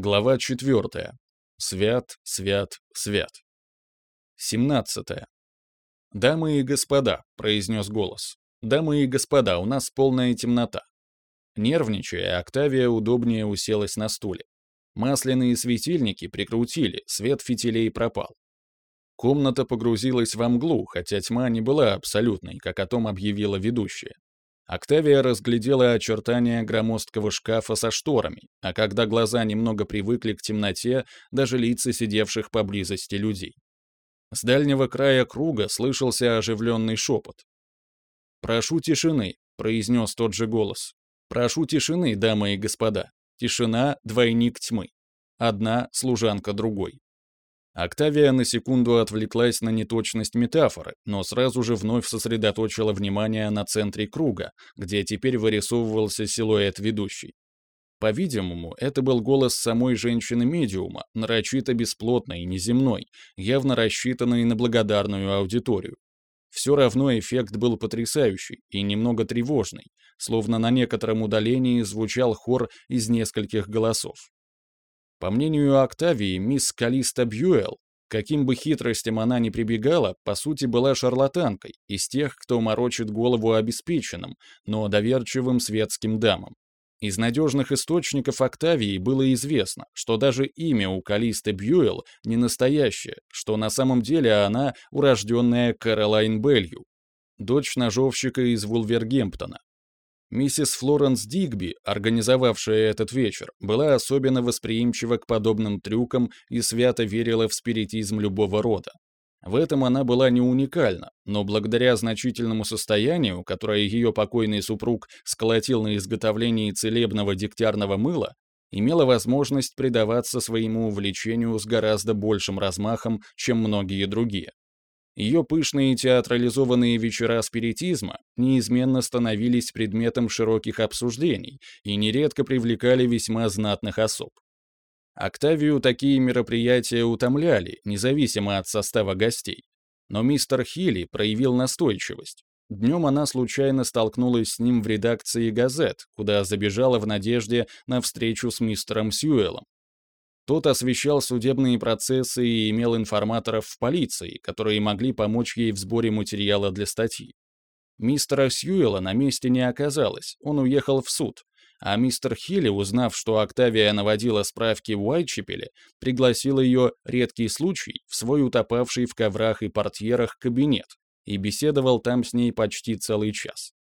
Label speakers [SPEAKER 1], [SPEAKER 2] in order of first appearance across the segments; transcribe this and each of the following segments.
[SPEAKER 1] Глава 4. Свят, свят, свят. 17. «Дамы и господа», — произнес голос. «Дамы и господа, у нас полная темнота». Нервничая, Октавия удобнее уселась на стуле. Масляные светильники прикрутили, свет фитилей пропал. Комната погрузилась во мглу, хотя тьма не была абсолютной, как о том объявила ведущая. Октавия разглядела очертания громоздкого шкафа со шторами, а когда глаза немного привыкли к темноте, даже лица сидевших поблизости людей. С дальнего края круга слышался оживленный шепот. «Прошу тишины», — произнес тот же голос. «Прошу тишины, дамы и господа. Тишина — двойник тьмы. Одна — служанка другой». Октавия на секунду отвлеклась на неточность метафоры, но сразу же вновь сосредоточила внимание на центре круга, где теперь вырисовывался силуэт ведущей. По-видимому, это был голос самой женщины-медиума, нарочито бесплотной неземной, явно рассчитанной на благодарную аудиторию. Все равно эффект был потрясающий и немного тревожный, словно на некотором удалении звучал хор из нескольких голосов. По мнению Октавии, мисс Калиста Бьюэлл, каким бы хитростям она ни прибегала, по сути была шарлатанкой, из тех, кто морочит голову обеспеченным, но доверчивым светским дамам. Из надежных источников Октавии было известно, что даже имя у Калисты Бьюэлл не настоящее, что на самом деле она урожденная Каролайн Белью, дочь ножовщика из Вулвергемптона. Миссис Флоренс Дигби, организовавшая этот вечер, была особенно восприимчива к подобным трюкам и свято верила в спиритизм любого рода. В этом она была не уникальна, но благодаря значительному состоянию, которое ее покойный супруг сколотил на изготовлении целебного дегтярного мыла, имела возможность предаваться своему увлечению с гораздо большим размахом, чем многие другие. Ее пышные театрализованные вечера спиритизма неизменно становились предметом широких обсуждений и нередко привлекали весьма знатных особ. Октавию такие мероприятия утомляли, независимо от состава гостей. Но мистер Хилли проявил настойчивость. Днем она случайно столкнулась с ним в редакции газет, куда забежала в надежде на встречу с мистером Сьюэлом. Тот освещал судебные процессы и имел информаторов в полиции, которые могли помочь ей в сборе материала для статьи. Мистера Сьюэла на месте не оказалось, он уехал в суд, а мистер Хилли, узнав, что Октавия наводила справки в Уайтчепеле, пригласил ее, редкий случай, в свой утопавший в коврах и портьерах кабинет и беседовал там с ней почти целый час.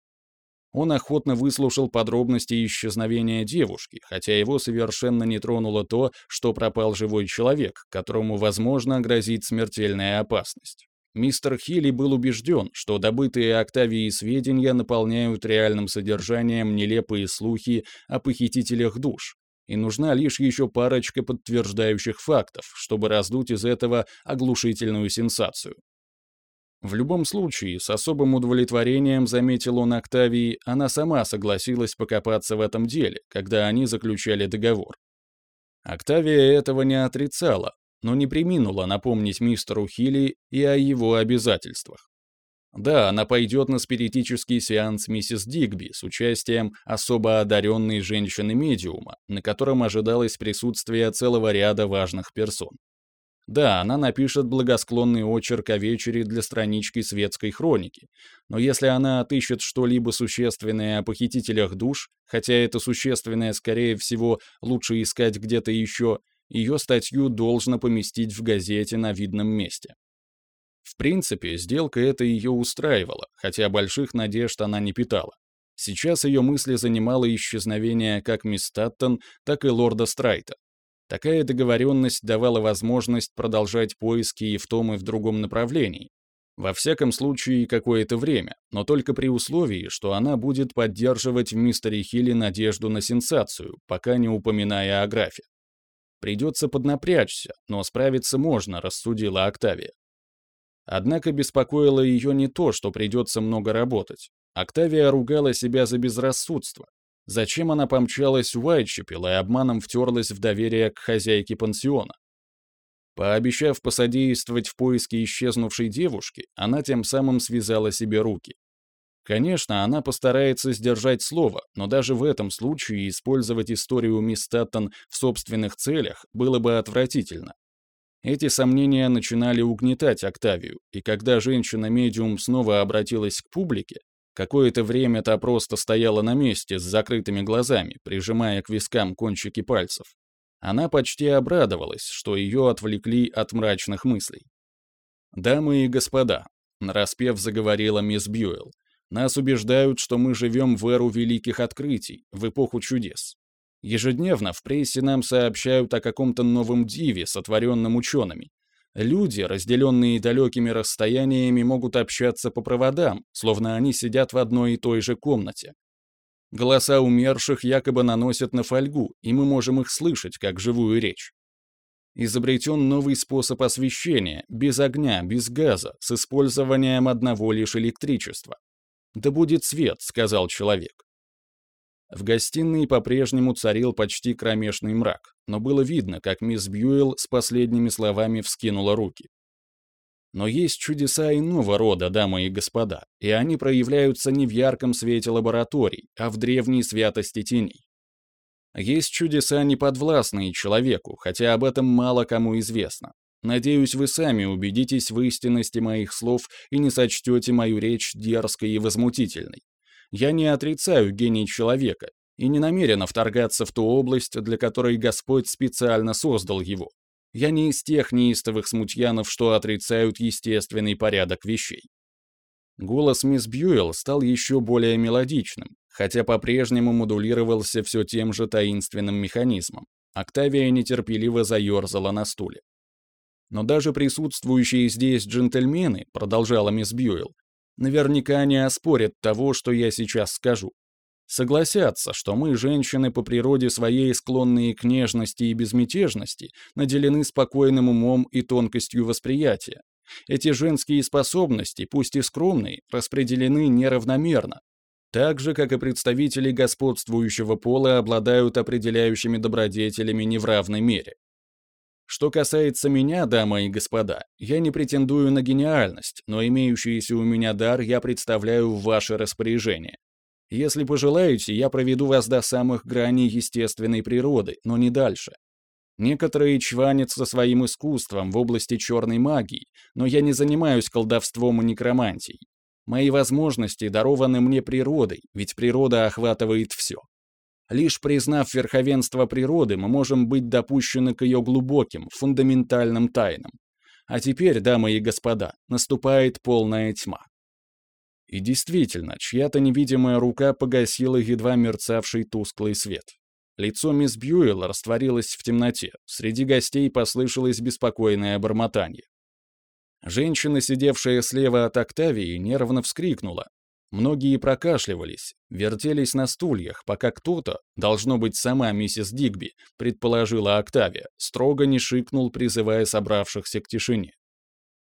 [SPEAKER 1] Он охотно выслушал подробности исчезновения девушки, хотя его совершенно не тронуло то, что пропал живой человек, которому, возможно, грозит смертельная опасность. Мистер Хилли был убежден, что добытые Октавией сведения наполняют реальным содержанием нелепые слухи о похитителях душ, и нужна лишь еще парочка подтверждающих фактов, чтобы раздуть из этого оглушительную сенсацию. В любом случае, с особым удовлетворением, заметил он Октавии, она сама согласилась покопаться в этом деле, когда они заключали договор. Октавия этого не отрицала, но не приминула напомнить мистеру Хилли и о его обязательствах. Да, она пойдет на спиритический сеанс миссис Дигби с участием особо одаренной женщины-медиума, на котором ожидалось присутствие целого ряда важных персон. Да, она напишет благосклонный очерк о вечере для странички светской хроники, но если она отыщет что-либо существенное о похитителях душ, хотя это существенное, скорее всего, лучше искать где-то еще, ее статью должно поместить в газете на видном месте. В принципе, сделка эта ее устраивала, хотя больших надежд она не питала. Сейчас ее мысли занимало исчезновение как мисс Таттон, так и лорда Страйта. Такая договоренность давала возможность продолжать поиски и в том и в другом направлении. Во всяком случае, какое-то время, но только при условии, что она будет поддерживать в мистере Хилли надежду на сенсацию, пока не упоминая о графе. Придется поднапрячься, но справиться можно, рассудила Октавия. Однако беспокоило ее не то, что придется много работать. Октавия ругала себя за безрассудство. Зачем она помчалась в Уайтчепел и обманом втерлась в доверие к хозяйке пансиона? Пообещав посодействовать в поиске исчезнувшей девушки, она тем самым связала себе руки. Конечно, она постарается сдержать слово, но даже в этом случае использовать историю мисс Таттон в собственных целях было бы отвратительно. Эти сомнения начинали угнетать Октавию, и когда женщина-медиум снова обратилась к публике, какое-то время та просто стояла на месте с закрытыми глазами, прижимая к вискам кончики пальцев. Она почти обрадовалась, что ее отвлекли от мрачных мыслей. «Дамы и господа», — нараспев заговорила мисс Бьюэлл, нас убеждают, что мы живем в эру великих открытий, в эпоху чудес. Ежедневно в прессе нам сообщают о каком-то новом диве, сотворенном учеными. Люди, разделенные далекими расстояниями, могут общаться по проводам, словно они сидят в одной и той же комнате. Голоса умерших якобы наносят на фольгу, и мы можем их слышать, как живую речь. Изобретен новый способ освещения, без огня, без газа, с использованием одного лишь электричества. «Да будет свет», — сказал человек. В гостиной по-прежнему царил почти кромешный мрак, но было видно, как мисс Бьюэлл с последними словами вскинула руки. Но есть чудеса иного рода, дамы и господа, и они проявляются не в ярком свете лабораторий, а в древней святости теней. Есть чудеса, неподвластные человеку, хотя об этом мало кому известно. Надеюсь, вы сами убедитесь в истинности моих слов и не сочтете мою речь дерзкой и возмутительной. Я не отрицаю гений человека и не намерен вторгаться в ту область, для которой Господь специально создал его. Я не из тех неистовых смутьянов, что отрицают естественный порядок вещей. Голос мисс Бьюэлл стал еще более мелодичным, хотя по-прежнему модулировался все тем же таинственным механизмом. Октавия нетерпеливо заерзала на стуле. Но даже присутствующие здесь джентльмены, продолжала мисс Бьюэлл, наверняка не оспорят того, что я сейчас скажу. Согласятся, что мы, женщины, по природе своей склонные к нежности и безмятежности, наделены спокойным умом и тонкостью восприятия. Эти женские способности, пусть и скромные, распределены неравномерно, так же, как и представители господствующего пола обладают определяющими добродетелями не в равной мере. Что касается меня, дамы и господа, я не претендую на гениальность, но имеющийся у меня дар я представляю в ваше распоряжение. Если пожелаете, я проведу вас до самых граней естественной природы, но не дальше. Некоторые чванятся своим искусством в области черной магии, но я не занимаюсь колдовством и некромантией. Мои возможности дарованы мне природой, ведь природа охватывает все. Лишь признав верховенство природы, мы можем быть допущены к ее глубоким, фундаментальным тайнам. А теперь, дамы и господа, наступает полная тьма. И действительно, чья-то невидимая рука погасила едва мерцавший тусклый свет. Лицо мисс Бьюэлл растворилось в темноте, среди гостей послышалось беспокойное бормотание. Женщина, сидевшая слева от Октавии, нервно вскрикнула, Многие прокашливались, вертелись на стульях, пока кто-то, должно быть сама миссис Дигби, предположила Октавия, строго не шикнул, призывая собравшихся к тишине.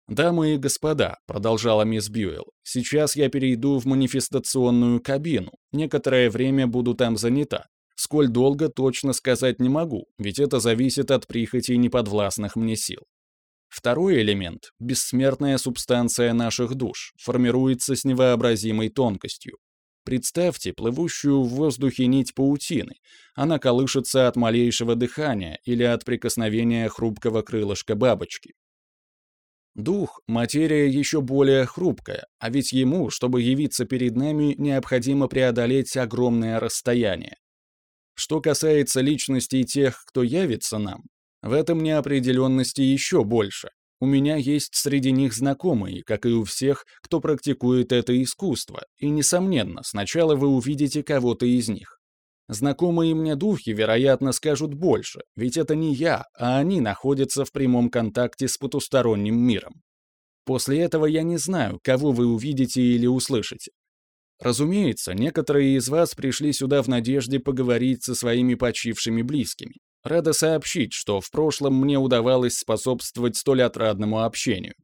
[SPEAKER 1] «Дамы и господа», — продолжала мисс Бьюэлл, — «сейчас я перейду в манифестационную кабину. Некоторое время буду там занята. Сколь долго, точно сказать не могу, ведь это зависит от прихоти неподвластных мне сил. Второй элемент, бессмертная субстанция наших душ, формируется с невообразимой тонкостью. Представьте плывущую в воздухе нить паутины. Она колышется от малейшего дыхания или от прикосновения хрупкого крылышка бабочки. Дух — материя еще более хрупкая, а ведь ему, чтобы явиться перед нами, необходимо преодолеть огромное расстояние. Что касается личностей тех, кто явится нам, в этом неопределенности еще больше. У меня есть среди них знакомые, как и у всех, кто практикует это искусство, и, несомненно, сначала вы увидите кого-то из них. Знакомые мне духи, вероятно, скажут больше, ведь это не я, а они находятся в прямом контакте с потусторонним миром. После этого я не знаю, кого вы увидите или услышите. Разумеется, некоторые из вас пришли сюда в надежде поговорить со своими почившими близкими. Рада сообщить, что в прошлом мне удавалось способствовать столь отрадному общению.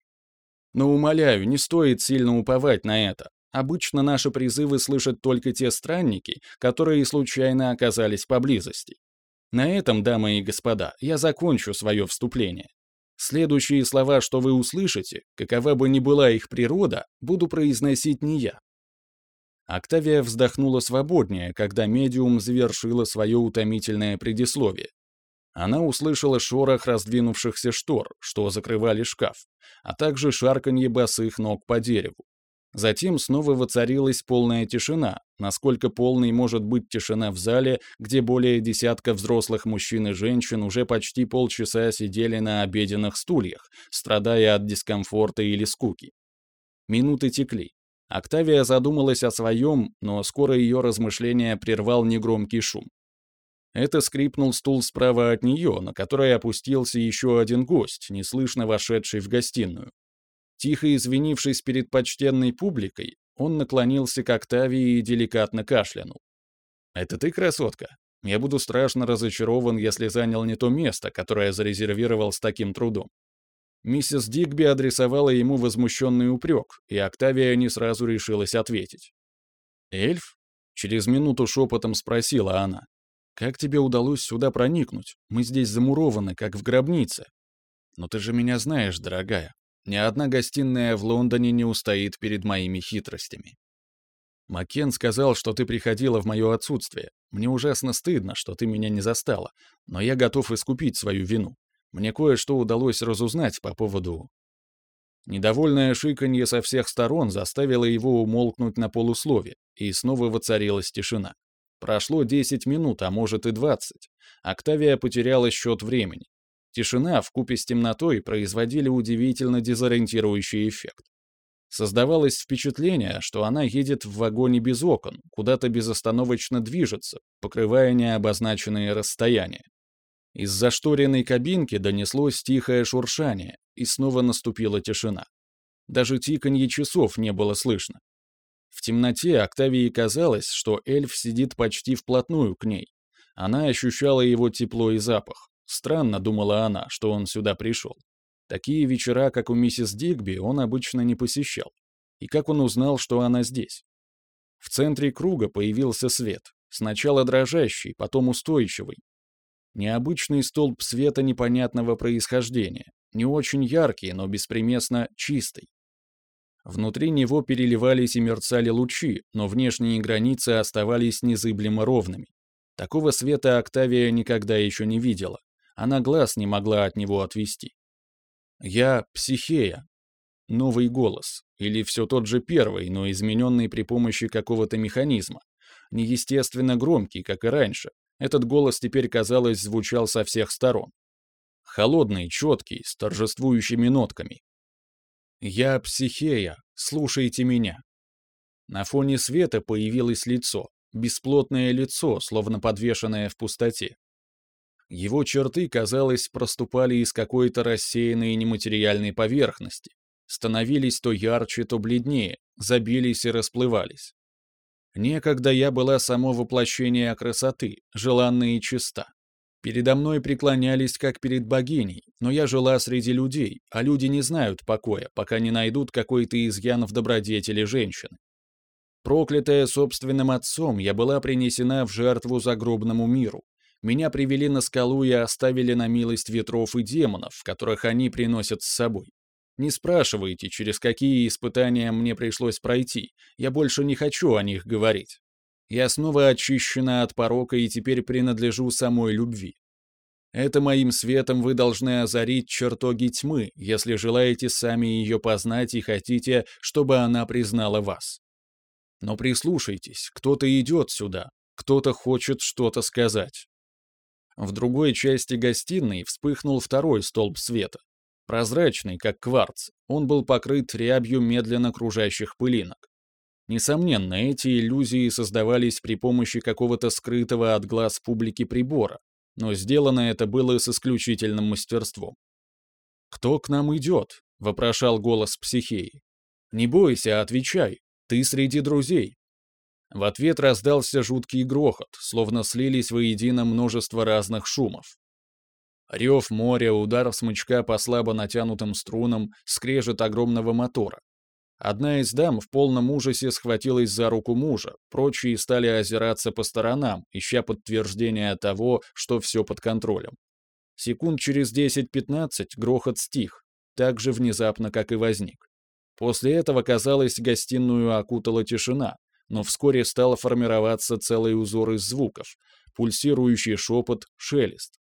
[SPEAKER 1] Но, умоляю, не стоит сильно уповать на это. Обычно наши призывы слышат только те странники, которые случайно оказались поблизости. На этом, дамы и господа, я закончу свое вступление. Следующие слова, что вы услышите, какова бы ни была их природа, буду произносить не я. Октавия вздохнула свободнее, когда медиум завершила свое утомительное предисловие. Она услышала шорох раздвинувшихся штор, что закрывали шкаф, а также шарканье босых ног по дереву. Затем снова воцарилась полная тишина, насколько полной может быть тишина в зале, где более десятка взрослых мужчин и женщин уже почти полчаса сидели на обеденных стульях, страдая от дискомфорта или скуки. Минуты текли. Октавия задумалась о своем, но скоро ее размышления прервал негромкий шум. Это скрипнул стул справа от нее, на который опустился еще один гость, неслышно вошедший в гостиную. Тихо извинившись перед почтенной публикой, он наклонился к Октавии и деликатно кашлянул. «Это ты, красотка? Я буду страшно разочарован, если занял не то место, которое зарезервировал с таким трудом». Миссис Дигби адресовала ему возмущенный упрек, и Октавия не сразу решилась ответить. «Эльф?» — через минуту шепотом спросила она. Как тебе удалось сюда проникнуть? Мы здесь замурованы, как в гробнице. Но ты же меня знаешь, дорогая. Ни одна гостиная в Лондоне не устоит перед моими хитростями. Макен сказал, что ты приходила в мое отсутствие. Мне ужасно стыдно, что ты меня не застала, но я готов искупить свою вину. Мне кое-что удалось разузнать по поводу... Недовольное шиканье со всех сторон заставило его умолкнуть на полуслове, и снова воцарилась тишина. Прошло 10 минут, а может и 20. Октавия потеряла счет времени. Тишина в купе с темнотой производили удивительно дезориентирующий эффект. Создавалось впечатление, что она едет в вагоне без окон, куда-то безостановочно движется, покрывая необозначенные расстояния. Из зашторенной кабинки донеслось тихое шуршание, и снова наступила тишина. Даже тиканье часов не было слышно. В темноте Октавии казалось, что эльф сидит почти вплотную к ней. Она ощущала его тепло и запах. Странно, думала она, что он сюда пришел. Такие вечера, как у миссис Дигби, он обычно не посещал. И как он узнал, что она здесь? В центре круга появился свет. Сначала дрожащий, потом устойчивый. Необычный столб света непонятного происхождения. Не очень яркий, но беспримесно чистый. Внутри него переливались и мерцали лучи, но внешние границы оставались незыблемо ровными. Такого света Октавия никогда еще не видела. Она глаз не могла от него отвести. «Я психея». Новый голос. Или все тот же первый, но измененный при помощи какого-то механизма. Неестественно громкий, как и раньше. Этот голос теперь, казалось, звучал со всех сторон. Холодный, четкий, с торжествующими нотками. «Я психея, слушайте меня». На фоне света появилось лицо, бесплотное лицо, словно подвешенное в пустоте. Его черты, казалось, проступали из какой-то рассеянной нематериальной поверхности, становились то ярче, то бледнее, забились и расплывались. Некогда я была само воплощение красоты, желанная и чиста. Передо мной преклонялись как перед богиней, но я жила среди людей, а люди не знают покоя, пока не найдут какой-то изъян в добродетели женщины. Проклятая собственным отцом, я была принесена в жертву загробному миру. Меня привели на скалу и оставили на милость ветров и демонов, которых они приносят с собой. Не спрашивайте, через какие испытания мне пришлось пройти, я больше не хочу о них говорить. Я снова очищена от порока и теперь принадлежу самой любви. Это моим светом вы должны озарить чертоги тьмы, если желаете сами ее познать и хотите, чтобы она признала вас. Но прислушайтесь, кто-то идет сюда, кто-то хочет что-то сказать. В другой части гостиной вспыхнул второй столб света. Прозрачный, как кварц, он был покрыт рябью медленно кружащих пылинок. Несомненно, эти иллюзии создавались при помощи какого-то скрытого от глаз публики прибора, но сделано это было с исключительным мастерством. «Кто к нам идет?» — вопрошал голос психеи. «Не бойся, отвечай. Ты среди друзей». В ответ раздался жуткий грохот, словно слились воедино множество разных шумов. Рев моря, удар смычка по слабо натянутым струнам, скрежет огромного мотора. Одна из дам в полном ужасе схватилась за руку мужа, прочие стали озираться по сторонам, ища подтверждения того, что все под контролем. Секунд через 10-15 грохот стих, так же внезапно, как и возник. После этого, казалось, гостиную окутала тишина, но вскоре стал формироваться целый узор из звуков, пульсирующий шепот, шелест.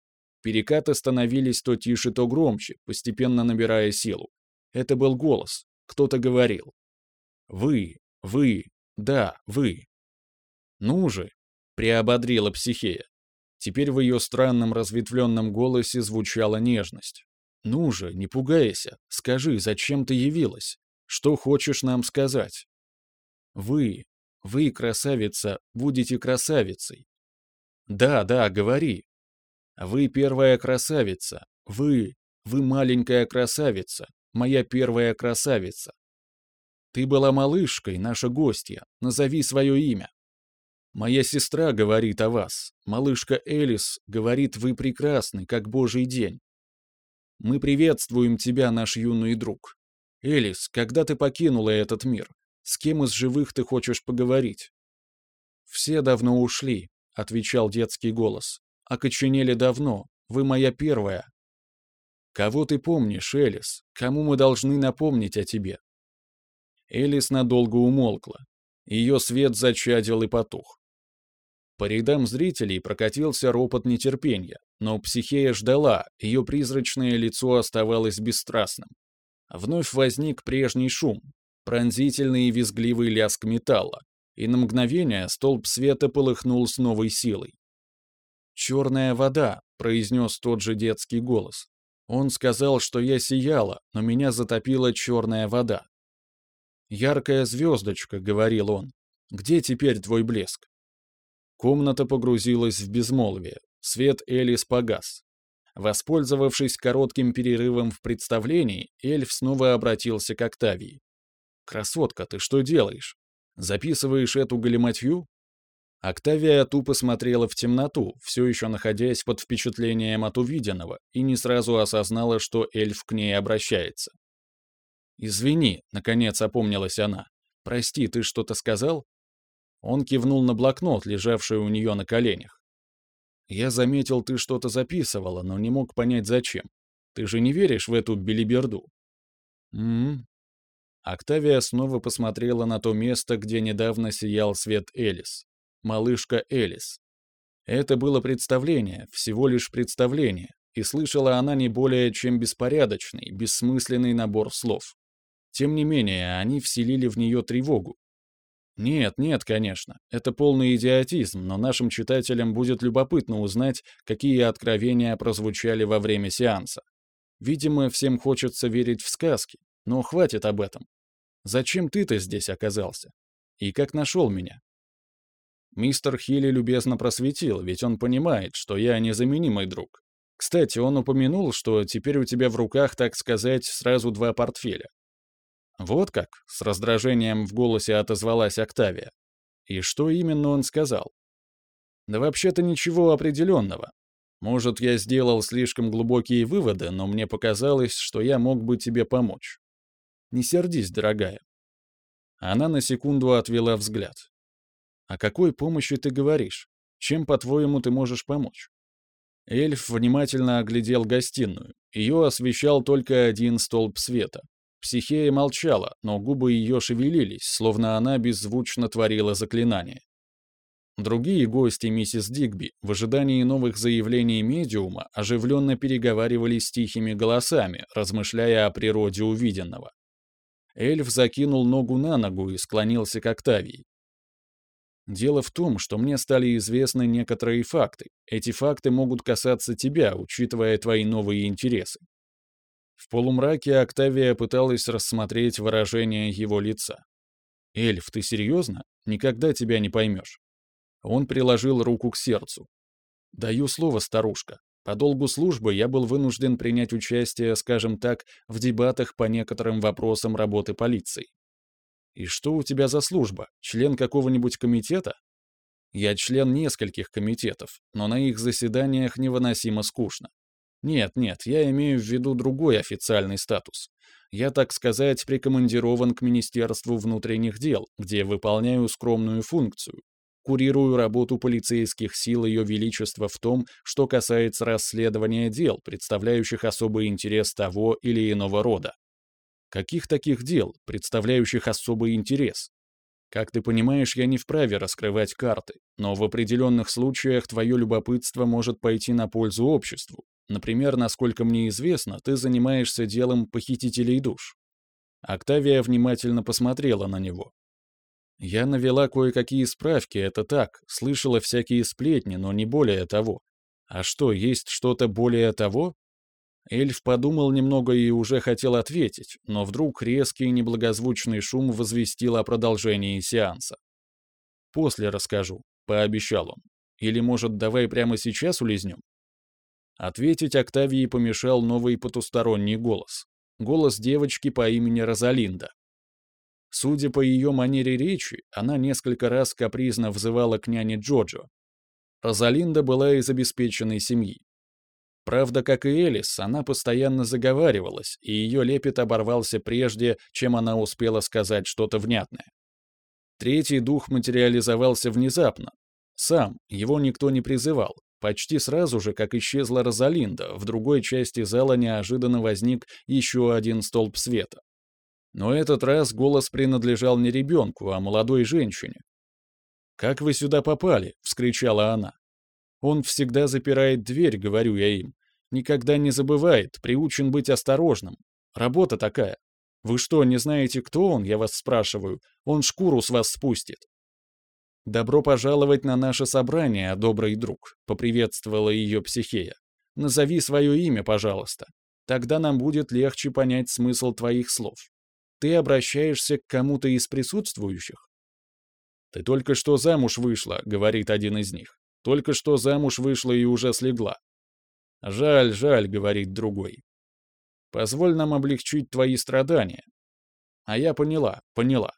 [SPEAKER 1] Перекаты становились то тише, то громче, постепенно набирая силу. Это был голос, кто-то говорил. «Вы, вы, да, вы». «Ну же», — приободрила психея. Теперь в ее странном разветвленном голосе звучала нежность. «Ну же, не пугайся, скажи, зачем ты явилась? Что хочешь нам сказать?» «Вы, вы, красавица, будете красавицей». «Да, да, говори». «Вы первая красавица, вы, вы маленькая красавица, моя первая красавица». «Ты была малышкой, наша гостья, назови свое имя». Моя сестра говорит о вас. Малышка Элис говорит, вы прекрасны, как божий день. Мы приветствуем тебя, наш юный друг. Элис, когда ты покинула этот мир? С кем из живых ты хочешь поговорить? Все давно ушли, отвечал детский голос. Окоченели давно. Вы моя первая. Кого ты помнишь, Элис? Кому мы должны напомнить о тебе? Элис надолго умолкла. Ее свет зачадил и потух. По рядам зрителей прокатился ропот нетерпения, но психея ждала, ее призрачное лицо оставалось бесстрастным. Вновь возник прежний шум, пронзительный и визгливый лязг металла, и на мгновение столб света полыхнул с новой силой. «Черная вода», — произнес тот же детский голос. Он сказал, что я сияла, но меня затопила черная вода. «Яркая звездочка», — говорил он, — «где теперь твой блеск?» Комната погрузилась в безмолвие. Свет Элис погас. Воспользовавшись коротким перерывом в представлении, эльф снова обратился к Октавии. «Красотка, ты что делаешь? Записываешь эту галиматью?» Октавия тупо смотрела в темноту, все еще находясь под впечатлением от увиденного, и не сразу осознала, что эльф к ней обращается. «Извини», — наконец опомнилась она. «Прости, ты что-то сказал?» Он кивнул на блокнот, лежавший у нее на коленях. «Я заметил, ты что-то записывала, но не мог понять, зачем. Ты же не веришь в эту белиберду?» «М-м-м». Октавия снова посмотрела на то место, где недавно сиял свет Элис. Малышка Элис. Это было представление, всего лишь представление, и слышала она не более чем беспорядочный, бессмысленный набор слов. Тем не менее, они вселили в нее тревогу, нет, нет, конечно, это полный идиотизм, но нашим читателям будет любопытно узнать, какие откровения прозвучали во время сеанса. Видимо, всем хочется верить в сказки, но хватит об этом. Зачем ты-то здесь оказался? И как нашел меня? Мистер Хилли любезно просветил, ведь он понимает, что я незаменимый друг. Кстати, он упомянул, что теперь у тебя в руках, так сказать, сразу два портфеля. «Вот как?» — с раздражением в голосе отозвалась Октавия. «И что именно он сказал?» «Да вообще-то ничего определенного. Может, я сделал слишком глубокие выводы, но мне показалось, что я мог бы тебе помочь. Не сердись, дорогая». Она на секунду отвела взгляд. «О какой помощи ты говоришь? Чем, по-твоему, ты можешь помочь?» Эльф внимательно оглядел гостиную. Ее освещал только один столб света. Психея молчала, но губы ее шевелились, словно она беззвучно творила заклинание. Другие гости миссис Дигби в ожидании новых заявлений медиума оживленно переговаривались тихими голосами, размышляя о природе увиденного. Эльф закинул ногу на ногу и склонился к Октавии. Дело в том, что мне стали известны некоторые факты. Эти факты могут касаться тебя, учитывая твои новые интересы. В полумраке Октавия пыталась рассмотреть выражение его лица. «Эльф, ты серьезно? Никогда тебя не поймешь». Он приложил руку к сердцу. «Даю слово, старушка. По долгу службы я был вынужден принять участие, скажем так, в дебатах по некоторым вопросам работы полиции. И что у тебя за служба? Член какого-нибудь комитета? Я член нескольких комитетов, но на их заседаниях невыносимо скучно. Нет, нет, я имею в виду другой официальный статус. Я, так сказать, прикомандирован к Министерству внутренних дел, где выполняю скромную функцию. Курирую работу полицейских сил Ее Величества в том, что касается расследования дел, представляющих особый интерес того или иного рода. Каких таких дел, представляющих особый интерес? Как ты понимаешь, я не вправе раскрывать карты, но в определенных случаях твое любопытство может пойти на пользу обществу. Например, насколько мне известно, ты занимаешься делом похитителей душ. Октавия внимательно посмотрела на него. Я навела кое-какие справки, это так, слышала всякие сплетни, но не более того. А что, есть что-то более того? Эльф подумал немного и уже хотел ответить, но вдруг резкий неблагозвучный шум возвестил о продолжении сеанса. «После расскажу», — пообещал он. «Или, может, давай прямо сейчас улизнем?» Ответить Октавии помешал новый потусторонний голос. Голос девочки по имени Розалинда. Судя по ее манере речи, она несколько раз капризно взывала к няне Джоджо. Розалинда была из обеспеченной семьи. Правда, как и Элис, она постоянно заговаривалась, и ее лепет оборвался прежде, чем она успела сказать что-то внятное. Третий дух материализовался внезапно. Сам, его никто не призывал. Почти сразу же, как исчезла Розалинда, в другой части зала неожиданно возник еще один столб света. Но этот раз голос принадлежал не ребенку, а молодой женщине. «Как вы сюда попали?» — вскричала она. Он всегда запирает дверь, говорю я им. Никогда не забывает, приучен быть осторожным. Работа такая. Вы что, не знаете, кто он, я вас спрашиваю? Он шкуру с вас спустит. «Добро пожаловать на наше собрание, добрый друг», — поприветствовала ее психея. «Назови свое имя, пожалуйста. Тогда нам будет легче понять смысл твоих слов. Ты обращаешься к кому-то из присутствующих?» «Ты только что замуж вышла», — говорит один из них. Только что замуж вышла и уже слегла. «Жаль, жаль», — говорит другой. «Позволь нам облегчить твои страдания». А я поняла, поняла.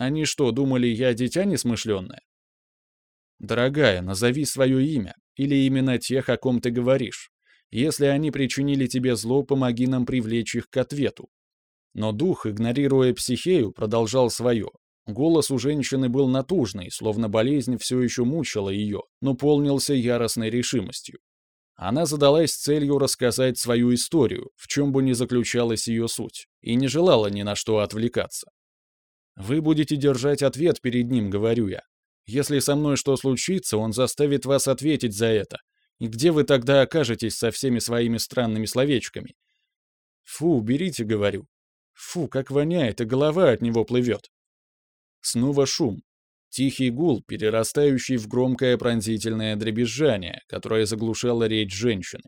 [SPEAKER 1] Они что, думали, я дитя несмышленное? Дорогая, назови свое имя, или именно тех, о ком ты говоришь. Если они причинили тебе зло, помоги нам привлечь их к ответу. Но дух, игнорируя психею, продолжал свое. Голос у женщины был натужный, словно болезнь все еще мучила ее, но полнился яростной решимостью. Она задалась целью рассказать свою историю, в чем бы ни заключалась ее суть, и не желала ни на что отвлекаться. «Вы будете держать ответ перед ним», — говорю я. «Если со мной что случится, он заставит вас ответить за это. И где вы тогда окажетесь со всеми своими странными словечками?» «Фу, берите», — говорю. «Фу, как воняет, и голова от него плывет». Снова шум. Тихий гул, перерастающий в громкое пронзительное дребезжание, которое заглушало речь женщины.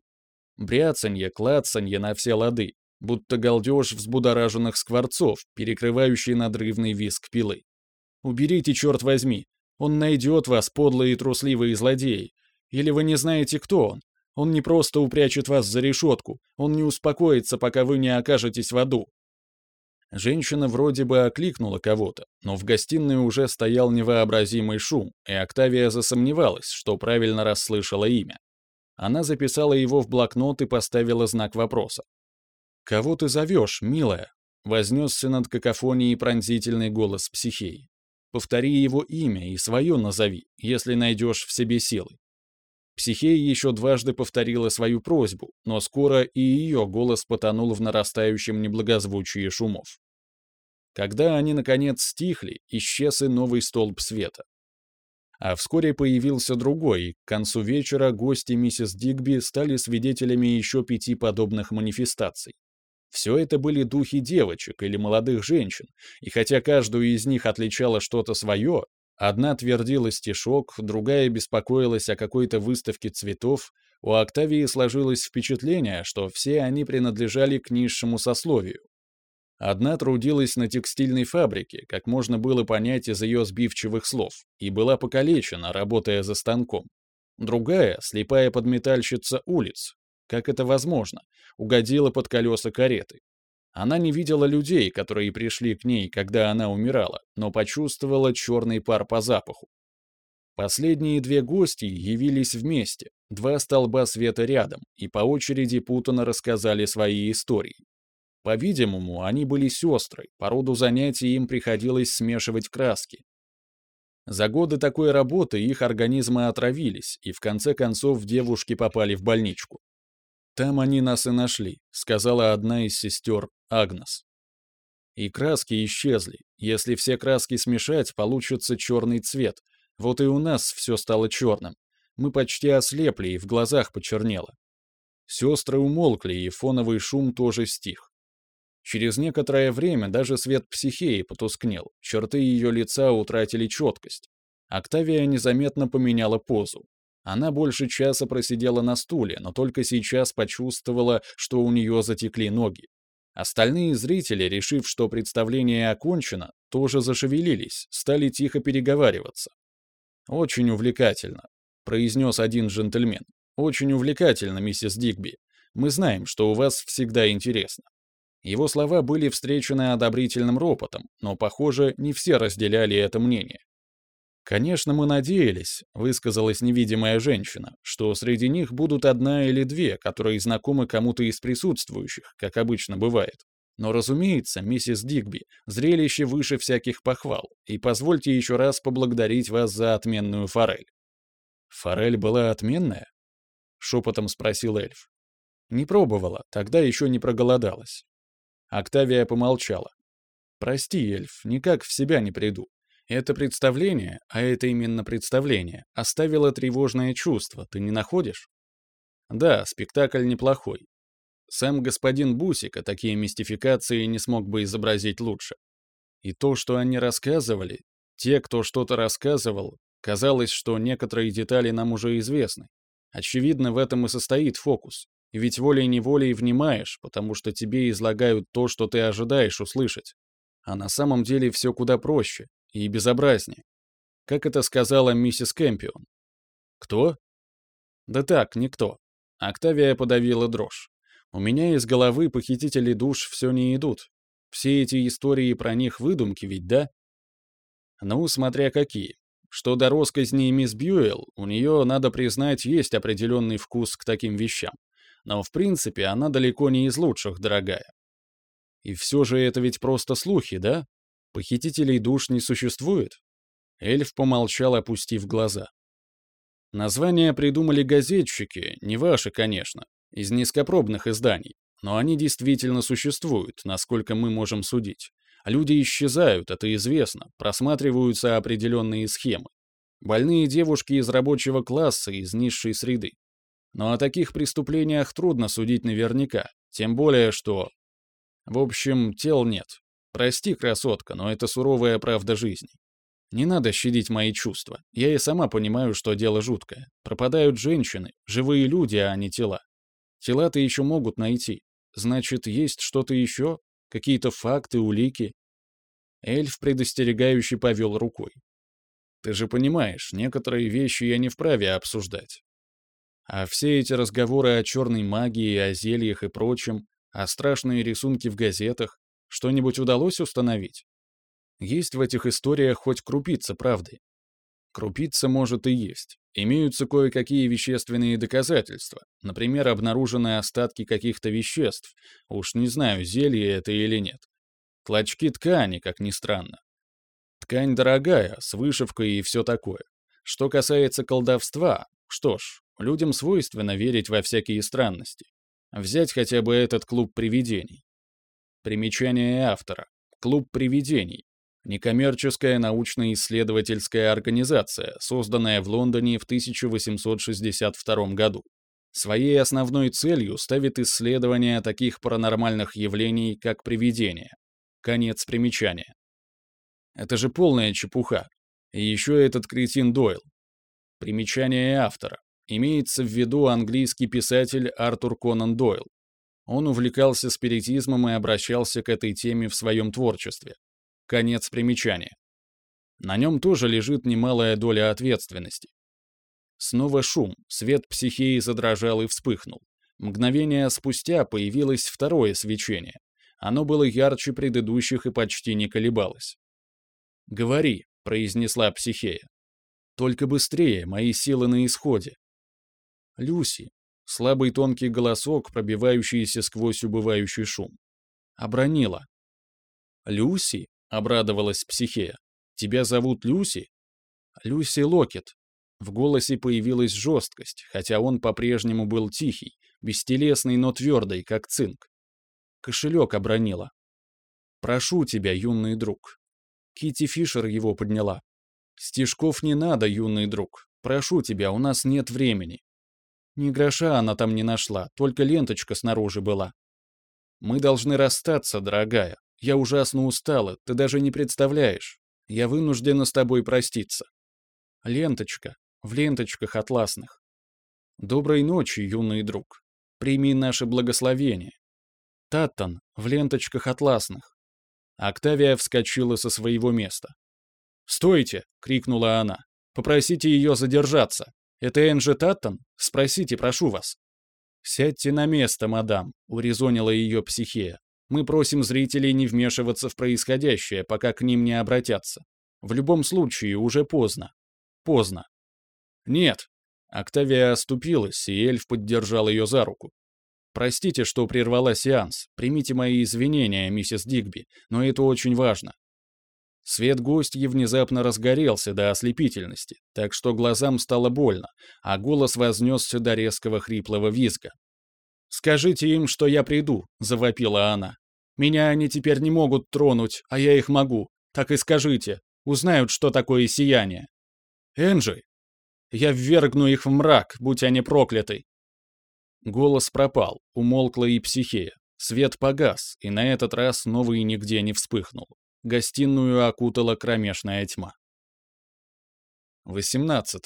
[SPEAKER 1] Бряцанье, клацанье на все лады, будто галдеж взбудораженных скворцов, перекрывающий надрывный виск пилы. «Уберите, черт возьми! Он найдет вас, подлые и трусливые злодеи! Или вы не знаете, кто он? Он не просто упрячет вас за решетку, он не успокоится, пока вы не окажетесь в аду. Женщина вроде бы окликнула кого-то, но в гостиной уже стоял невообразимый шум, и Октавия засомневалась, что правильно расслышала имя. Она записала его в блокнот и поставила знак вопроса. «Кого ты зовешь, милая?» — вознесся над какофонией пронзительный голос психеи. «Повтори его имя и свое назови, если найдешь в себе силы». Психея еще дважды повторила свою просьбу, но скоро и ее голос потонул в нарастающем неблагозвучии шумов. Когда они, наконец, стихли, исчез и новый столб света. А вскоре появился другой, к концу вечера гости миссис Дигби стали свидетелями еще пяти подобных манифестаций. Все это были духи девочек или молодых женщин, и хотя каждую из них отличало что-то свое, одна твердила стишок, другая беспокоилась о какой-то выставке цветов, у Октавии сложилось впечатление, что все они принадлежали к низшему сословию. Одна трудилась на текстильной фабрике, как можно было понять из ее сбивчивых слов, и была покалечена, работая за станком. Другая, слепая подметальщица улиц, как это возможно, угодила под колеса кареты. Она не видела людей, которые пришли к ней, когда она умирала, но почувствовала черный пар по запаху. Последние две гости явились вместе, два столба света рядом, и по очереди путано рассказали свои истории. По-видимому, они были сестры, по роду занятий им приходилось смешивать краски. За годы такой работы их организмы отравились, и в конце концов девушки попали в больничку. «Там они нас и нашли», — сказала одна из сестер, Агнес. И краски исчезли. Если все краски смешать, получится черный цвет. Вот и у нас все стало черным. Мы почти ослепли, и в глазах почернело. Сестры умолкли, и фоновый шум тоже стих. Через некоторое время даже свет психеи потускнел, черты ее лица утратили четкость. Октавия незаметно поменяла позу. Она больше часа просидела на стуле, но только сейчас почувствовала, что у нее затекли ноги. Остальные зрители, решив, что представление окончено, тоже зашевелились, стали тихо переговариваться. «Очень увлекательно», — произнес один джентльмен. «Очень увлекательно, миссис Дигби. Мы знаем, что у вас всегда интересно». Его слова были встречены одобрительным ропотом, но, похоже, не все разделяли это мнение. «Конечно, мы надеялись», — высказалась невидимая женщина, «что среди них будут одна или две, которые знакомы кому-то из присутствующих, как обычно бывает. Но, разумеется, миссис Дигби, зрелище выше всяких похвал, и позвольте еще раз поблагодарить вас за отменную форель». «Форель была отменная?» — шепотом спросил эльф. «Не пробовала, тогда еще не проголодалась». Октавия помолчала. «Прости, эльф, никак в себя не приду. Это представление, а это именно представление, оставило тревожное чувство, ты не находишь? Да, спектакль неплохой. Сам господин Бусика такие мистификации не смог бы изобразить лучше. И то, что они рассказывали, те, кто что-то рассказывал, казалось, что некоторые детали нам уже известны. Очевидно, в этом и состоит фокус. Ведь волей-неволей внимаешь, потому что тебе излагают то, что ты ожидаешь услышать. А на самом деле все куда проще, и безобразнее. Как это сказала миссис Кэмпион. Кто? Да так, никто. Октавия подавила дрожь. У меня из головы похитители душ все не идут. Все эти истории про них выдумки ведь, да? Ну, смотря какие. Что до росказней мисс Бьюэлл, у нее, надо признать, есть определенный вкус к таким вещам. Но, в принципе, она далеко не из лучших, дорогая. И все же это ведь просто слухи, да? Похитителей душ не существует? Эльф помолчал, опустив глаза. Названия придумали газетчики, не ваши, конечно, из низкопробных изданий, но они действительно существуют, насколько мы можем судить. Люди исчезают, это известно, просматриваются определенные схемы. Больные девушки из рабочего класса, из низшей среды. Но о таких преступлениях трудно судить наверняка, тем более что... В общем, тел нет, Прости, красотка, но это суровая правда жизни. Не надо щадить мои чувства. Я и сама понимаю, что дело жуткое. Пропадают женщины, живые люди, а не тела. Тела-то еще могут найти. Значит, есть что-то еще? Какие-то факты, улики? Эльф предостерегающе повел рукой. Ты же понимаешь, некоторые вещи я не вправе обсуждать. А все эти разговоры о черной магии, о зельях и прочем, а страшные рисунки в газетах, что-нибудь удалось установить? Есть в этих историях хоть крупица правды? Крупица может и есть. Имеются кое-какие вещественные доказательства. Например, обнаружены остатки каких-то веществ. Уж не знаю, зелье это или нет. Клочки ткани, как ни странно. Ткань дорогая, с вышивкой и все такое. Что касается колдовства, что ж, людям свойственно верить во всякие странности. Взять хотя бы этот клуб привидений. Примечание автора. Клуб привидений. Некоммерческая научно-исследовательская организация, созданная в Лондоне в 1862 году. Своей основной целью ставит исследование таких паранормальных явлений, как привидения. Конец примечания. Это же полная чепуха. И еще этот кретин Дойл. Примечание автора. Имеется в виду английский писатель Артур Конан Дойл, он увлекался спиритизмом и обращался к этой теме в своем творчестве. Конец примечания. На нем тоже лежит немалая доля ответственности. Снова шум, свет психеи задрожал и вспыхнул. Мгновение спустя появилось второе свечение. Оно было ярче предыдущих и почти не колебалось. «Говори», — произнесла психея. «Только быстрее, мои силы на исходе». «Люси», слабый тонкий голосок, пробивающийся сквозь убывающий шум. Обронила. «Люси?» — обрадовалась психея. «Тебя зовут Люси?» «Люси Локет». В голосе появилась жесткость, хотя он по-прежнему был тихий, бестелесный, но твердый, как цинк. Кошелек обронила. Прошу тебя, юный друг». Кити Фишер его подняла. «Стишков не надо, юный друг. Прошу тебя, у нас нет времени». Ни гроша она там не нашла, только ленточка снаружи была. «Мы должны расстаться, дорогая. Я ужасно устала, ты даже не представляешь. Я вынуждена с тобой проститься. Ленточка, в ленточках атласных. Доброй ночи, юный друг. Прими наше благословение. Таттон, в ленточках атласных. Октавия вскочила со своего места. «Стойте!» — крикнула она. «Попросите ее задержаться. Это Энджи Таттон? Спросите, прошу вас». «Сядьте на место, мадам», — урезонила ее психея. Мы просим зрителей не вмешиваться в происходящее, пока к ним не обратятся. В любом случае, уже поздно. Поздно. Нет. Октавия оступилась, и эльф поддержал ее за руку. Простите, что прервала сеанс. Примите мои извинения, миссис Дигби, но это очень важно. Свет гостьи внезапно разгорелся до ослепительности, так что глазам стало больно, а голос вознесся до резкого хриплого визга. «Скажите им, что я приду», — завопила она. Меня они теперь не могут тронуть, а я их могу. Так и скажите. Узнают, что такое сияние. Энджи, я ввергну их в мрак, будь они прокляты. Голос пропал, умолкла и психея. Свет погас, и на этот раз новый нигде не вспыхнул. Гостиную окутала кромешная тьма. 18.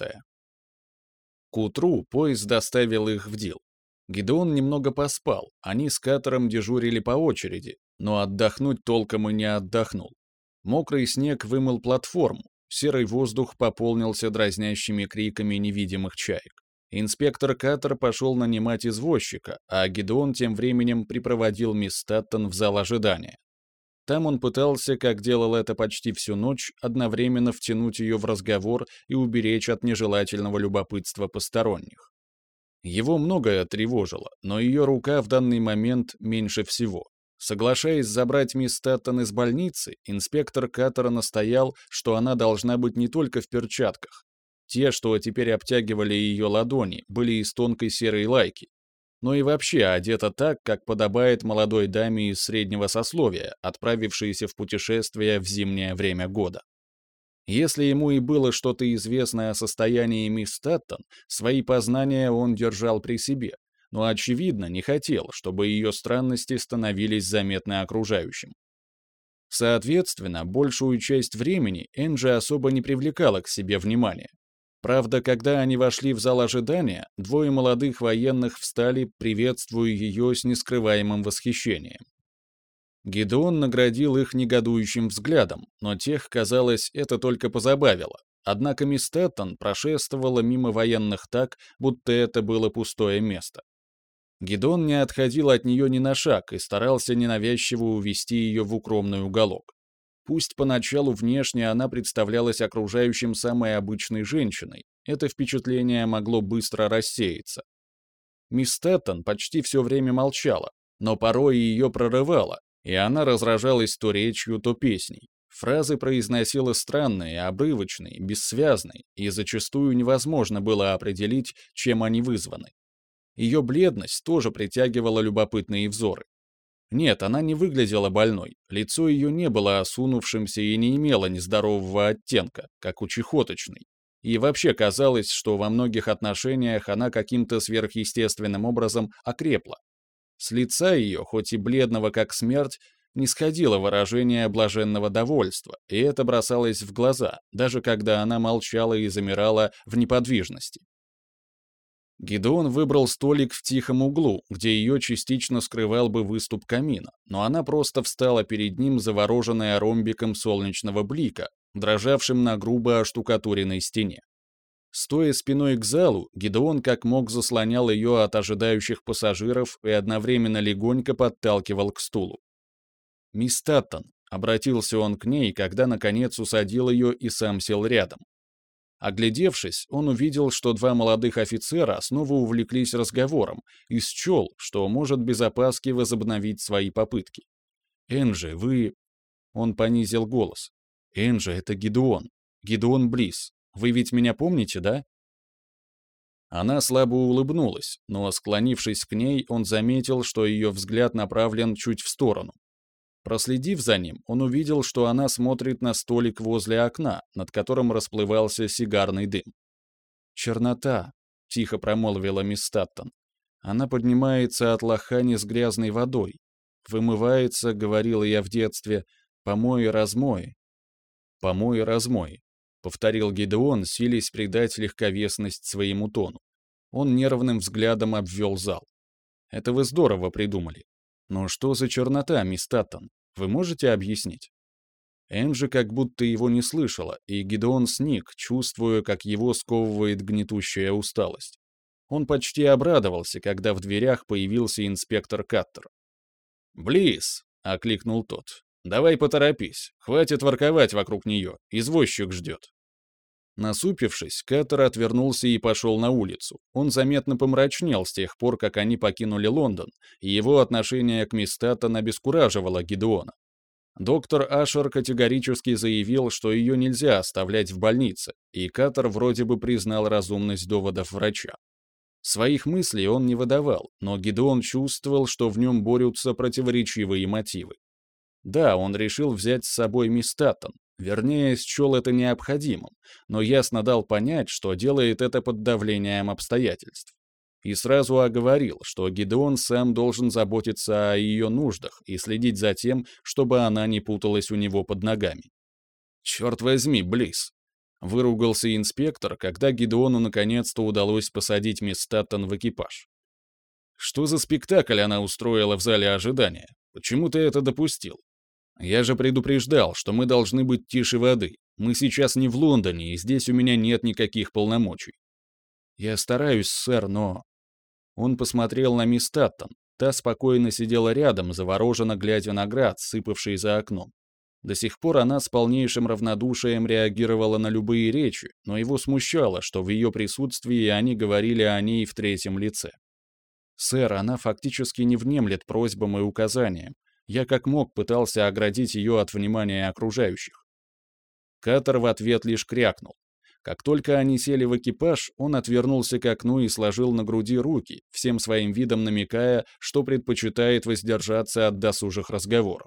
[SPEAKER 1] К утру поезд доставил их в Дил. Гидеон немного поспал, они с Катором дежурили по очереди, но отдохнуть толком и не отдохнул. Мокрый снег вымыл платформу, серый воздух пополнился дразнящими криками невидимых чаек. Инспектор Катер пошел нанимать извозчика, а Гидеон тем временем припроводил мисс Таттон в зал ожидания. Там он пытался, как делал это почти всю ночь, одновременно втянуть ее в разговор и уберечь от нежелательного любопытства посторонних. Его многое тревожило, но ее рука в данный момент меньше всего. Соглашаясь забрать мисс Таттон из больницы, инспектор Каттера настоял, что она должна быть не только в перчатках. Те, что теперь обтягивали ее ладони, были из тонкой серой лайки. Но и вообще одета так, как подобает молодой даме из среднего сословия, отправившейся в путешествие в зимнее время года. Если ему и было что-то известно о состоянии мисс Таттон, свои познания он держал при себе, но, очевидно, не хотел, чтобы ее странности становились заметны окружающим. Соответственно, большую часть времени Энджи особо не привлекала к себе внимания. Правда, когда они вошли в зал ожидания, двое молодых военных встали, приветствуя ее с нескрываемым восхищением. Гедеон наградил их негодующим взглядом, но тех, казалось, это только позабавило. Однако мисс Тэттон прошествовала мимо военных так, будто это было пустое место. Гедон не отходил от нее ни на шаг и старался ненавязчиво увести ее в укромный уголок. Пусть поначалу внешне она представлялась окружающим самой обычной женщиной, это впечатление могло быстро рассеяться. Мисс Тэттон почти все время молчала, но порой ее прорывало, и она разражалась то речью, то песней. Фразы произносила странные, обрывочные, бессвязные, и зачастую невозможно было определить, чем они вызваны. Ее бледность тоже притягивала любопытные взоры. Нет, она не выглядела больной, лицо ее не было осунувшимся и не имело нездорового оттенка, как у чехоточной. И вообще казалось, что во многих отношениях она каким-то сверхъестественным образом окрепла, с лица ее, хоть и бледного как смерть, не сходило выражение блаженного довольства, и это бросалось в глаза, даже когда она молчала и замирала в неподвижности. Гидеон выбрал столик в тихом углу, где ее частично скрывал бы выступ камина, но она просто встала перед ним, завороженная ромбиком солнечного блика, дрожавшим на грубо оштукатуренной стене. Стоя спиной к залу, Гидеон как мог заслонял ее от ожидающих пассажиров и одновременно легонько подталкивал к стулу. «Мисс Таттон», — обратился он к ней, когда наконец усадил ее и сам сел рядом. Оглядевшись, он увидел, что два молодых офицера снова увлеклись разговором и счел, что может без опаски возобновить свои попытки. «Энджи, вы...» Он понизил голос. «Энджи, это Гидеон. Гидеон Близ. Вы ведь меня помните, да?» Она слабо улыбнулась, но, склонившись к ней, он заметил, что ее взгляд направлен чуть в сторону. Проследив за ним, он увидел, что она смотрит на столик возле окна, над которым расплывался сигарный дым. «Чернота», — тихо промолвила мисс Статтон. «Она поднимается от лохани с грязной водой. Вымывается, — говорила я в детстве, — помои-размои». «Помои-размои», — повторил Гидеон, силясь придать легковесность своему тону. Он нервным взглядом обвел зал. «Это вы здорово придумали. Но что за чернота, мисс Таттон? Вы можете объяснить?» Энджи как будто его не слышала, и Гидеон сник, чувствуя, как его сковывает гнетущая усталость. Он почти обрадовался, когда в дверях появился инспектор Каттер. «Близ!» — окликнул тот. «Давай поторопись. Хватит ворковать вокруг нее. Извозчик ждет». Насупившись, Каттер отвернулся и пошел на улицу. Он заметно помрачнел с тех пор, как они покинули Лондон, и его отношение к мисс Таттон обескураживало Гидеона. Доктор Ашер категорически заявил, что ее нельзя оставлять в больнице, и Катер вроде бы признал разумность доводов врача. Своих мыслей он не выдавал, но Гидеон чувствовал, что в нем борются противоречивые мотивы. Да, он решил взять с собой мисс Таттон, вернее, счел это необходимым, но ясно дал понять, что делает это под давлением обстоятельств и сразу оговорил, что Гидеон сам должен заботиться о ее нуждах и следить за тем, чтобы она не путалась у него под ногами. «Черт возьми, Близ!» — выругался инспектор, когда Гидеону наконец-то удалось посадить мисс Статтон в экипаж. «Что за спектакль она устроила в зале ожидания? Почему ты это допустил? Я же предупреждал, что мы должны быть тише воды. Мы сейчас не в Лондоне, и здесь у меня нет никаких полномочий. Я стараюсь, сэр, но... Он посмотрел на мисс Таттон. Та спокойно сидела рядом, завороженно глядя на град, сыпавший за окном. До сих пор она с полнейшим равнодушием реагировала на любые речи, но его смущало, что в ее присутствии они говорили о ней в третьем лице. «Сэр, она фактически не внемлет просьбам и указаниям. Я как мог пытался оградить ее от внимания окружающих». Катер в ответ лишь крякнул. Как только они сели в экипаж, он отвернулся к окну и сложил на груди руки, всем своим видом намекая, что предпочитает воздержаться от досужих разговоров.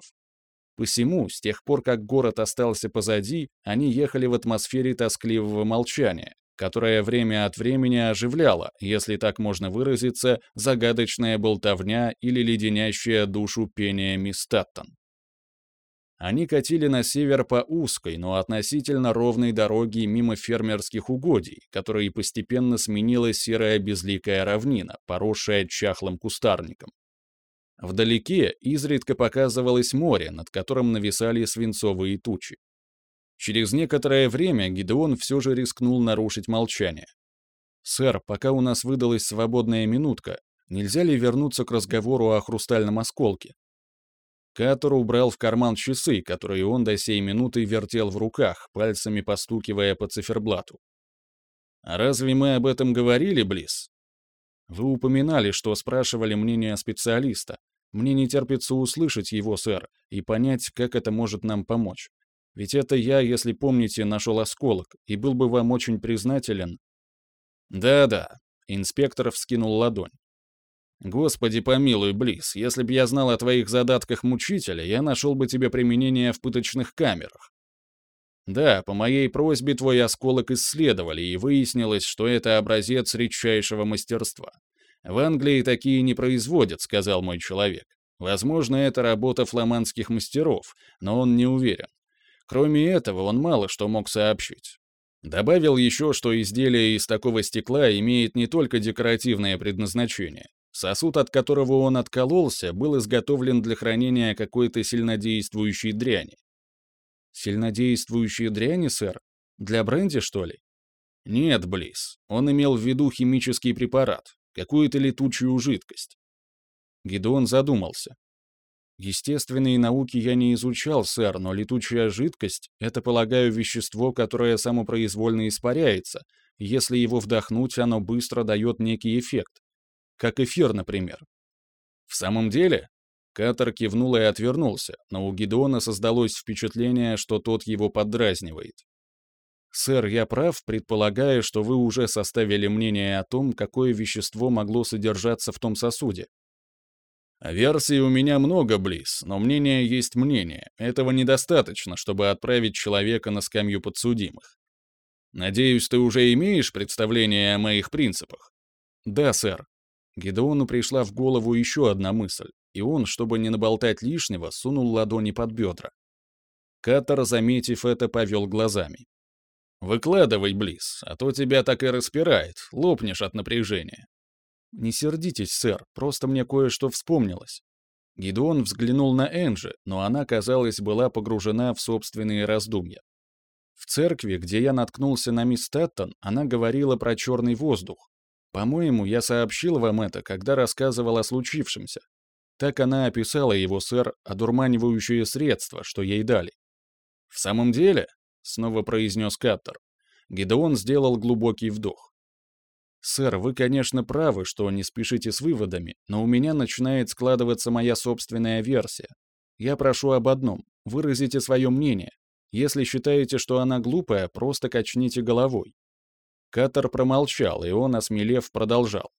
[SPEAKER 1] Посему, с тех пор, как город остался позади, они ехали в атмосфере тоскливого молчания, которое время от времени оживляло, если так можно выразиться, загадочная болтовня или леденящая душу пение мисс Таттон. Они катили на север по узкой, но относительно ровной дороге мимо фермерских угодий, которые постепенно сменила серая безликая равнина, поросшая чахлым кустарником. Вдалеке изредка показывалось море, над которым нависали свинцовые тучи. Через некоторое время Гидеон все же рискнул нарушить молчание. «Сэр, пока у нас выдалась свободная минутка, нельзя ли вернуться к разговору о хрустальном осколке? Катер убрал в карман часы, которые он до сей минуты вертел в руках, пальцами постукивая по циферблату. «А разве мы об этом говорили, Близ?» «Вы упоминали, что спрашивали мнение специалиста. Мне не терпится услышать его, сэр, и понять, как это может нам помочь. Ведь это я, если помните, нашел осколок, и был бы вам очень признателен». «Да-да», — инспектор вскинул ладонь. Господи помилуй, Близ, если б я знал о твоих задатках мучителя, я нашел бы тебе применение в пыточных камерах. Да, по моей просьбе твой осколок исследовали, и выяснилось, что это образец редчайшего мастерства. В Англии такие не производят, сказал мой человек. Возможно, это работа фламандских мастеров, но он не уверен. Кроме этого, он мало что мог сообщить. Добавил еще, что изделие из такого стекла имеет не только декоративное предназначение, Сосуд, от которого он откололся, был изготовлен для хранения какой-то сильнодействующей дряни. Сильнодействующей дряни, сэр? Для бренди, что ли? Нет, Близ. Он имел в виду химический препарат, какую-то летучую жидкость. Гидеон задумался. Естественные науки я не изучал, сэр, но летучая жидкость — это, полагаю, вещество, которое самопроизвольно испаряется. Если его вдохнуть, оно быстро дает некий эффект как эфир, например. В самом деле, Катер кивнул и отвернулся, но у Гидеона создалось впечатление, что тот его поддразнивает. «Сэр, я прав, предполагая, что вы уже составили мнение о том, какое вещество могло содержаться в том сосуде». Версий у меня много, Близ, но мнение есть мнение. Этого недостаточно, чтобы отправить человека на скамью подсудимых. Надеюсь, ты уже имеешь представление о моих принципах? Да, сэр. Гедеону пришла в голову еще одна мысль, и он, чтобы не наболтать лишнего, сунул ладони под бедра. Катер, заметив это, повел глазами. «Выкладывай, Близ, а то тебя так и распирает, лопнешь от напряжения». «Не сердитесь, сэр, просто мне кое-что вспомнилось». Гидеон взглянул на Энджи, но она, казалось, была погружена в собственные раздумья. В церкви, где я наткнулся на мисс Таттон, она говорила про черный воздух. По-моему, я сообщил вам это, когда рассказывал о случившемся. Так она описала его, сэр, одурманивающее средство, что ей дали. «В самом деле?» — снова произнес Каттер. Гидеон сделал глубокий вдох. «Сэр, вы, конечно, правы, что не спешите с выводами, но у меня начинает складываться моя собственная версия. Я прошу об одном — выразите свое мнение. Если считаете, что она глупая, просто качните головой». Каттер промолчал, и он, осмелев, продолжал.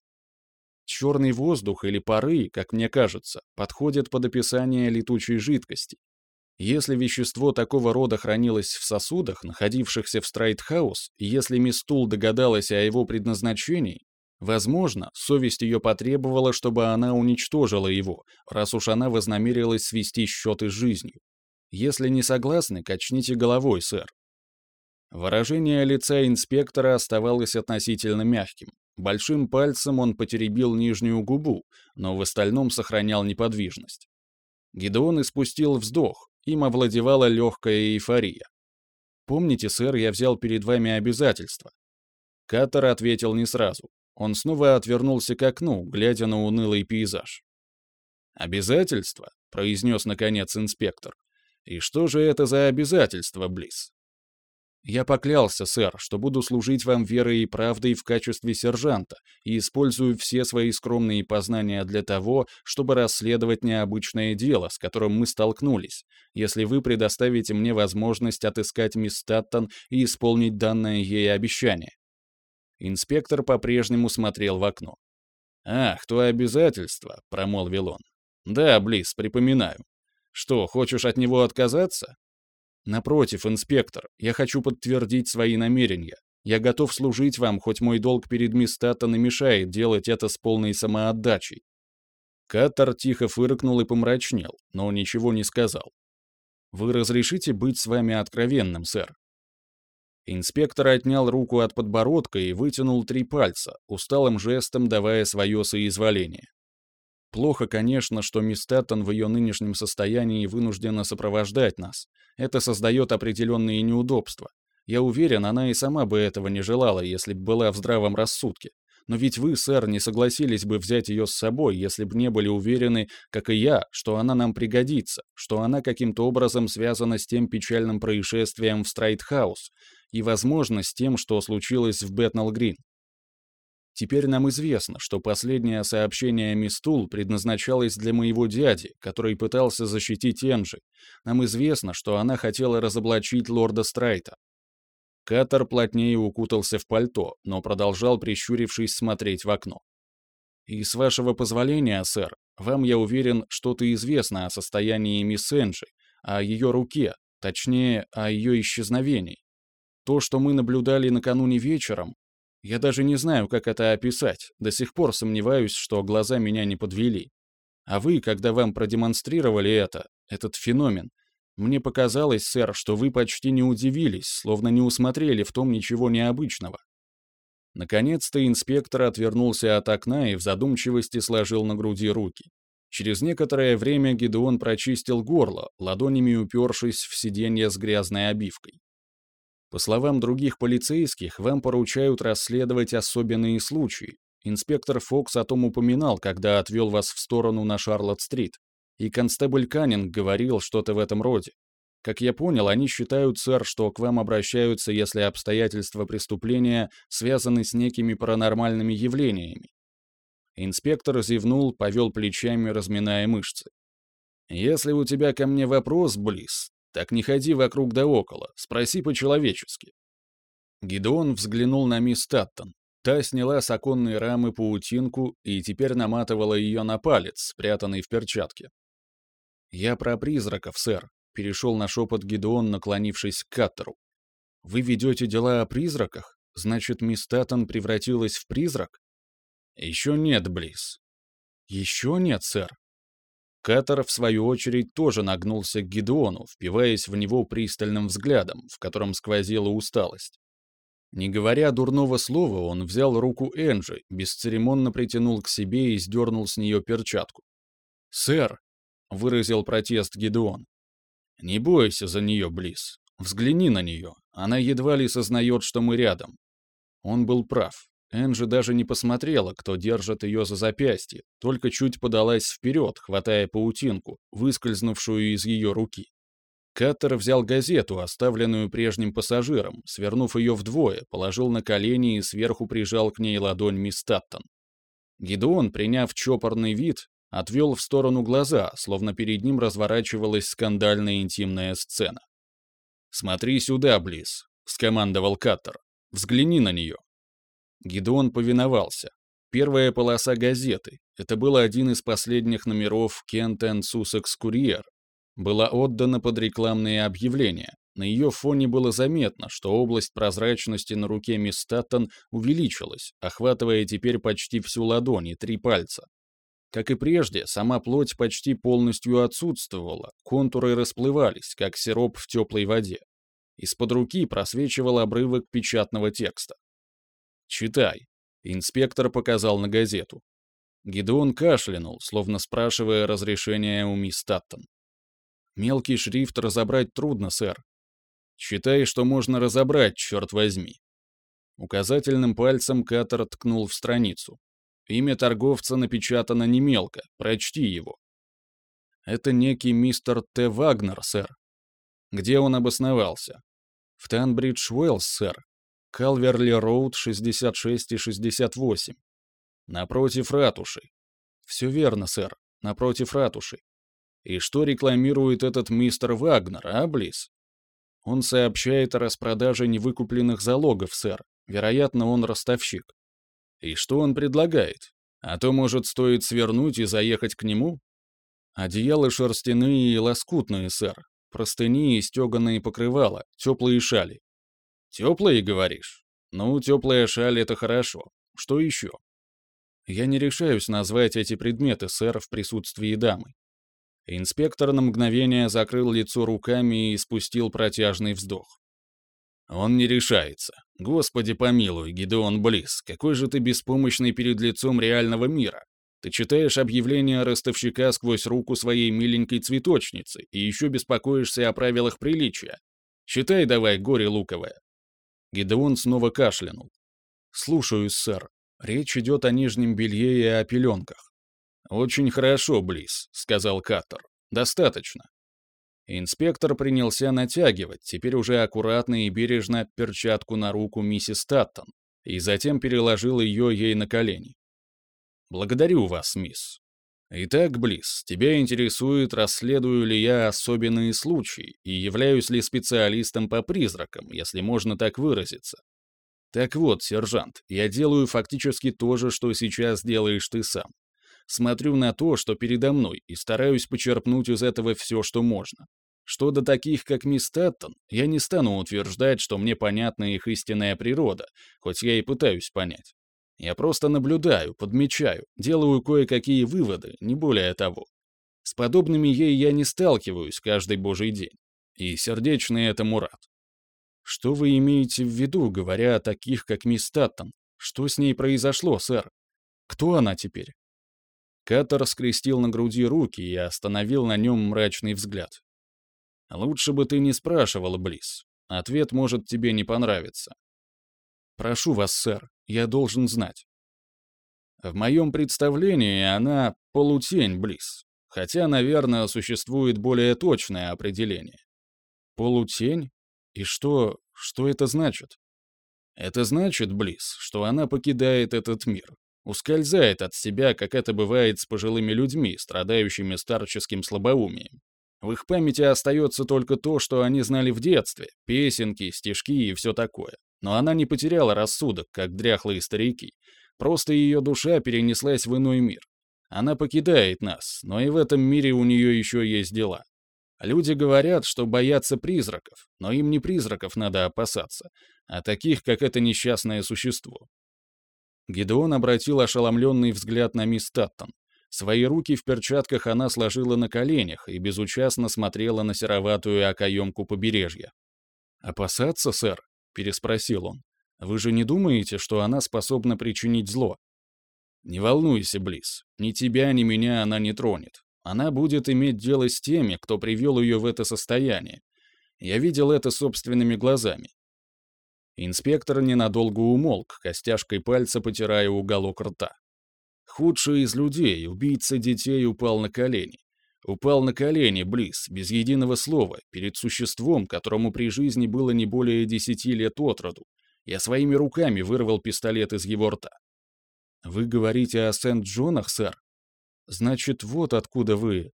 [SPEAKER 1] Черный воздух или пары, как мне кажется, подходят под описание летучей жидкости. Если вещество такого рода хранилось в сосудах, находившихся в Страйтхаус, если мисс Тул догадалась о его предназначении, возможно, совесть ее потребовала, чтобы она уничтожила его, раз уж она вознамерилась свести счеты с жизнью. Если не согласны, качните головой, сэр. Выражение лица инспектора оставалось относительно мягким. Большим пальцем он потеребил нижнюю губу, но в остальном сохранял неподвижность. Гидеон испустил вздох, им овладевала легкая эйфория. «Помните, сэр, я взял перед вами обязательства?» Каттер ответил не сразу. Он снова отвернулся к окну, глядя на унылый пейзаж. «Обязательства?» — произнес, наконец, инспектор. «И что же это за обязательства, Близ?» Я поклялся, сэр, что буду служить вам верой и правдой в качестве сержанта и использую все свои скромные познания для того, чтобы расследовать необычное дело, с которым мы столкнулись, если вы предоставите мне возможность отыскать мисс Таттон и исполнить данное ей обещание. Инспектор по-прежнему смотрел в окно. «Ах, то обязательство», — промолвил он. «Да, Близ, припоминаю. Что, хочешь от него отказаться?» Напротив, инспектор, я хочу подтвердить свои намерения. Я готов служить вам, хоть мой долг перед мисс Таттон и мешает делать это с полной самоотдачей. Каттер тихо фыркнул и помрачнел, но ничего не сказал. «Вы разрешите быть с вами откровенным, сэр?» Инспектор отнял руку от подбородка и вытянул три пальца, усталым жестом давая свое соизволение. Плохо, конечно, что мисс Тэттон в ее нынешнем состоянии вынуждена сопровождать нас. Это создает определенные неудобства. Я уверен, она и сама бы этого не желала, если бы была в здравом рассудке. Но ведь вы, сэр, не согласились бы взять ее с собой, если бы не были уверены, как и я, что она нам пригодится, что она каким-то образом связана с тем печальным происшествием в Страйтхаус и, возможно, с тем, что случилось в Бэтнелл-Грин. Теперь нам известно, что последнее сообщение Мистул предназначалось для моего дяди, который пытался защитить Энджи. Нам известно, что она хотела разоблачить лорда Страйта. Катер плотнее укутался в пальто, но продолжал, прищурившись, смотреть в окно. «И с вашего позволения, сэр, вам, я уверен, что-то известно о состоянии мисс Энджи, о ее руке, точнее, о ее исчезновении. То, что мы наблюдали накануне вечером, я даже не знаю, как это описать, до сих пор сомневаюсь, что глаза меня не подвели. А вы, когда вам продемонстрировали это, этот феномен, мне показалось, сэр, что вы почти не удивились, словно не усмотрели в том ничего необычного. Наконец-то инспектор отвернулся от окна и в задумчивости сложил на груди руки. Через некоторое время Гедеон прочистил горло, ладонями упершись в сиденье с грязной обивкой. По словам других полицейских, вам поручают расследовать особенные случаи. Инспектор Фокс о том упоминал, когда отвел вас в сторону на Шарлотт-стрит. И констебль Каннинг говорил что-то в этом роде. Как я понял, они считают, сэр, что к вам обращаются, если обстоятельства преступления связаны с некими паранормальными явлениями. Инспектор зевнул, повел плечами, разминая мышцы. «Если у тебя ко мне вопрос, Близ, так не ходи вокруг да около, спроси по-человечески. Гидеон взглянул на мисс Таттон. Та сняла с оконной рамы паутинку и теперь наматывала ее на палец, спрятанный в перчатке. «Я про призраков, сэр», — перешел на шепот Гидеон, наклонившись к Каттеру. «Вы ведете дела о призраках? Значит, мисс Таттон превратилась в призрак?» «Еще нет, Близ». «Еще нет, сэр». Каттер, в свою очередь, тоже нагнулся к Гидеону, впиваясь в него пристальным взглядом, в котором сквозила усталость. Не говоря дурного слова, он взял руку Энджи, бесцеремонно притянул к себе и сдернул с нее перчатку. «Сэр!» — выразил протест Гидеон. «Не бойся за нее, Близ. Взгляни на нее. Она едва ли сознает, что мы рядом». Он был прав. Энджи даже не посмотрела, кто держит ее за запястье, только чуть подалась вперед, хватая паутинку, выскользнувшую из ее руки. Каттер взял газету, оставленную прежним пассажиром, свернув ее вдвое, положил на колени и сверху прижал к ней ладонь мисс Таттон. Гидеон, приняв чопорный вид, отвел в сторону глаза, словно перед ним разворачивалась скандальная интимная сцена. «Смотри сюда, Близ», — скомандовал Каттер. «Взгляни на нее». Гидеон повиновался. Первая полоса газеты. Это был один из последних номеров Кент энд Курьер, была отдана под рекламные объявления. На ее фоне было заметно, что область прозрачности на руке мисс Таттон увеличилась, охватывая теперь почти всю ладонь и три пальца. Как и прежде, сама плоть почти полностью отсутствовала, контуры расплывались, как сироп в теплой воде. Из-под руки просвечивал обрывок печатного текста. «Читай», — инспектор показал на газету. Гидеон кашлянул, словно спрашивая разрешения у мисс Таттон. Мелкий шрифт разобрать трудно, сэр. Считай, что можно разобрать, черт возьми. Указательным пальцем Каттер ткнул в страницу. Имя торговца напечатано не мелко, прочти его. Это некий мистер Т. Вагнер, сэр. Где он обосновался? В Танбридж-Уэллс, сэр. Калверли-Роуд, 66 и 68. Напротив ратуши. Все верно, сэр. Напротив ратуши. И что рекламирует этот мистер Вагнер, а, Близ? Он сообщает о распродаже невыкупленных залогов, сэр. Вероятно, он ростовщик. И что он предлагает? А то, может, стоит свернуть и заехать к нему? Одеяла шерстяные и лоскутные, сэр. Простыни и стеганые покрывала, теплые шали. Теплые, говоришь? Ну, теплая шаль — это хорошо. Что еще? Я не решаюсь назвать эти предметы, сэр, в присутствии дамы. Инспектор на мгновение закрыл лицо руками и спустил протяжный вздох. Он не решается. Господи помилуй, Гидеон Близ, какой же ты беспомощный перед лицом реального мира. Ты читаешь объявление ростовщика сквозь руку своей миленькой цветочницы и еще беспокоишься о правилах приличия. Читай давай, горе луковое. Гидеон снова кашлянул. «Слушаюсь, сэр. Речь идет о нижнем белье и о пеленках. «Очень хорошо, Близ», — сказал Каттер. «Достаточно». Инспектор принялся натягивать, теперь уже аккуратно и бережно, перчатку на руку миссис Таттон, и затем переложил ее ей на колени. «Благодарю вас, мисс. Итак, Близ, тебя интересует, расследую ли я особенные случаи и являюсь ли специалистом по призракам, если можно так выразиться. Так вот, сержант, я делаю фактически то же, что сейчас делаешь ты сам смотрю на то, что передо мной, и стараюсь почерпнуть из этого все, что можно. Что до таких, как мисс Таттон, я не стану утверждать, что мне понятна их истинная природа, хоть я и пытаюсь понять. Я просто наблюдаю, подмечаю, делаю кое-какие выводы, не более того. С подобными ей я не сталкиваюсь каждый божий день. И сердечный этому рад. Что вы имеете в виду, говоря о таких, как мисс Таттон? Что с ней произошло, сэр? Кто она теперь? Катер скрестил на груди руки и остановил на нем мрачный взгляд. «Лучше бы ты не спрашивала, Близ. Ответ может тебе не понравиться». «Прошу вас, сэр, я должен знать». В моем представлении она полутень, Близ. Хотя, наверное, существует более точное определение. Полутень? И что... что это значит? Это значит, Близ, что она покидает этот мир ускользает от себя, как это бывает с пожилыми людьми, страдающими старческим слабоумием. В их памяти остается только то, что они знали в детстве, песенки, стишки и все такое. Но она не потеряла рассудок, как дряхлые старики. Просто ее душа перенеслась в иной мир. Она покидает нас, но и в этом мире у нее еще есть дела. Люди говорят, что боятся призраков, но им не призраков надо опасаться, а таких, как это несчастное существо. Гедеон обратил ошеломленный взгляд на мисс Таттон. Свои руки в перчатках она сложила на коленях и безучастно смотрела на сероватую окоемку побережья. «Опасаться, сэр?» — переспросил он. «Вы же не думаете, что она способна причинить зло?» «Не волнуйся, Близ. Ни тебя, ни меня она не тронет. Она будет иметь дело с теми, кто привел ее в это состояние. Я видел это собственными глазами. Инспектор ненадолго умолк, костяшкой пальца потирая уголок рта. Худший из людей, убийца детей, упал на колени. Упал на колени, Близ, без единого слова, перед существом, которому при жизни было не более десяти лет от роду. Я своими руками вырвал пистолет из его рта. «Вы говорите о Сент-Джонах, сэр?» Значит, вот откуда вы.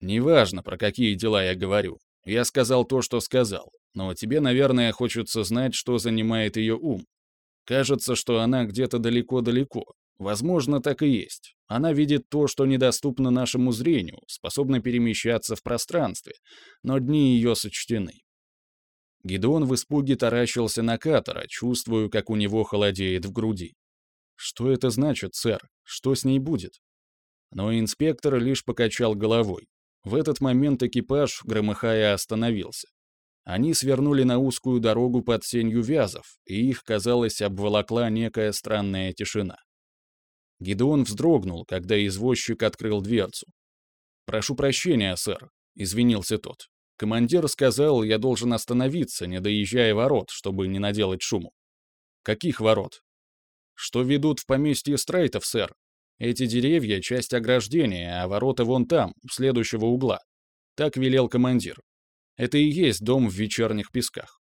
[SPEAKER 1] Неважно, про какие дела я говорю. Я сказал то, что сказал. Но тебе, наверное, хочется знать, что занимает ее ум. Кажется, что она где-то далеко-далеко. Возможно, так и есть. Она видит то, что недоступно нашему зрению, способна перемещаться в пространстве, но дни ее сочтены. Гидеон в испуге таращился на Катара, чувствуя, как у него холодеет в груди. «Что это значит, сэр? Что с ней будет?» Но инспектор лишь покачал головой. В этот момент экипаж, громыхая, остановился. Они свернули на узкую дорогу под сенью вязов, и их, казалось, обволокла некая странная тишина. Гидеон вздрогнул, когда извозчик открыл дверцу. «Прошу прощения, сэр», — извинился тот. «Командир сказал, я должен остановиться, не доезжая ворот, чтобы не наделать шуму». «Каких ворот?» «Что ведут в поместье Страйтов, сэр», эти деревья — часть ограждения, а ворота вон там, у следующего угла. Так велел командир. Это и есть дом в вечерних песках.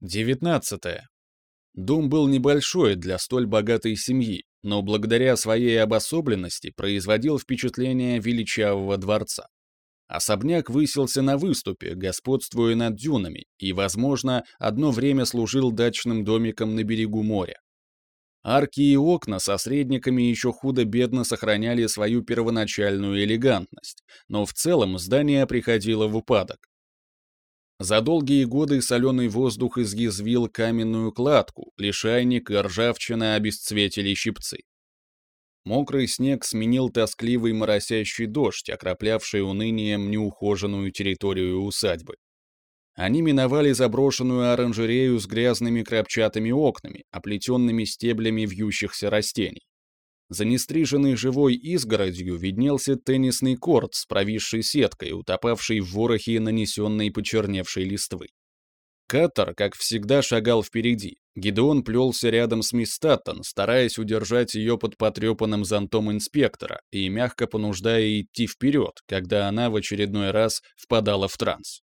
[SPEAKER 1] Девятнадцатое. Дом был небольшой для столь богатой семьи, но благодаря своей обособленности производил впечатление величавого дворца. Особняк высился на выступе, господствуя над дюнами, и, возможно, одно время служил дачным домиком на берегу моря. Арки и окна со средниками еще худо-бедно сохраняли свою первоначальную элегантность, но в целом здание приходило в упадок. За долгие годы соленый воздух изъязвил каменную кладку, лишайник и ржавчина обесцветили щипцы. Мокрый снег сменил тоскливый моросящий дождь, окроплявший унынием неухоженную территорию усадьбы. Они миновали заброшенную оранжерею с грязными крапчатыми окнами, оплетенными стеблями вьющихся растений. За нестриженной живой изгородью виднелся теннисный корт с провисшей сеткой, утопавшей в ворохе нанесенной почерневшей листвы. Каттер, как всегда, шагал впереди. Гидеон плелся рядом с мисс Таттон, стараясь удержать ее под потрепанным зонтом инспектора и мягко понуждая идти вперед, когда она в очередной раз впадала в транс.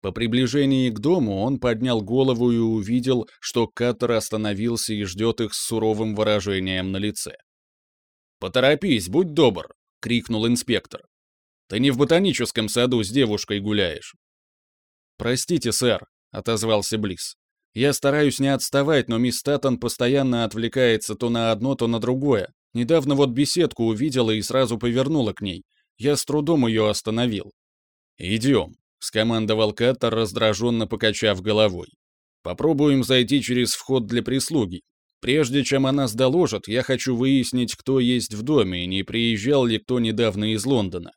[SPEAKER 1] По приближении к дому он поднял голову и увидел, что Каттер остановился и ждет их с суровым выражением на лице. «Поторопись, будь добр!» — крикнул инспектор. «Ты не в ботаническом саду с девушкой гуляешь». «Простите, сэр», — отозвался Близ. «Я стараюсь не отставать, но мисс Таттон постоянно отвлекается то на одно, то на другое. Недавно вот беседку увидела и сразу повернула к ней. Я с трудом ее остановил». «Идем», — скомандовал Каттер, раздраженно покачав головой. «Попробуем зайти через вход для прислуги. Прежде чем о нас доложат, я хочу выяснить, кто есть в доме и не приезжал ли кто недавно из Лондона».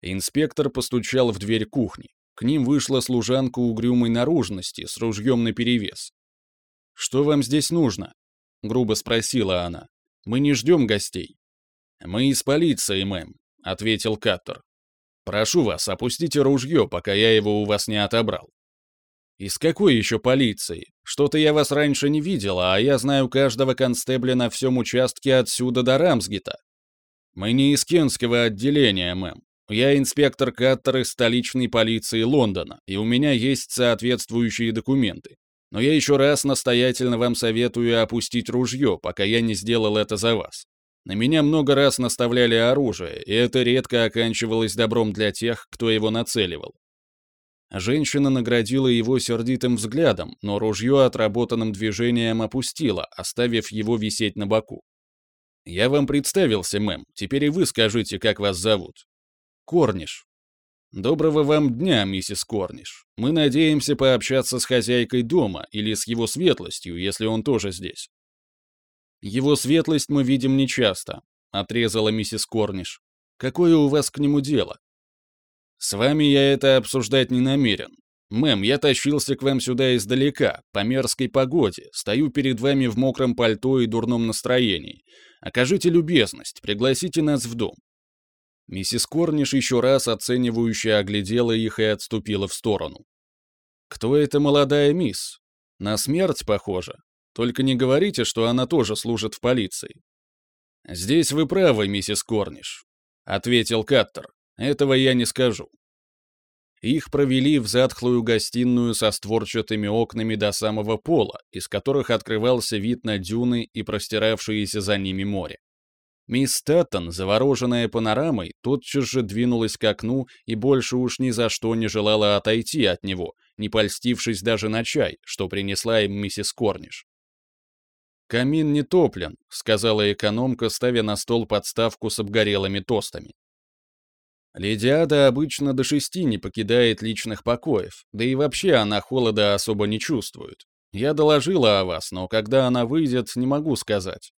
[SPEAKER 1] Инспектор постучал в дверь кухни. К ним вышла служанка угрюмой наружности с ружьем наперевес. «Что вам здесь нужно?» — грубо спросила она. «Мы не ждем гостей». «Мы из полиции, мэм», — ответил Каттер. Прошу вас, опустите ружье, пока я его у вас не отобрал. Из какой еще полиции? Что-то я вас раньше не видела, а я знаю каждого констебля на всем участке отсюда до Рамсгита. Мы не из Кенского отделения, мэм. Я инспектор Каттер из столичной полиции Лондона, и у меня есть соответствующие документы. Но я еще раз настоятельно вам советую опустить ружье, пока я не сделал это за вас. На меня много раз наставляли оружие, и это редко оканчивалось добром для тех, кто его нацеливал. Женщина наградила его сердитым взглядом, но ружье отработанным движением опустила, оставив его висеть на боку. «Я вам представился, мэм. Теперь и вы скажите, как вас зовут». «Корниш». «Доброго вам дня, миссис Корниш. Мы надеемся пообщаться с хозяйкой дома или с его светлостью, если он тоже здесь». «Его светлость мы видим нечасто», — отрезала миссис Корниш. «Какое у вас к нему дело?» «С вами я это обсуждать не намерен. Мэм, я тащился к вам сюда издалека, по мерзкой погоде, стою перед вами в мокром пальто и дурном настроении. Окажите любезность, пригласите нас в дом». Миссис Корниш еще раз оценивающе оглядела их и отступила в сторону. «Кто эта молодая мисс? На смерть похожа. Только не говорите, что она тоже служит в полиции». «Здесь вы правы, миссис Корниш», — ответил Каттер. «Этого я не скажу». Их провели в затхлую гостиную со створчатыми окнами до самого пола, из которых открывался вид на дюны и простиравшееся за ними море. Мисс Тэттон, завороженная панорамой, тотчас же двинулась к окну и больше уж ни за что не желала отойти от него, не польстившись даже на чай, что принесла им миссис Корниш. «Камин не топлен», — сказала экономка, ставя на стол подставку с обгорелыми тостами. Леди Ада обычно до шести не покидает личных покоев, да и вообще она холода особо не чувствует. Я доложила о вас, но когда она выйдет, не могу сказать.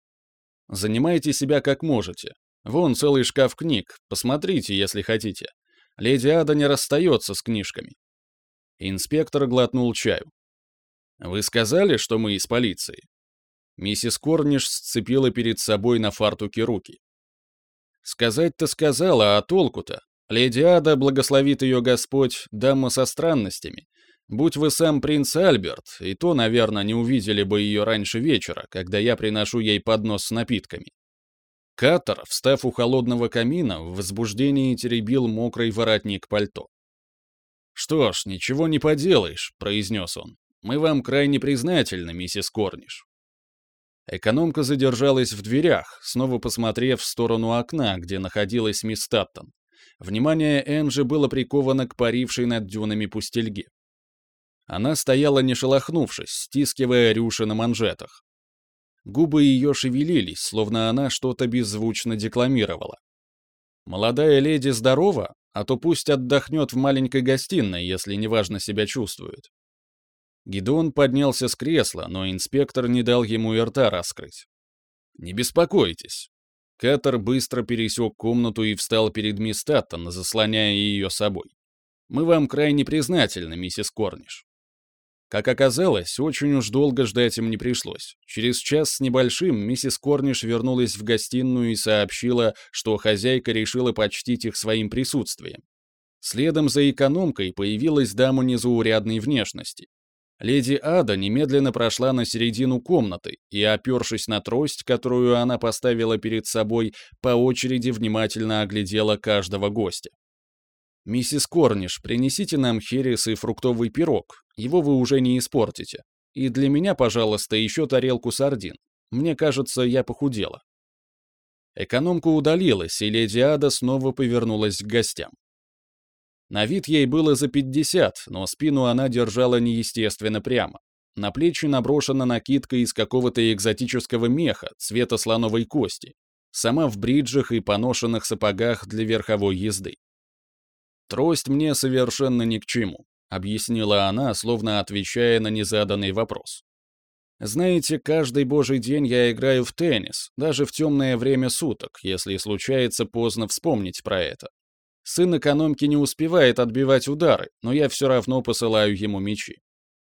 [SPEAKER 1] Занимайте себя как можете. Вон целый шкаф книг, посмотрите, если хотите. Леди Ада не расстается с книжками. Инспектор глотнул чаю. «Вы сказали, что мы из полиции?» Миссис Корниш сцепила перед собой на фартуке руки. «Сказать-то сказала, а толку-то? Леди Ада, благословит ее Господь, дама со странностями. Будь вы сам принц Альберт, и то, наверное, не увидели бы ее раньше вечера, когда я приношу ей поднос с напитками». Катер, встав у холодного камина, в возбуждении теребил мокрый воротник пальто. «Что ж, ничего не поделаешь», — произнес он. «Мы вам крайне признательны, миссис Корниш. Экономка задержалась в дверях, снова посмотрев в сторону окна, где находилась мисс Таттон. Внимание Энджи было приковано к парившей над дюнами пустельге. Она стояла не шелохнувшись, стискивая рюши на манжетах. Губы ее шевелились, словно она что-то беззвучно декламировала. «Молодая леди здорова, а то пусть отдохнет в маленькой гостиной, если неважно себя чувствует». Гидеон поднялся с кресла, но инспектор не дал ему и рта раскрыть. «Не беспокойтесь». Каттер быстро пересек комнату и встал перед мисс Таттон, заслоняя ее собой. «Мы вам крайне признательны, миссис Корниш». Как оказалось, очень уж долго ждать им не пришлось. Через час с небольшим миссис Корниш вернулась в гостиную и сообщила, что хозяйка решила почтить их своим присутствием. Следом за экономкой появилась дама незаурядной внешности, Леди Ада немедленно прошла на середину комнаты и, опершись на трость, которую она поставила перед собой, по очереди внимательно оглядела каждого гостя. «Миссис Корниш, принесите нам херес и фруктовый пирог, его вы уже не испортите. И для меня, пожалуйста, еще тарелку сардин. Мне кажется, я похудела». Экономка удалилась, и леди Ада снова повернулась к гостям. На вид ей было за 50, но спину она держала неестественно прямо. На плечи наброшена накидка из какого-то экзотического меха, цвета слоновой кости. Сама в бриджах и поношенных сапогах для верховой езды. «Трость мне совершенно ни к чему», — объяснила она, словно отвечая на незаданный вопрос. «Знаете, каждый божий день я играю в теннис, даже в темное время суток, если случается поздно вспомнить про это. Сын экономки не успевает отбивать удары, но я все равно посылаю ему мечи.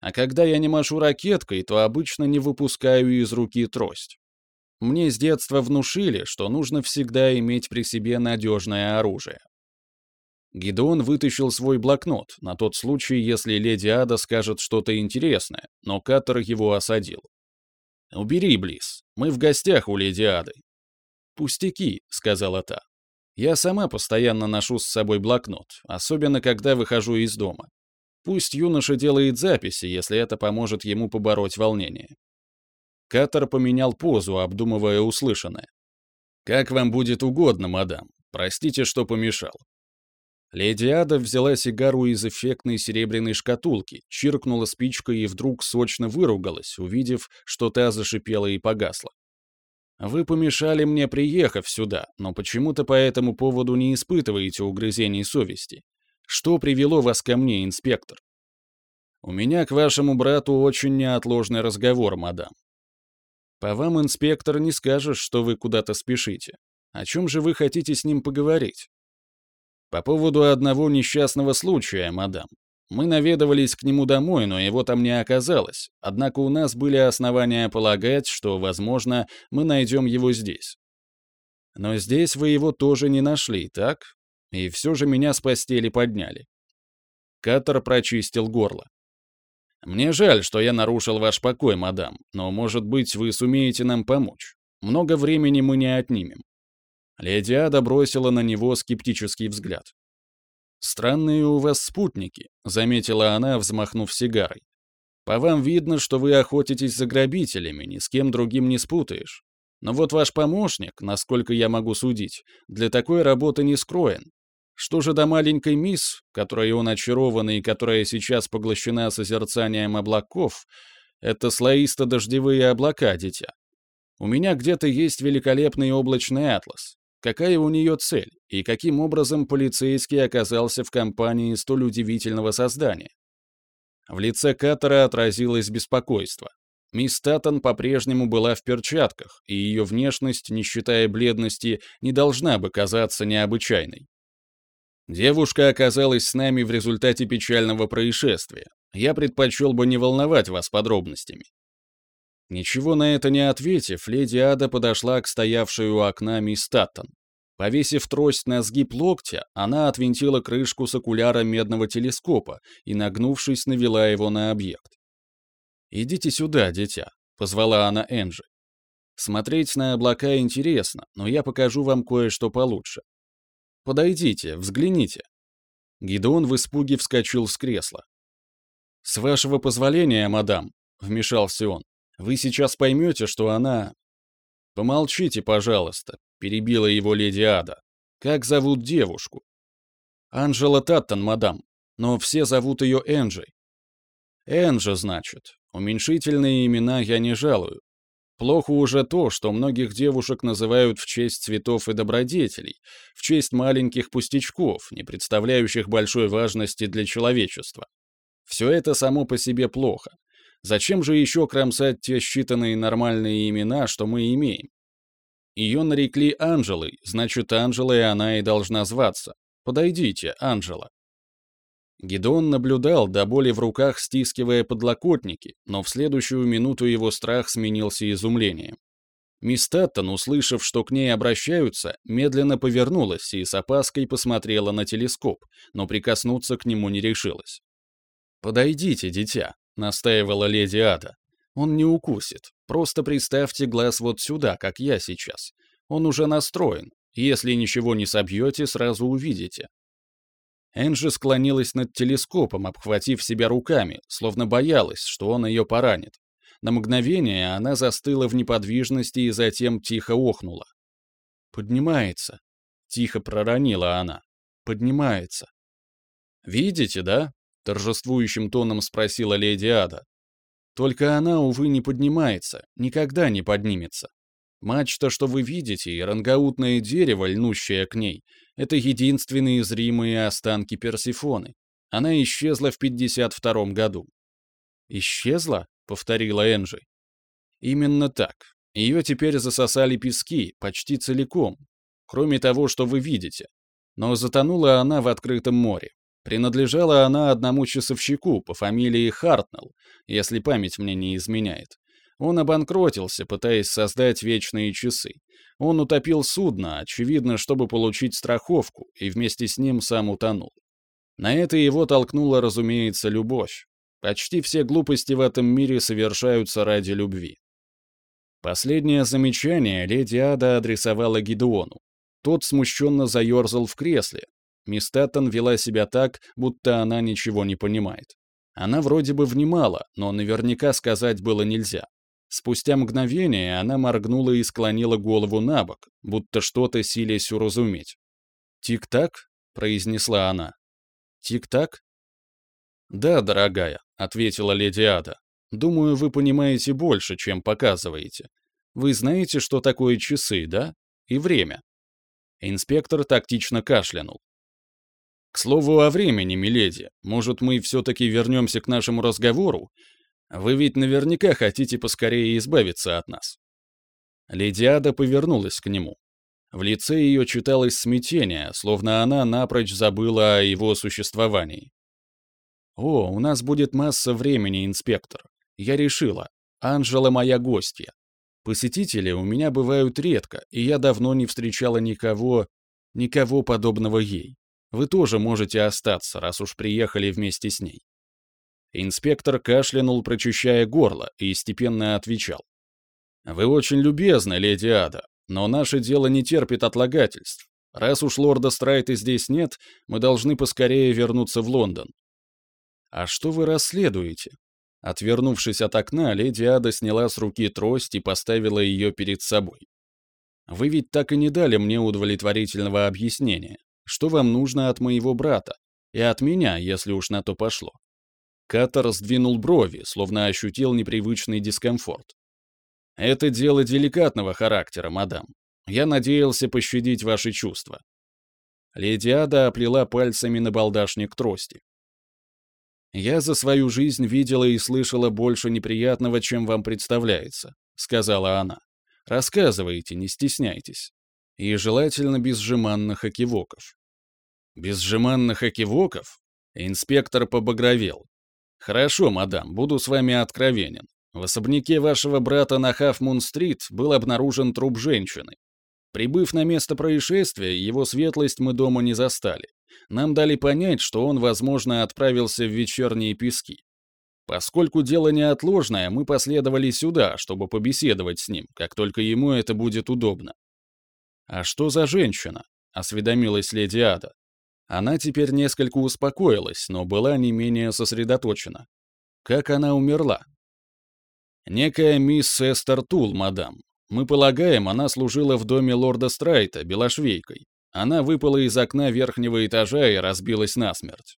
[SPEAKER 1] А когда я не машу ракеткой, то обычно не выпускаю из руки трость. Мне с детства внушили, что нужно всегда иметь при себе надежное оружие. Гидеон вытащил свой блокнот на тот случай, если леди Ада скажет что-то интересное, но Каттер его осадил. «Убери, Близ, мы в гостях у леди Ады». «Пустяки», — сказала та. Я сама постоянно ношу с собой блокнот, особенно когда выхожу из дома. Пусть юноша делает записи, если это поможет ему побороть волнение. Катер поменял позу, обдумывая услышанное. «Как вам будет угодно, мадам. Простите, что помешал». Леди Ада взяла сигару из эффектной серебряной шкатулки, чиркнула спичкой и вдруг сочно выругалась, увидев, что та зашипела и погасла. «Вы помешали мне, приехав сюда, но почему-то по этому поводу не испытываете угрызений совести. Что привело вас ко мне, инспектор?» «У меня к вашему брату очень неотложный разговор, мадам». «По вам, инспектор, не скажешь, что вы куда-то спешите. О чем же вы хотите с ним поговорить?» По поводу одного несчастного случая, мадам. Мы наведывались к нему домой, но его там не оказалось. Однако у нас были основания полагать, что, возможно, мы найдем его здесь. Но здесь вы его тоже не нашли, так? И все же меня с постели подняли. Катер прочистил горло. «Мне жаль, что я нарушил ваш покой, мадам, но, может быть, вы сумеете нам помочь. Много времени мы не отнимем. Леди Ада бросила на него скептический взгляд. «Странные у вас спутники», — заметила она, взмахнув сигарой. «По вам видно, что вы охотитесь за грабителями, ни с кем другим не спутаешь. Но вот ваш помощник, насколько я могу судить, для такой работы не скроен. Что же до маленькой мисс, которой он очарован и которая сейчас поглощена созерцанием облаков, это слоисто-дождевые облака, дитя. У меня где-то есть великолепный облачный атлас. Какая у нее цель и каким образом полицейский оказался в компании столь удивительного создания? В лице Каттера отразилось беспокойство. Мисс Таттон по-прежнему была в перчатках, и ее внешность, не считая бледности, не должна бы казаться необычайной. Девушка оказалась с нами в результате печального происшествия. Я предпочел бы не волновать вас подробностями. Ничего на это не ответив, леди Ада подошла к стоявшей у окна мисс Таттон. Повесив трость на сгиб локтя, она отвинтила крышку с окуляра медного телескопа и, нагнувшись, навела его на объект. «Идите сюда, дитя», — позвала она Энджи. «Смотреть на облака интересно, но я покажу вам кое-что получше. Подойдите, взгляните». Гидеон в испуге вскочил с кресла. «С вашего позволения, мадам», — вмешался он, вы сейчас поймете, что она... Помолчите, пожалуйста, перебила его леди Ада. Как зовут девушку? Анжела Таттон, мадам, но все зовут ее Энджи. Энджи, значит. Уменьшительные имена я не жалую. Плохо уже то, что многих девушек называют в честь цветов и добродетелей, в честь маленьких пустячков, не представляющих большой важности для человечества. Все это само по себе плохо. Зачем же еще кромсать те считанные нормальные имена, что мы имеем? Ее нарекли Анжелой, значит, Анжелой она и должна зваться. Подойдите, Анжела. Гидеон наблюдал, до боли в руках стискивая подлокотники, но в следующую минуту его страх сменился изумлением. Мисс Таттон, услышав, что к ней обращаются, медленно повернулась и с опаской посмотрела на телескоп, но прикоснуться к нему не решилась. «Подойдите, дитя», — настаивала леди Ада. «Он не укусит. Просто приставьте глаз вот сюда, как я сейчас. Он уже настроен. Если ничего не собьете, сразу увидите». Энджи склонилась над телескопом, обхватив себя руками, словно боялась, что он ее поранит. На мгновение она застыла в неподвижности и затем тихо охнула. «Поднимается», — тихо проронила она. «Поднимается». «Видите, да?» — торжествующим тоном спросила леди Ада. «Только она, увы, не поднимается, никогда не поднимется. Мачта, что вы видите, и рангаутное дерево, льнущее к ней, это единственные зримые останки Персифоны. Она исчезла в 52 году». «Исчезла?» — повторила Энджи. «Именно так. Ее теперь засосали пески, почти целиком, кроме того, что вы видите. Но затонула она в открытом море. Принадлежала она одному часовщику по фамилии Хартнелл, если память мне не изменяет. Он обанкротился, пытаясь создать вечные часы. Он утопил судно, очевидно, чтобы получить страховку, и вместе с ним сам утонул. На это его толкнула, разумеется, любовь. Почти все глупости в этом мире совершаются ради любви. Последнее замечание леди Ада адресовала Гидеону. Тот смущенно заерзал в кресле, Мисс Тэттон вела себя так, будто она ничего не понимает. Она вроде бы внимала, но наверняка сказать было нельзя. Спустя мгновение она моргнула и склонила голову на бок, будто что-то силясь уразуметь. Тик-так? произнесла она. «Тик-так?» «Да, дорогая», — ответила леди Ада. «Думаю, вы понимаете больше, чем показываете. Вы знаете, что такое часы, да? И время». Инспектор тактично кашлянул. «К слову о времени, миледи, может, мы все-таки вернемся к нашему разговору? Вы ведь наверняка хотите поскорее избавиться от нас». Леди Ада повернулась к нему. В лице ее читалось смятение, словно она напрочь забыла о его существовании. «О, у нас будет масса времени, инспектор. Я решила. Анжела моя гостья. Посетители у меня бывают редко, и я давно не встречала никого... никого подобного ей. Вы тоже можете остаться, раз уж приехали вместе с ней». Инспектор кашлянул, прочищая горло, и степенно отвечал. «Вы очень любезны, леди Ада, но наше дело не терпит отлагательств. Раз уж лорда Страйта здесь нет, мы должны поскорее вернуться в Лондон. А что вы расследуете? Отвернувшись от окна, леди Ада сняла с руки трость и поставила ее перед собой. Вы ведь так и не дали мне удовлетворительного объяснения. Что вам нужно от моего брата? И от меня, если уж на то пошло. Катер сдвинул брови, словно ощутил непривычный дискомфорт. Это дело деликатного характера, мадам. Я надеялся пощадить ваши чувства. Леди Ада оплела пальцами на балдашник трости. «Я за свою жизнь видела и слышала больше неприятного, чем вам представляется», — сказала она. «Рассказывайте, не стесняйтесь. И желательно без жеманных окивоков». «Без жеманных окивоков?» Инспектор побагровел. «Хорошо, мадам, буду с вами откровенен. В особняке вашего брата на Хафмун-стрит был обнаружен труп женщины. Прибыв на место происшествия, его светлость мы дома не застали. Нам дали понять, что он, возможно, отправился в вечерние пески. Поскольку дело неотложное, мы последовали сюда, чтобы побеседовать с ним, как только ему это будет удобно. «А что за женщина?» — осведомилась леди Ада. Она теперь несколько успокоилась, но была не менее сосредоточена. Как она умерла? «Некая мисс Эстер Тул, мадам. Мы полагаем, она служила в доме лорда Страйта, белошвейкой. Она выпала из окна верхнего этажа и разбилась насмерть».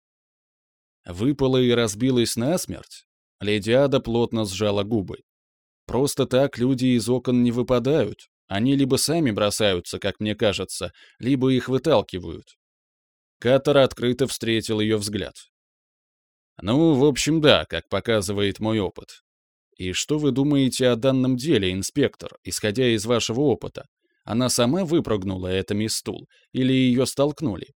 [SPEAKER 1] «Выпала и разбилась насмерть?» Леди Ада плотно сжала губы. «Просто так люди из окон не выпадают. Они либо сами бросаются, как мне кажется, либо их выталкивают». Катер открыто встретил ее взгляд. «Ну, в общем, да, как показывает мой опыт. И что вы думаете о данном деле, инспектор, исходя из вашего опыта? Она сама выпрыгнула это из стул или ее столкнули?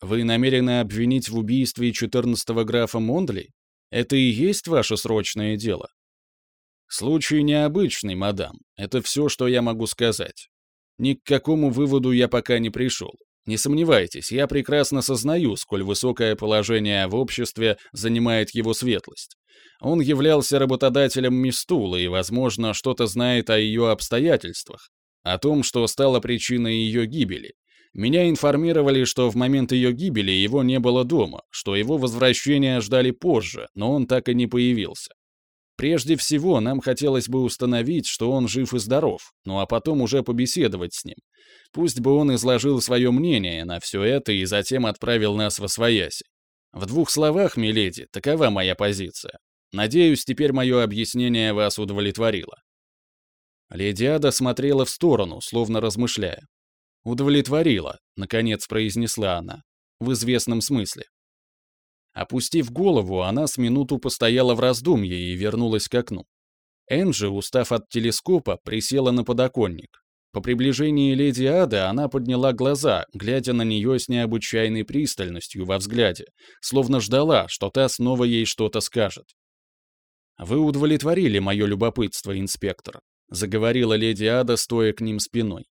[SPEAKER 1] Вы намерены обвинить в убийстве 14-го графа Мондли? Это и есть ваше срочное дело? Случай необычный, мадам. Это все, что я могу сказать. Ни к какому выводу я пока не пришел. Не сомневайтесь, я прекрасно сознаю, сколь высокое положение в обществе занимает его светлость. Он являлся работодателем Мистулы и, возможно, что-то знает о ее обстоятельствах, о том, что стало причиной ее гибели. Меня информировали, что в момент ее гибели его не было дома, что его возвращение ждали позже, но он так и не появился. Прежде всего, нам хотелось бы установить, что он жив и здоров, ну а потом уже побеседовать с ним. Пусть бы он изложил свое мнение на все это и затем отправил нас во свояси. В двух словах, миледи, такова моя позиция. Надеюсь, теперь мое объяснение вас удовлетворило». Леди Ада смотрела в сторону, словно размышляя. «Удовлетворила», — наконец произнесла она, в известном смысле. Опустив голову, она с минуту постояла в раздумье и вернулась к окну. Энджи, устав от телескопа, присела на подоконник. По приближении леди Ады она подняла глаза, глядя на нее с необычайной пристальностью во взгляде, словно ждала, что та снова ей что-то скажет. «Вы удовлетворили мое любопытство, инспектор», — заговорила леди Ада, стоя к ним спиной.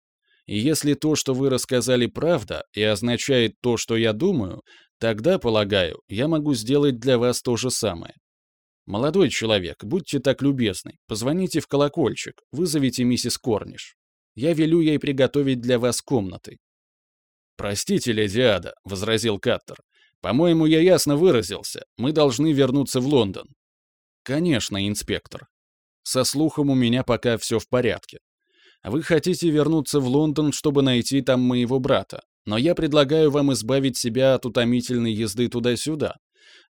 [SPEAKER 1] «И если то, что вы рассказали, правда, и означает то, что я думаю, тогда, полагаю, я могу сделать для вас то же самое. Молодой человек, будьте так любезны, позвоните в колокольчик, вызовите миссис Корниш. Я велю ей приготовить для вас комнаты». «Простите, леди Ада», — возразил Каттер. «По-моему, я ясно выразился. Мы должны вернуться в Лондон. Конечно, инспектор. Со слухом у меня пока все в порядке. Вы хотите вернуться в Лондон, чтобы найти там моего брата. Но я предлагаю вам избавить себя от утомительной езды туда-сюда.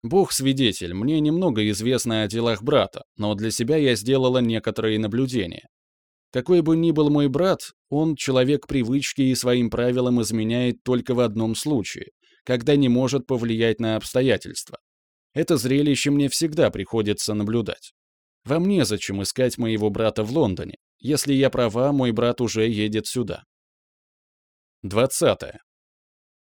[SPEAKER 1] Бог свидетель, мне немного известно о делах брата, но для себя я сделала некоторые наблюдения. Какой бы ни был мой брат, он человек привычки и своим правилам изменяет только в одном случае, когда не может повлиять на обстоятельства. Это зрелище мне всегда приходится наблюдать. Вам незачем искать моего брата в Лондоне. Если я права, мой брат уже едет сюда. 20.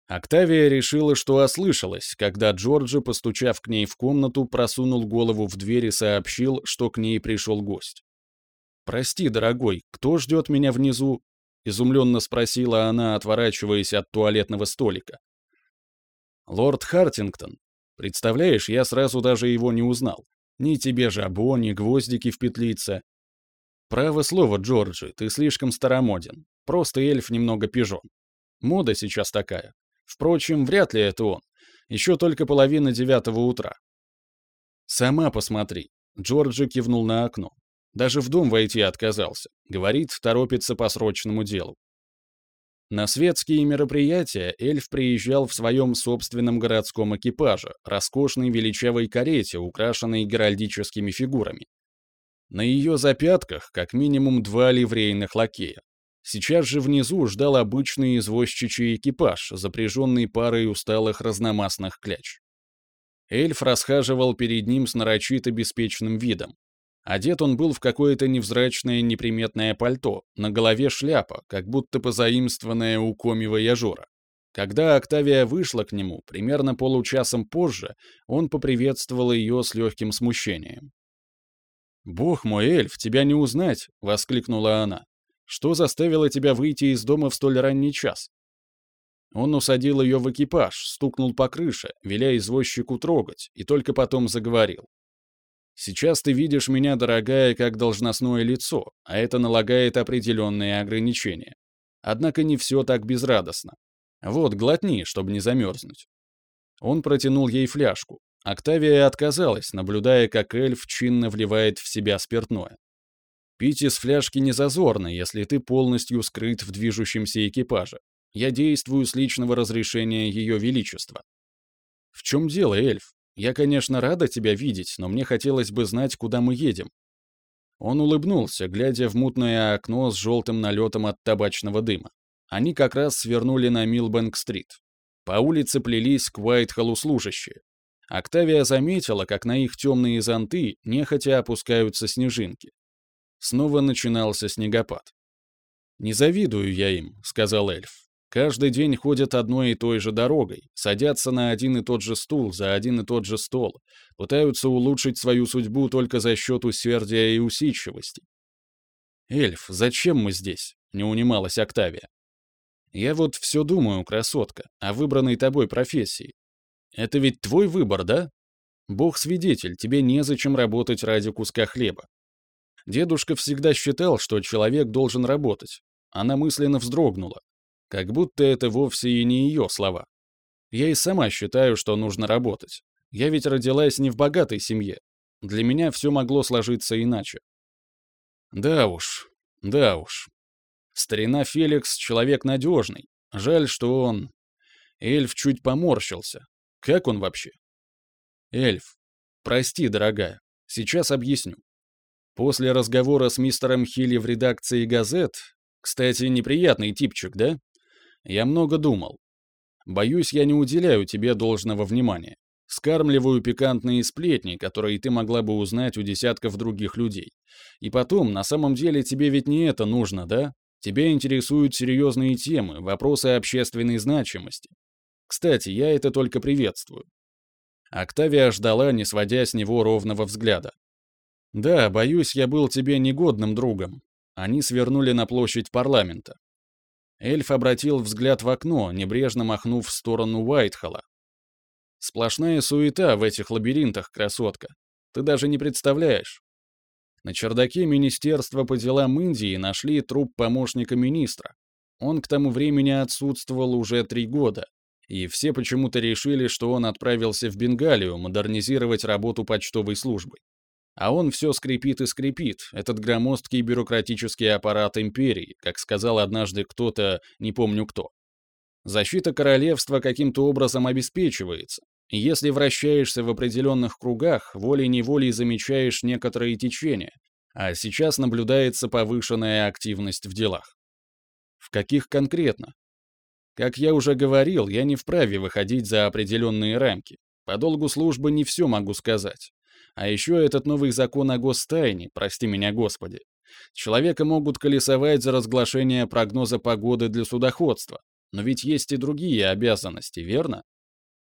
[SPEAKER 1] Октавия решила, что ослышалась, когда Джорджи, постучав к ней в комнату, просунул голову в дверь и сообщил, что к ней пришел гость. «Прости, дорогой, кто ждет меня внизу?» — изумленно спросила она, отворачиваясь от туалетного столика. «Лорд Хартингтон. Представляешь, я сразу даже его не узнал. Ни тебе жабо, ни гвоздики в петлице. Право слово, Джорджи, ты слишком старомоден. Просто эльф немного пижон. Мода сейчас такая. Впрочем, вряд ли это он. Еще только половина девятого утра. «Сама посмотри», — Джорджи кивнул на окно. Даже в дом войти отказался. Говорит, торопится по срочному делу. На светские мероприятия эльф приезжал в своем собственном городском экипаже, роскошной величавой карете, украшенной геральдическими фигурами. На ее запятках как минимум два ливрейных лакея. Сейчас же внизу ждал обычный извозчичий экипаж, запряженный парой усталых разномастных кляч. Эльф расхаживал перед ним с нарочито беспечным видом, Одет он был в какое-то невзрачное неприметное пальто, на голове шляпа, как будто позаимствованная у комива яжора. Когда Октавия вышла к нему, примерно получасом позже, он поприветствовал ее с легким смущением. «Бог мой, эльф, тебя не узнать!» — воскликнула она. «Что заставило тебя выйти из дома в столь ранний час?» Он усадил ее в экипаж, стукнул по крыше, веля извозчику трогать, и только потом заговорил. Сейчас ты видишь меня, дорогая, как должностное лицо, а это налагает определенные ограничения. Однако не все так безрадостно. Вот, глотни, чтобы не замерзнуть. Он протянул ей фляжку. Октавия отказалась, наблюдая, как эльф чинно вливает в себя спиртное. Пить из фляжки не зазорно, если ты полностью скрыт в движущемся экипаже. Я действую с личного разрешения Ее Величества. В чем дело, эльф? Я, конечно, рада тебя видеть, но мне хотелось бы знать, куда мы едем». Он улыбнулся, глядя в мутное окно с желтым налетом от табачного дыма. Они как раз свернули на Милбэнк-стрит. По улице плелись к Уайтхоллу служащие. Октавия заметила, как на их темные зонты нехотя опускаются снежинки. Снова начинался снегопад. «Не завидую я им», — сказал эльф. Каждый день ходят одной и той же дорогой, садятся на один и тот же стул, за один и тот же стол, пытаются улучшить свою судьбу только за счет усердия и усидчивости. «Эльф, зачем мы здесь?» — не унималась Октавия. «Я вот все думаю, красотка, о выбранной тобой профессии. Это ведь твой выбор, да? Бог свидетель, тебе незачем работать ради куска хлеба. Дедушка всегда считал, что человек должен работать. Она мысленно вздрогнула. Как будто это вовсе и не ее слова. Я и сама считаю, что нужно работать. Я ведь родилась не в богатой семье. Для меня все могло сложиться иначе. Да уж, да уж. Старина Феликс — человек надежный. Жаль, что он... Эльф чуть поморщился. Как он вообще? Эльф, прости, дорогая, сейчас объясню. После разговора с мистером Хилли в редакции газет... Кстати, неприятный типчик, да? Я много думал. Боюсь, я не уделяю тебе должного внимания. Скармливаю пикантные сплетни, которые ты могла бы узнать у десятков других людей. И потом, на самом деле, тебе ведь не это нужно, да? Тебя интересуют серьезные темы, вопросы общественной значимости. Кстати, я это только приветствую. Октавия ждала, не сводя с него ровного взгляда. «Да, боюсь, я был тебе негодным другом». Они свернули на площадь парламента. Эльф обратил взгляд в окно, небрежно махнув в сторону Уайтхолла. «Сплошная суета в этих лабиринтах, красотка. Ты даже не представляешь. На чердаке Министерства по делам Индии нашли труп помощника министра. Он к тому времени отсутствовал уже три года, и все почему-то решили, что он отправился в Бенгалию модернизировать работу почтовой службы. А он все скрипит и скрипит, этот громоздкий бюрократический аппарат империи, как сказал однажды кто-то, не помню кто. Защита королевства каким-то образом обеспечивается. И если вращаешься в определенных кругах, волей-неволей замечаешь некоторые течения, а сейчас наблюдается повышенная активность в делах. В каких конкретно? Как я уже говорил, я не вправе выходить за определенные рамки. По долгу службы не все могу сказать. А еще этот новый закон о гостайне, прости меня, Господи. Человека могут колесовать за разглашение прогноза погоды для судоходства. Но ведь есть и другие обязанности, верно?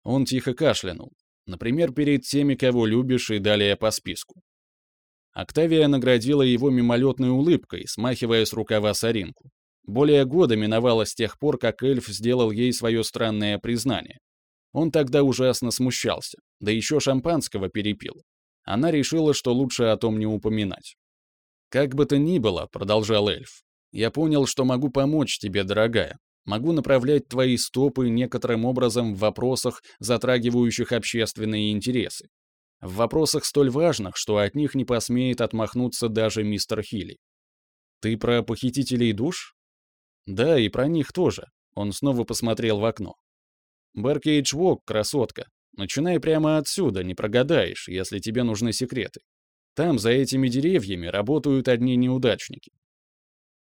[SPEAKER 1] Он тихо кашлянул. Например, перед теми, кого любишь, и далее по списку. Октавия наградила его мимолетной улыбкой, смахивая с рукава соринку. Более года миновало с тех пор, как эльф сделал ей свое странное признание. Он тогда ужасно смущался, да еще шампанского перепил. Она решила, что лучше о том не упоминать. «Как бы то ни было», — продолжал эльф, — «я понял, что могу помочь тебе, дорогая. Могу направлять твои стопы некоторым образом в вопросах, затрагивающих общественные интересы. В вопросах столь важных, что от них не посмеет отмахнуться даже мистер Хилли. Ты про похитителей душ? Да, и про них тоже. Он снова посмотрел в окно. Беркейдж Вок, красотка. Начинай прямо отсюда, не прогадаешь, если тебе нужны секреты. Там, за этими деревьями, работают одни неудачники.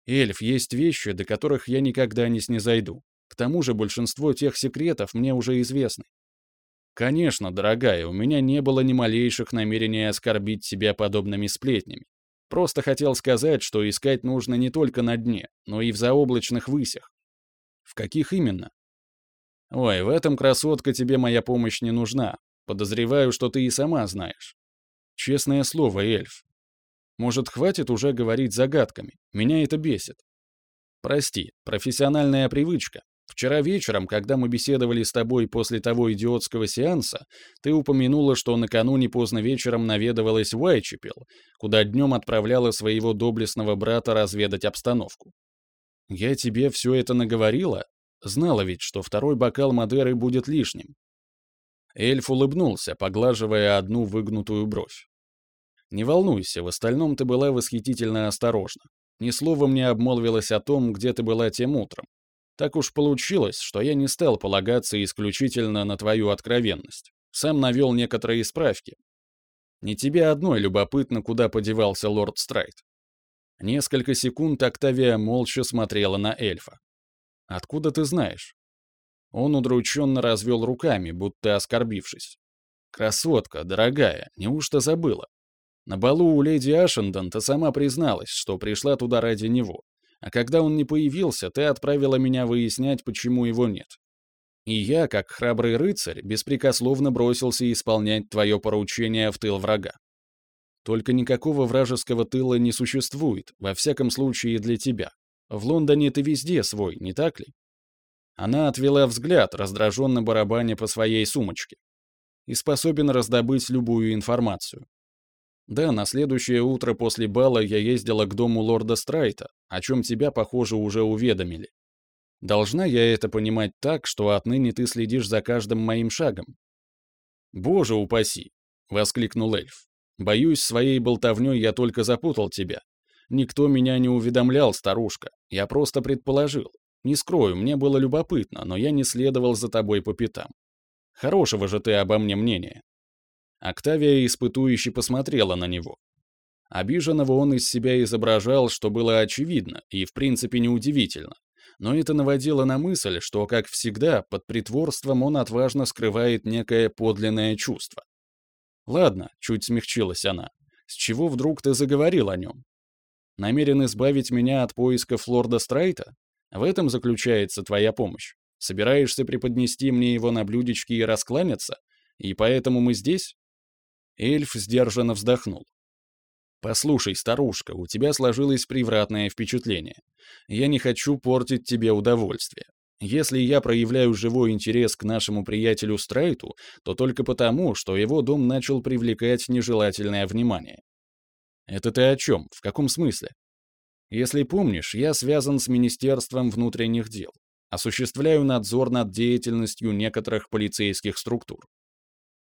[SPEAKER 1] Эльф, есть вещи, до которых я никогда не снизойду. К тому же большинство тех секретов мне уже известны. Конечно, дорогая, у меня не было ни малейших намерений оскорбить тебя подобными сплетнями. Просто хотел сказать, что искать нужно не только на дне, но и в заоблачных высях. В каких именно? Ой, в этом, красотка, тебе моя помощь не нужна. Подозреваю, что ты и сама знаешь. Честное слово, эльф. Может, хватит уже говорить загадками? Меня это бесит. Прости, профессиональная привычка. Вчера вечером, когда мы беседовали с тобой после того идиотского сеанса, ты упомянула, что накануне поздно вечером наведывалась в Уайчепел, куда днем отправляла своего доблестного брата разведать обстановку. Я тебе все это наговорила? Знала ведь, что второй бокал Мадеры будет лишним. Эльф улыбнулся, поглаживая одну выгнутую бровь. Не волнуйся, в остальном ты была восхитительно осторожна. Ни словом не обмолвилась о том, где ты была тем утром. Так уж получилось, что я не стал полагаться исключительно на твою откровенность. Сам навел некоторые справки. Не тебе одной любопытно, куда подевался лорд Страйт. Несколько секунд Октавия молча смотрела на эльфа. «Откуда ты знаешь?» Он удрученно развел руками, будто оскорбившись. «Красотка, дорогая, неужто забыла? На балу у леди Ашендон ты сама призналась, что пришла туда ради него. А когда он не появился, ты отправила меня выяснять, почему его нет. И я, как храбрый рыцарь, беспрекословно бросился исполнять твое поручение в тыл врага. Только никакого вражеского тыла не существует, во всяком случае для тебя. В Лондоне ты везде свой, не так ли? Она отвела взгляд, раздраженно барабаня по своей сумочке. И способен раздобыть любую информацию. Да, на следующее утро после бала я ездила к дому лорда Страйта, о чем тебя, похоже, уже уведомили. Должна я это понимать так, что отныне ты следишь за каждым моим шагом? Боже упаси! — воскликнул эльф. Боюсь, своей болтовней я только запутал тебя. Никто меня не уведомлял, старушка. Я просто предположил. Не скрою, мне было любопытно, но я не следовал за тобой по пятам. Хорошего же ты обо мне мнения. Октавия испытующе посмотрела на него. Обиженного он из себя изображал, что было очевидно и, в принципе, неудивительно. Но это наводило на мысль, что, как всегда, под притворством он отважно скрывает некое подлинное чувство. «Ладно», — чуть смягчилась она, — «с чего вдруг ты заговорил о нем? Намерен избавить меня от поисков лорда Страйта? В этом заключается твоя помощь. Собираешься преподнести мне его на блюдечке и раскланяться? И поэтому мы здесь?» Эльф сдержанно вздохнул. «Послушай, старушка, у тебя сложилось превратное впечатление. Я не хочу портить тебе удовольствие. Если я проявляю живой интерес к нашему приятелю Страйту, то только потому, что его дом начал привлекать нежелательное внимание. Это ты о чем? В каком смысле? Если помнишь, я связан с Министерством внутренних дел. Осуществляю надзор над деятельностью некоторых полицейских структур.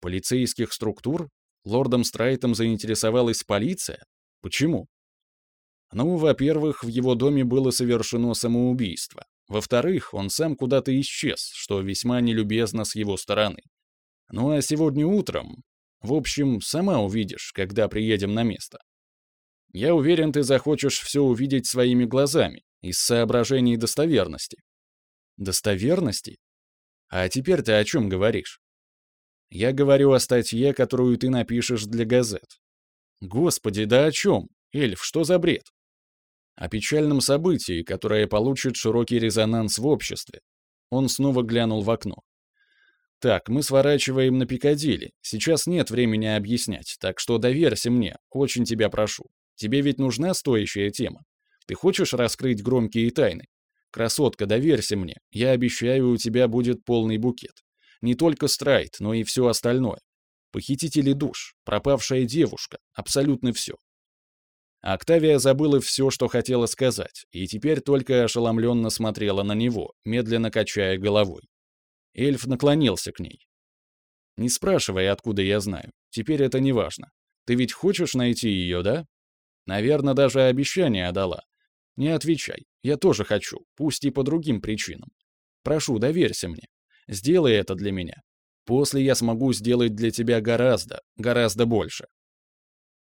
[SPEAKER 1] Полицейских структур? Лордом Страйтом заинтересовалась полиция? Почему? Ну, во-первых, в его доме было совершено самоубийство. Во-вторых, он сам куда-то исчез, что весьма нелюбезно с его стороны. Ну а сегодня утром... В общем, сама увидишь, когда приедем на место. Я уверен, ты захочешь все увидеть своими глазами, из соображений достоверности. Достоверности? А теперь ты о чем говоришь? Я говорю о статье, которую ты напишешь для газет. Господи, да о чем? Эльф, что за бред? О печальном событии, которое получит широкий резонанс в обществе. Он снова глянул в окно. Так, мы сворачиваем на Пикадилли. Сейчас нет времени объяснять, так что доверься мне, очень тебя прошу. Тебе ведь нужна стоящая тема. Ты хочешь раскрыть громкие тайны? Красотка, доверься мне. Я обещаю, у тебя будет полный букет. Не только страйт, но и все остальное. Похитители душ, пропавшая девушка, абсолютно все. Октавия забыла все, что хотела сказать, и теперь только ошеломленно смотрела на него, медленно качая головой. Эльф наклонился к ней. «Не спрашивай, откуда я знаю. Теперь это не важно. Ты ведь хочешь найти ее, да? Наверное, даже обещание дала. Не отвечай. Я тоже хочу, пусть и по другим причинам. Прошу, доверься мне. Сделай это для меня. После я смогу сделать для тебя гораздо, гораздо больше».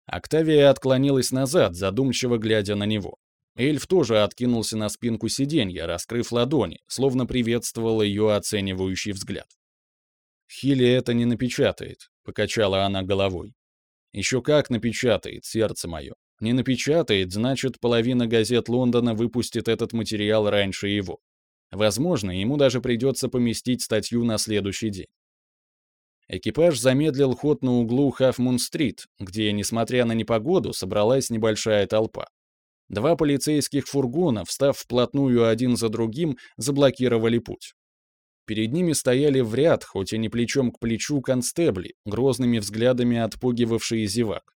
[SPEAKER 1] Октавия отклонилась назад, задумчиво глядя на него. Эльф тоже откинулся на спинку сиденья, раскрыв ладони, словно приветствовал ее оценивающий взгляд. «Хилли это не напечатает», — покачала она головой. «Еще как напечатает, сердце мое. Не напечатает, значит, половина газет Лондона выпустит этот материал раньше его. Возможно, ему даже придется поместить статью на следующий день. Экипаж замедлил ход на углу Хафмун-стрит, где, несмотря на непогоду, собралась небольшая толпа. Два полицейских фургона, встав вплотную один за другим, заблокировали путь. Перед ними стояли в ряд, хоть и не плечом к плечу, констебли, грозными взглядами отпугивавшие зевак.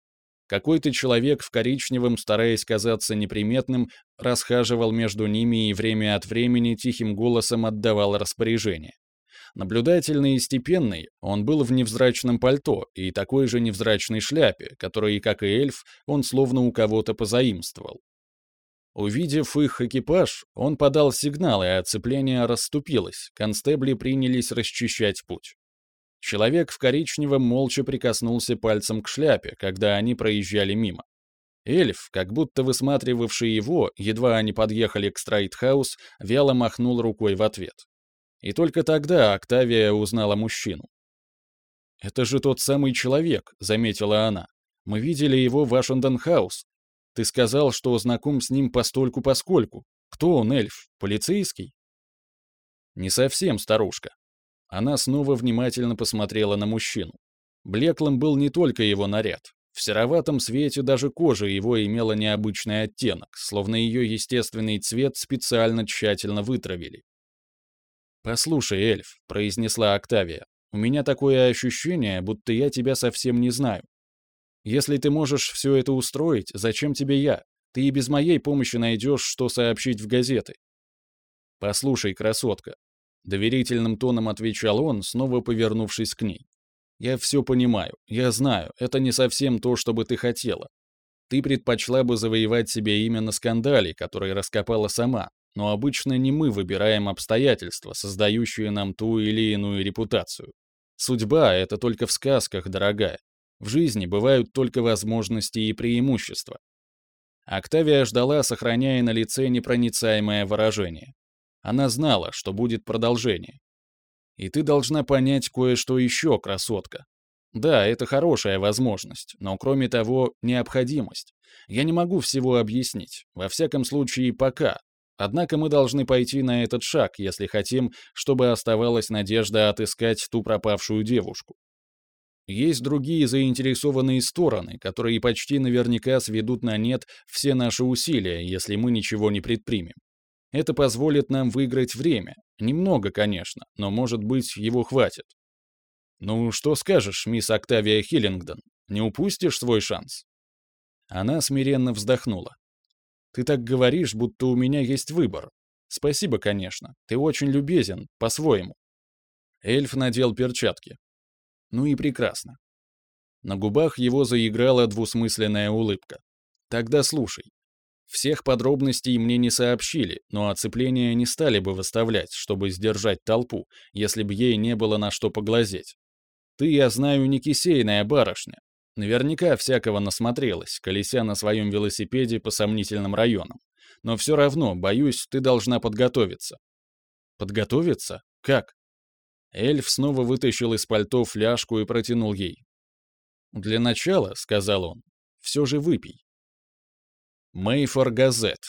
[SPEAKER 1] Какой-то человек в коричневом, стараясь казаться неприметным, расхаживал между ними и время от времени тихим голосом отдавал распоряжение. Наблюдательный и степенный, он был в невзрачном пальто и такой же невзрачной шляпе, которую, как и эльф, он словно у кого-то позаимствовал. Увидев их экипаж, он подал сигнал, и оцепление расступилось, констебли принялись расчищать путь. Человек в коричневом молча прикоснулся пальцем к шляпе, когда они проезжали мимо. Эльф, как будто высматривавший его, едва они подъехали к Страйтхаус, вяло махнул рукой в ответ. И только тогда Октавия узнала мужчину. «Это же тот самый человек», — заметила она. «Мы видели его в Вашингтон-хаус, ты сказал, что знаком с ним постольку-поскольку. Кто он, эльф? Полицейский?» «Не совсем, старушка». Она снова внимательно посмотрела на мужчину. Блеклым был не только его наряд. В сероватом свете даже кожа его имела необычный оттенок, словно ее естественный цвет специально тщательно вытравили. «Послушай, эльф», — произнесла Октавия, — «у меня такое ощущение, будто я тебя совсем не знаю. Если ты можешь все это устроить, зачем тебе я? Ты и без моей помощи найдешь, что сообщить в газеты. Послушай, красотка. Доверительным тоном отвечал он, снова повернувшись к ней. Я все понимаю, я знаю, это не совсем то, что бы ты хотела. Ты предпочла бы завоевать себе имя на скандале, который раскопала сама, но обычно не мы выбираем обстоятельства, создающие нам ту или иную репутацию. Судьба — это только в сказках, дорогая. В жизни бывают только возможности и преимущества. Октавия ждала, сохраняя на лице непроницаемое выражение. Она знала, что будет продолжение. И ты должна понять кое-что еще, красотка. Да, это хорошая возможность, но кроме того, необходимость. Я не могу всего объяснить, во всяком случае пока. Однако мы должны пойти на этот шаг, если хотим, чтобы оставалась надежда отыскать ту пропавшую девушку. Есть другие заинтересованные стороны, которые почти наверняка сведут на нет все наши усилия, если мы ничего не предпримем. Это позволит нам выиграть время. Немного, конечно, но, может быть, его хватит. Ну, что скажешь, мисс Октавия Хиллингдон? Не упустишь свой шанс? Она смиренно вздохнула. Ты так говоришь, будто у меня есть выбор. Спасибо, конечно. Ты очень любезен, по-своему. Эльф надел перчатки. Ну и прекрасно. На губах его заиграла двусмысленная улыбка. Тогда слушай. Всех подробностей мне не сообщили, но оцепление не стали бы выставлять, чтобы сдержать толпу, если бы ей не было на что поглазеть. Ты, я знаю, не кисейная барышня. Наверняка всякого насмотрелась, колеся на своем велосипеде по сомнительным районам. Но все равно, боюсь, ты должна подготовиться. Подготовиться? Как? Эльф снова вытащил из пальто фляжку и протянул ей. «Для начала», — сказал он, — «все же выпей». Мейфэр Газетт.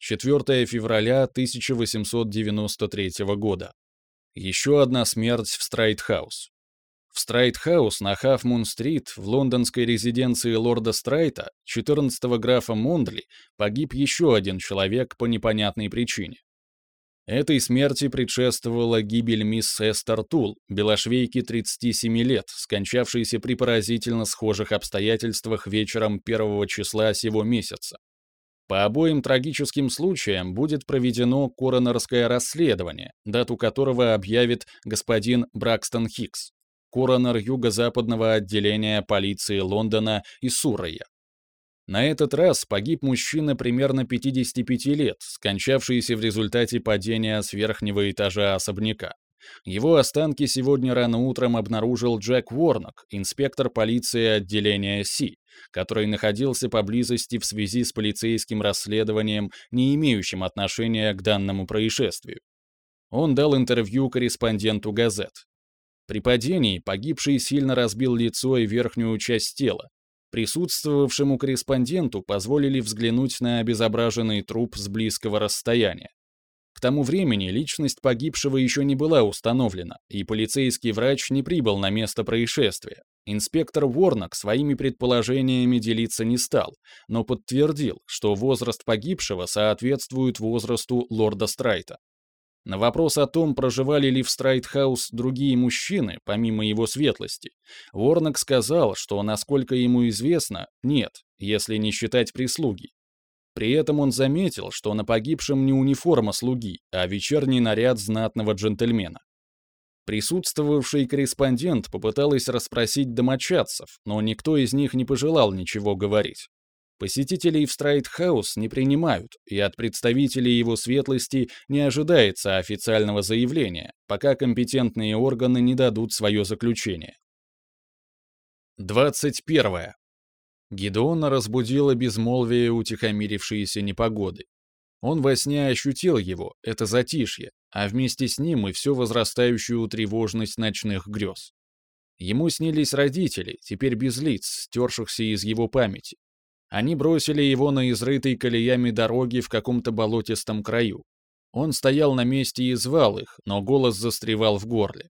[SPEAKER 1] 4 февраля 1893 года. Еще одна смерть в Страйтхаус. В Страйтхаус на Хафмун-стрит в лондонской резиденции лорда Страйта, 14-го графа Мондли, погиб еще один человек по непонятной причине. Этой смерти предшествовала гибель мисс Эстер Тул, белошвейки 37 лет, скончавшейся при поразительно схожих обстоятельствах вечером первого числа сего месяца. По обоим трагическим случаям будет проведено коронерское расследование, дату которого объявит господин Бракстон Хикс, коронер юго-западного отделения полиции Лондона и Суррея. На этот раз погиб мужчина примерно 55 лет, скончавшийся в результате падения с верхнего этажа особняка. Его останки сегодня рано утром обнаружил Джек Уорнок, инспектор полиции отделения Си, который находился поблизости в связи с полицейским расследованием, не имеющим отношения к данному происшествию. Он дал интервью корреспонденту газет. При падении погибший сильно разбил лицо и верхнюю часть тела. Присутствовавшему корреспонденту позволили взглянуть на обезображенный труп с близкого расстояния. К тому времени личность погибшего еще не была установлена, и полицейский врач не прибыл на место происшествия. Инспектор Ворнок своими предположениями делиться не стал, но подтвердил, что возраст погибшего соответствует возрасту лорда Страйта. На вопрос о том, проживали ли в Страйтхаус другие мужчины, помимо его светлости, Ворнок сказал, что, насколько ему известно, нет, если не считать прислуги. При этом он заметил, что на погибшем не униформа слуги, а вечерний наряд знатного джентльмена. Присутствовавший корреспондент попыталась расспросить домочадцев, но никто из них не пожелал ничего говорить. Посетителей в Страйт-хаус не принимают, и от представителей его светлости не ожидается официального заявления, пока компетентные органы не дадут свое заключение. 21. Гидеона разбудила безмолвие утихомирившейся непогоды. Он во сне ощутил его, это затишье, а вместе с ним и всю возрастающую тревожность ночных грез. Ему снились родители, теперь без лиц, стершихся из его памяти. Они бросили его на изрытой колеями дороги в каком-то болотистом краю. Он стоял на месте и звал их, но голос застревал в горле.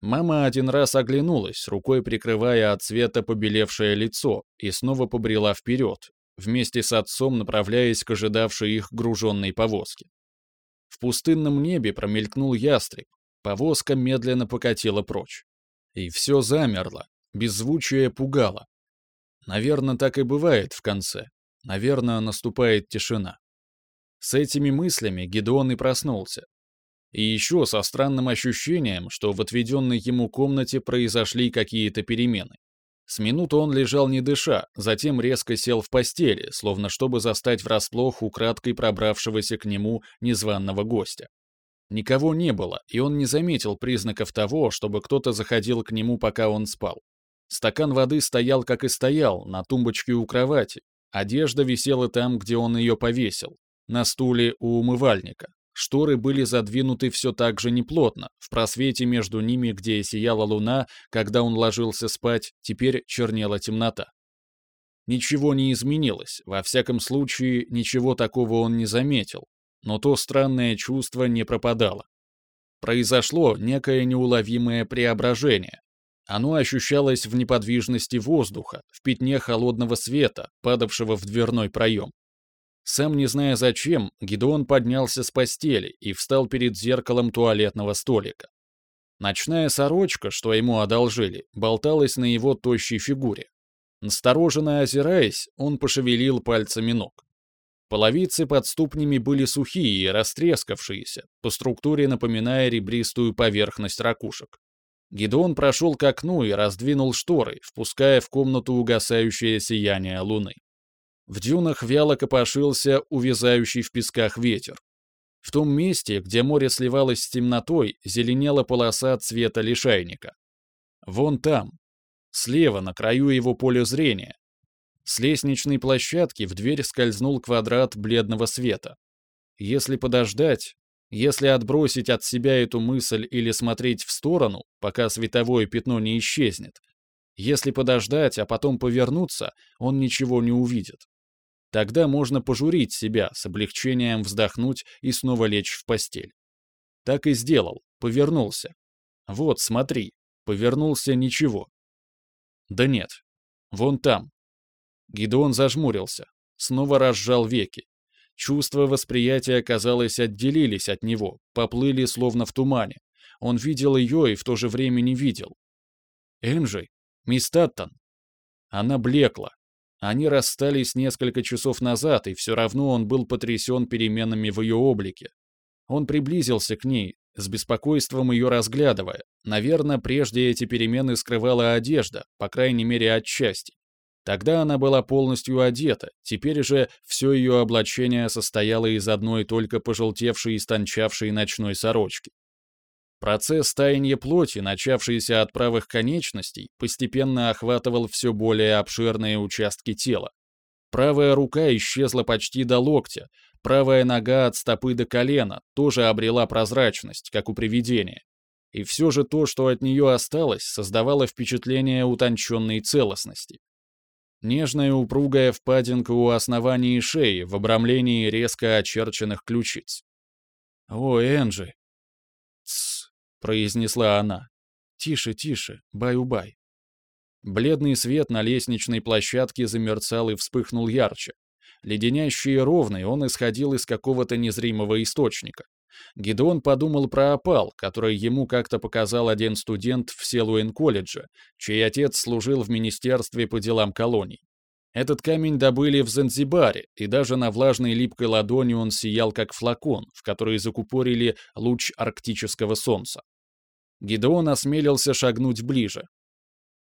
[SPEAKER 1] Мама один раз оглянулась, рукой прикрывая от света побелевшее лицо, и снова побрела вперед, вместе с отцом направляясь к ожидавшей их груженной повозке. В пустынном небе промелькнул ястреб, повозка медленно покатила прочь. И все замерло, беззвучие пугало. Наверное, так и бывает в конце. Наверное, наступает тишина. С этими мыслями Гедеон и проснулся, и еще со странным ощущением, что в отведенной ему комнате произошли какие-то перемены. С минуту он лежал не дыша, затем резко сел в постели, словно чтобы застать врасплох украдкой пробравшегося к нему незваного гостя. Никого не было, и он не заметил признаков того, чтобы кто-то заходил к нему, пока он спал. Стакан воды стоял, как и стоял, на тумбочке у кровати. Одежда висела там, где он ее повесил, на стуле у умывальника. Шторы были задвинуты все так же неплотно, в просвете между ними, где сияла луна, когда он ложился спать, теперь чернела темнота. Ничего не изменилось, во всяком случае, ничего такого он не заметил, но то странное чувство не пропадало. Произошло некое неуловимое преображение. Оно ощущалось в неподвижности воздуха, в пятне холодного света, падавшего в дверной проем. Сам не зная зачем, Гидеон поднялся с постели и встал перед зеркалом туалетного столика. Ночная сорочка, что ему одолжили, болталась на его тощей фигуре. Настороженно озираясь, он пошевелил пальцами ног. Половицы под ступнями были сухие и растрескавшиеся, по структуре напоминая ребристую поверхность ракушек. Гидеон прошел к окну и раздвинул шторы, впуская в комнату угасающее сияние луны. В дюнах вяло копошился увязающий в песках ветер. В том месте, где море сливалось с темнотой, зеленела полоса цвета лишайника. Вон там, слева, на краю его поля зрения. С лестничной площадки в дверь скользнул квадрат бледного света. Если подождать, если отбросить от себя эту мысль или смотреть в сторону, пока световое пятно не исчезнет, если подождать, а потом повернуться, он ничего не увидит. Тогда можно пожурить себя, с облегчением вздохнуть и снова лечь в постель. Так и сделал, повернулся. Вот, смотри, повернулся ничего. Да нет, вон там. Гидеон зажмурился, снова разжал веки. Чувства восприятия, казалось, отделились от него, поплыли словно в тумане. Он видел ее и в то же время не видел. Энджи, мисс Таттон. Она блекла, они расстались несколько часов назад, и все равно он был потрясен переменами в ее облике. Он приблизился к ней, с беспокойством ее разглядывая. Наверное, прежде эти перемены скрывала одежда, по крайней мере, отчасти. Тогда она была полностью одета, теперь же все ее облачение состояло из одной только пожелтевшей и стончавшей ночной сорочки. Процесс таяния плоти, начавшийся от правых конечностей, постепенно охватывал все более обширные участки тела. Правая рука исчезла почти до локтя, правая нога от стопы до колена тоже обрела прозрачность, как у привидения. И все же то, что от нее осталось, создавало впечатление утонченной целостности. Нежная упругая впадинка у основания шеи в обрамлении резко очерченных ключиц. «О, Энджи!» «Тссс!» — произнесла она. «Тише, тише, баю-бай». Бледный свет на лестничной площадке замерцал и вспыхнул ярче. Леденящий и ровный, он исходил из какого-то незримого источника. Гидеон подумал про опал, который ему как-то показал один студент в Селуэн-колледже, чей отец служил в Министерстве по делам колоний. Этот камень добыли в Занзибаре, и даже на влажной липкой ладони он сиял как флакон, в который закупорили луч арктического солнца. Гидеон осмелился шагнуть ближе.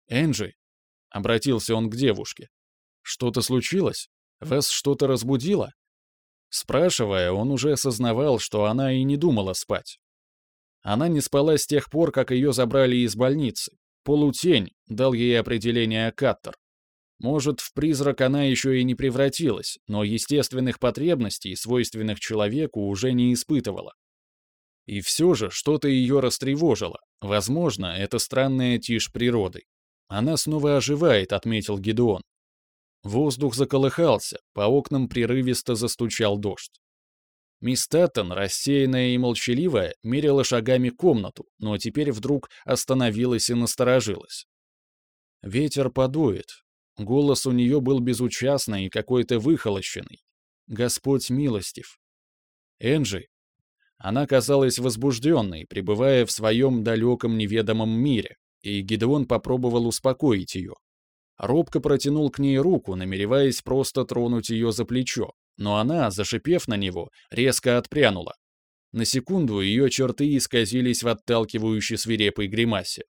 [SPEAKER 1] «Энджи», — обратился он к девушке, — «что-то случилось? Вас что-то разбудило?» Спрашивая, он уже осознавал, что она и не думала спать. Она не спала с тех пор, как ее забрали из больницы. Полутень дал ей определение Каттер. Может, в призрак она еще и не превратилась, но естественных потребностей, свойственных человеку, уже не испытывала. И все же что-то ее растревожило. Возможно, это странная тишь природы. Она снова оживает, отметил Гедеон. Воздух заколыхался, по окнам прерывисто застучал дождь. Мисс Таттон, рассеянная и молчаливая, мерила шагами комнату, но теперь вдруг остановилась и насторожилась. Ветер подует, Голос у нее был безучастный и какой-то выхолощенный. Господь милостив. Энджи. Она казалась возбужденной, пребывая в своем далеком неведомом мире, и Гидеон попробовал успокоить ее. Робко протянул к ней руку, намереваясь просто тронуть ее за плечо, но она, зашипев на него, резко отпрянула. На секунду ее черты исказились в отталкивающей свирепой гримасе.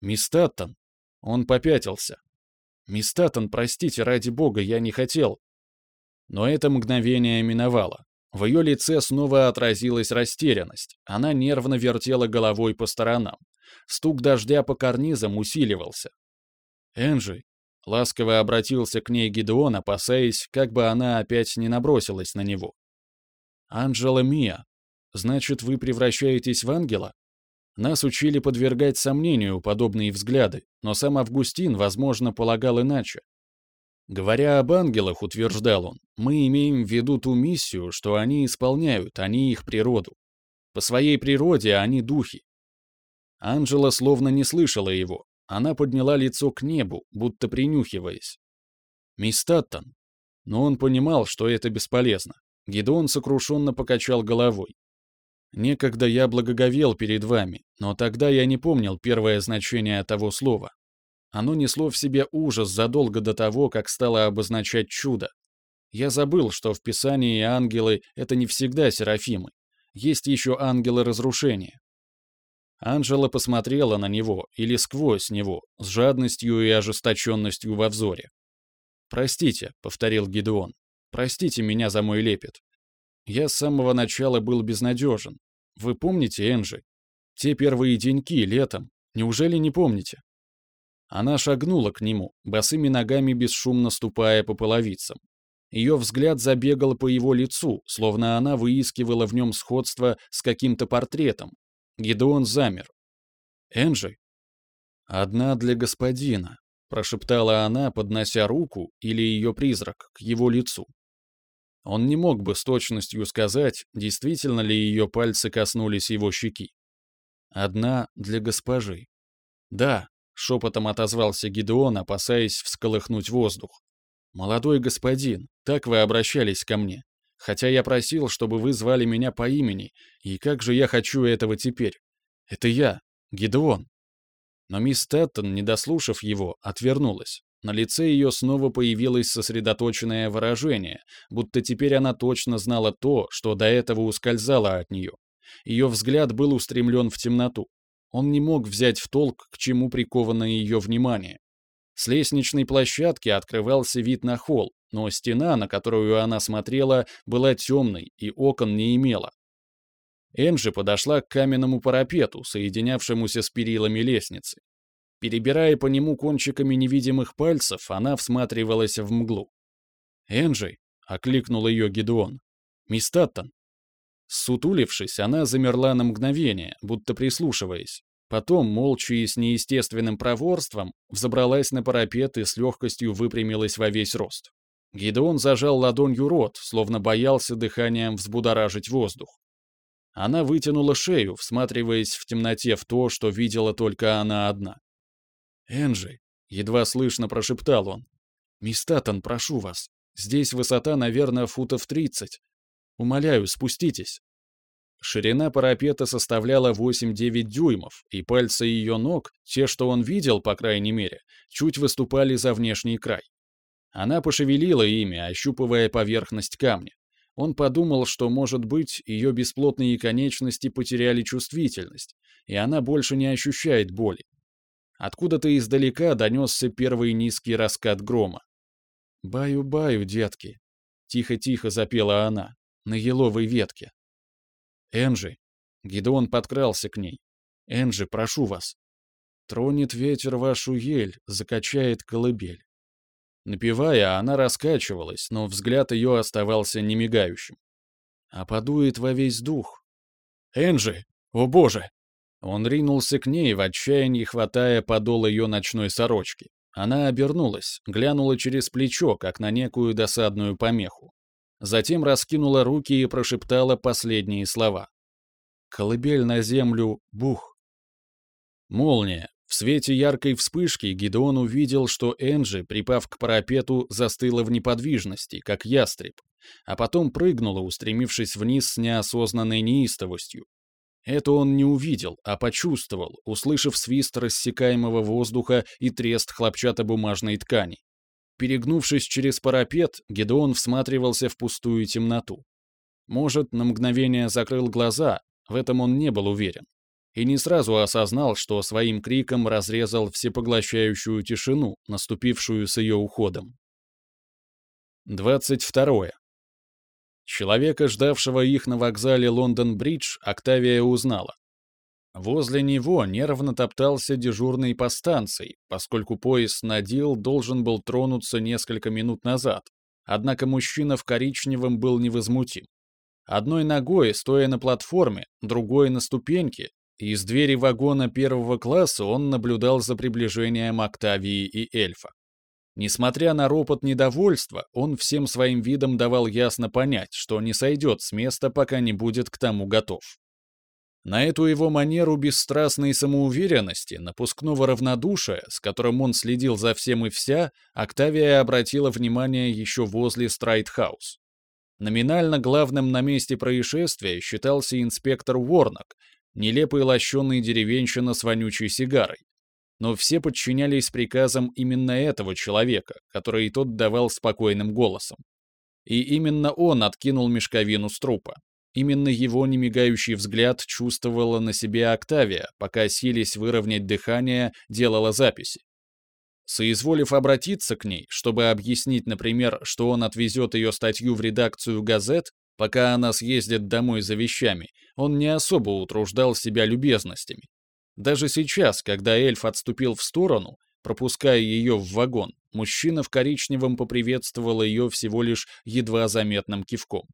[SPEAKER 1] «Мисс Таттон!» Он попятился, «Мисс Таттон, простите, ради бога, я не хотел». Но это мгновение миновало. В ее лице снова отразилась растерянность. Она нервно вертела головой по сторонам. Стук дождя по карнизам усиливался. «Энджи», — ласково обратился к ней Гидеон, опасаясь, как бы она опять не набросилась на него. «Анджела Мия, значит, вы превращаетесь в ангела?» Нас учили подвергать сомнению подобные взгляды, но сам Августин, возможно, полагал иначе. Говоря об ангелах, утверждал он, мы имеем в виду ту миссию, что они исполняют, а не их природу. По своей природе они духи. Анжела словно не слышала его. Она подняла лицо к небу, будто принюхиваясь. «Мисс Таттон». Но он понимал, что это бесполезно. Гедеон сокрушенно покачал головой. Некогда я благоговел перед вами, но тогда я не помнил первое значение того слова. Оно несло в себе ужас задолго до того, как стало обозначать чудо. Я забыл, что в Писании ангелы — это не всегда серафимы. Есть еще ангелы разрушения. Анжела посмотрела на него, или сквозь него, с жадностью и ожесточенностью во взоре. «Простите», — повторил Гидеон. «Простите меня за мой лепет. Я с самого начала был безнадежен. Вы помните, Энджи? Те первые деньки, летом. Неужели не помните?» Она шагнула к нему, босыми ногами бесшумно ступая по половицам. Ее взгляд забегал по его лицу, словно она выискивала в нем сходство с каким-то портретом. Гидеон замер. «Энджи?» «Одна для господина», — прошептала она, поднося руку или ее призрак к его лицу. Он не мог бы с точностью сказать, действительно ли ее пальцы коснулись его щеки. «Одна для госпожи». «Да», — шепотом отозвался Гидеон, опасаясь всколыхнуть воздух. «Молодой господин, так вы обращались ко мне. Хотя я просил, чтобы вы звали меня по имени, и как же я хочу этого теперь? Это я, Гидеон». Но мисс Тэттон, не дослушав его, отвернулась. На лице ее снова появилось сосредоточенное выражение, будто теперь она точно знала то, что до этого ускользало от нее. Ее взгляд был устремлен в темноту. Он не мог взять в толк, к чему приковано ее внимание. С лестничной площадки открывался вид на холл, но стена, на которую она смотрела, была темной и окон не имела. Энджи подошла к каменному парапету, соединявшемуся с перилами лестницы. Перебирая по нему кончиками невидимых пальцев, она всматривалась в мглу. «Энджи!» — окликнул ее Гедеон. «Мисс Таттон!» Сутулившись, она замерла на мгновение, будто прислушиваясь. Потом, молча и с неестественным проворством, взобралась на парапет и с легкостью выпрямилась во весь рост. Гидеон зажал ладонью рот, словно боялся дыханием взбудоражить воздух. Она вытянула шею, всматриваясь в темноте в то, что видела только она одна. «Энджи», — едва слышно прошептал он, — «мисс Таттон, прошу вас, здесь высота, наверное, футов тридцать. Умоляю, спуститесь». Ширина парапета составляла 8-9 дюймов, и пальцы ее ног, те, что он видел, по крайней мере, чуть выступали за внешний край. Она пошевелила ими, ощупывая поверхность камня. Он подумал, что, может быть, ее бесплотные конечности потеряли чувствительность, и она больше не ощущает боли. Откуда-то издалека донесся первый низкий раскат грома. «Баю-баю, детки!» — тихо-тихо запела она, на еловой ветке. «Энджи!» — Гидеон подкрался к ней. «Энджи, прошу вас!» «Тронет ветер вашу ель, закачает колыбель». Напевая, она раскачивалась, но взгляд ее оставался немигающим. «А подует во весь дух». «Энджи! О боже!» Он ринулся к ней в отчаянии, хватая подол ее ночной сорочки. Она обернулась, глянула через плечо, как на некую досадную помеху. Затем раскинула руки и прошептала последние слова. «Колыбель на землю, бух!» Молния. В свете яркой вспышки Гидеон увидел, что Энджи, припав к парапету, застыла в неподвижности, как ястреб, а потом прыгнула, устремившись вниз с неосознанной неистовостью, это он не увидел, а почувствовал, услышав свист рассекаемого воздуха и трест хлопчатобумажной ткани. Перегнувшись через парапет, Гедеон всматривался в пустую темноту. Может, на мгновение закрыл глаза, в этом он не был уверен. И не сразу осознал, что своим криком разрезал всепоглощающую тишину, наступившую с ее уходом. 22. Человека, ждавшего их на вокзале Лондон-Бридж, Октавия узнала. Возле него нервно топтался дежурный по станции, поскольку поезд Надил должен был тронуться несколько минут назад, однако мужчина в коричневом был невозмутим. Одной ногой, стоя на платформе, другой на ступеньке, из двери вагона первого класса он наблюдал за приближением Октавии и эльфа. Несмотря на ропот недовольства, он всем своим видом давал ясно понять, что не сойдет с места, пока не будет к тому готов. На эту его манеру бесстрастной самоуверенности, напускного равнодушия, с которым он следил за всем и вся, Октавия обратила внимание еще возле Страйтхаус. Номинально главным на месте происшествия считался инспектор Уорнок, нелепый лощеный деревенщина с вонючей сигарой но все подчинялись приказам именно этого человека, который тот давал спокойным голосом. И именно он откинул мешковину с трупа. Именно его немигающий взгляд чувствовала на себе Октавия, пока сились выровнять дыхание, делала записи. Соизволив обратиться к ней, чтобы объяснить, например, что он отвезет ее статью в редакцию газет, пока она съездит домой за вещами, он не особо утруждал себя любезностями. Даже сейчас, когда эльф отступил в сторону, пропуская ее в вагон, мужчина в коричневом поприветствовал ее всего лишь едва заметным кивком.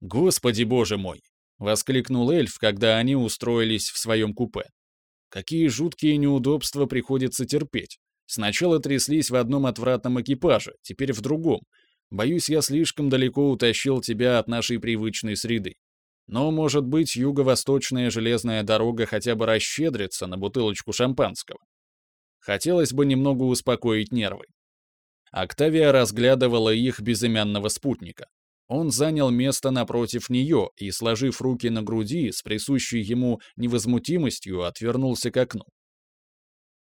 [SPEAKER 1] «Господи боже мой!» — воскликнул эльф, когда они устроились в своем купе. «Какие жуткие неудобства приходится терпеть. Сначала тряслись в одном отвратном экипаже, теперь в другом. Боюсь, я слишком далеко утащил тебя от нашей привычной среды. Но, может быть, юго-восточная железная дорога хотя бы расщедрится на бутылочку шампанского. Хотелось бы немного успокоить нервы. Октавия разглядывала их безымянного спутника. Он занял место напротив нее и, сложив руки на груди, с присущей ему невозмутимостью, отвернулся к окну.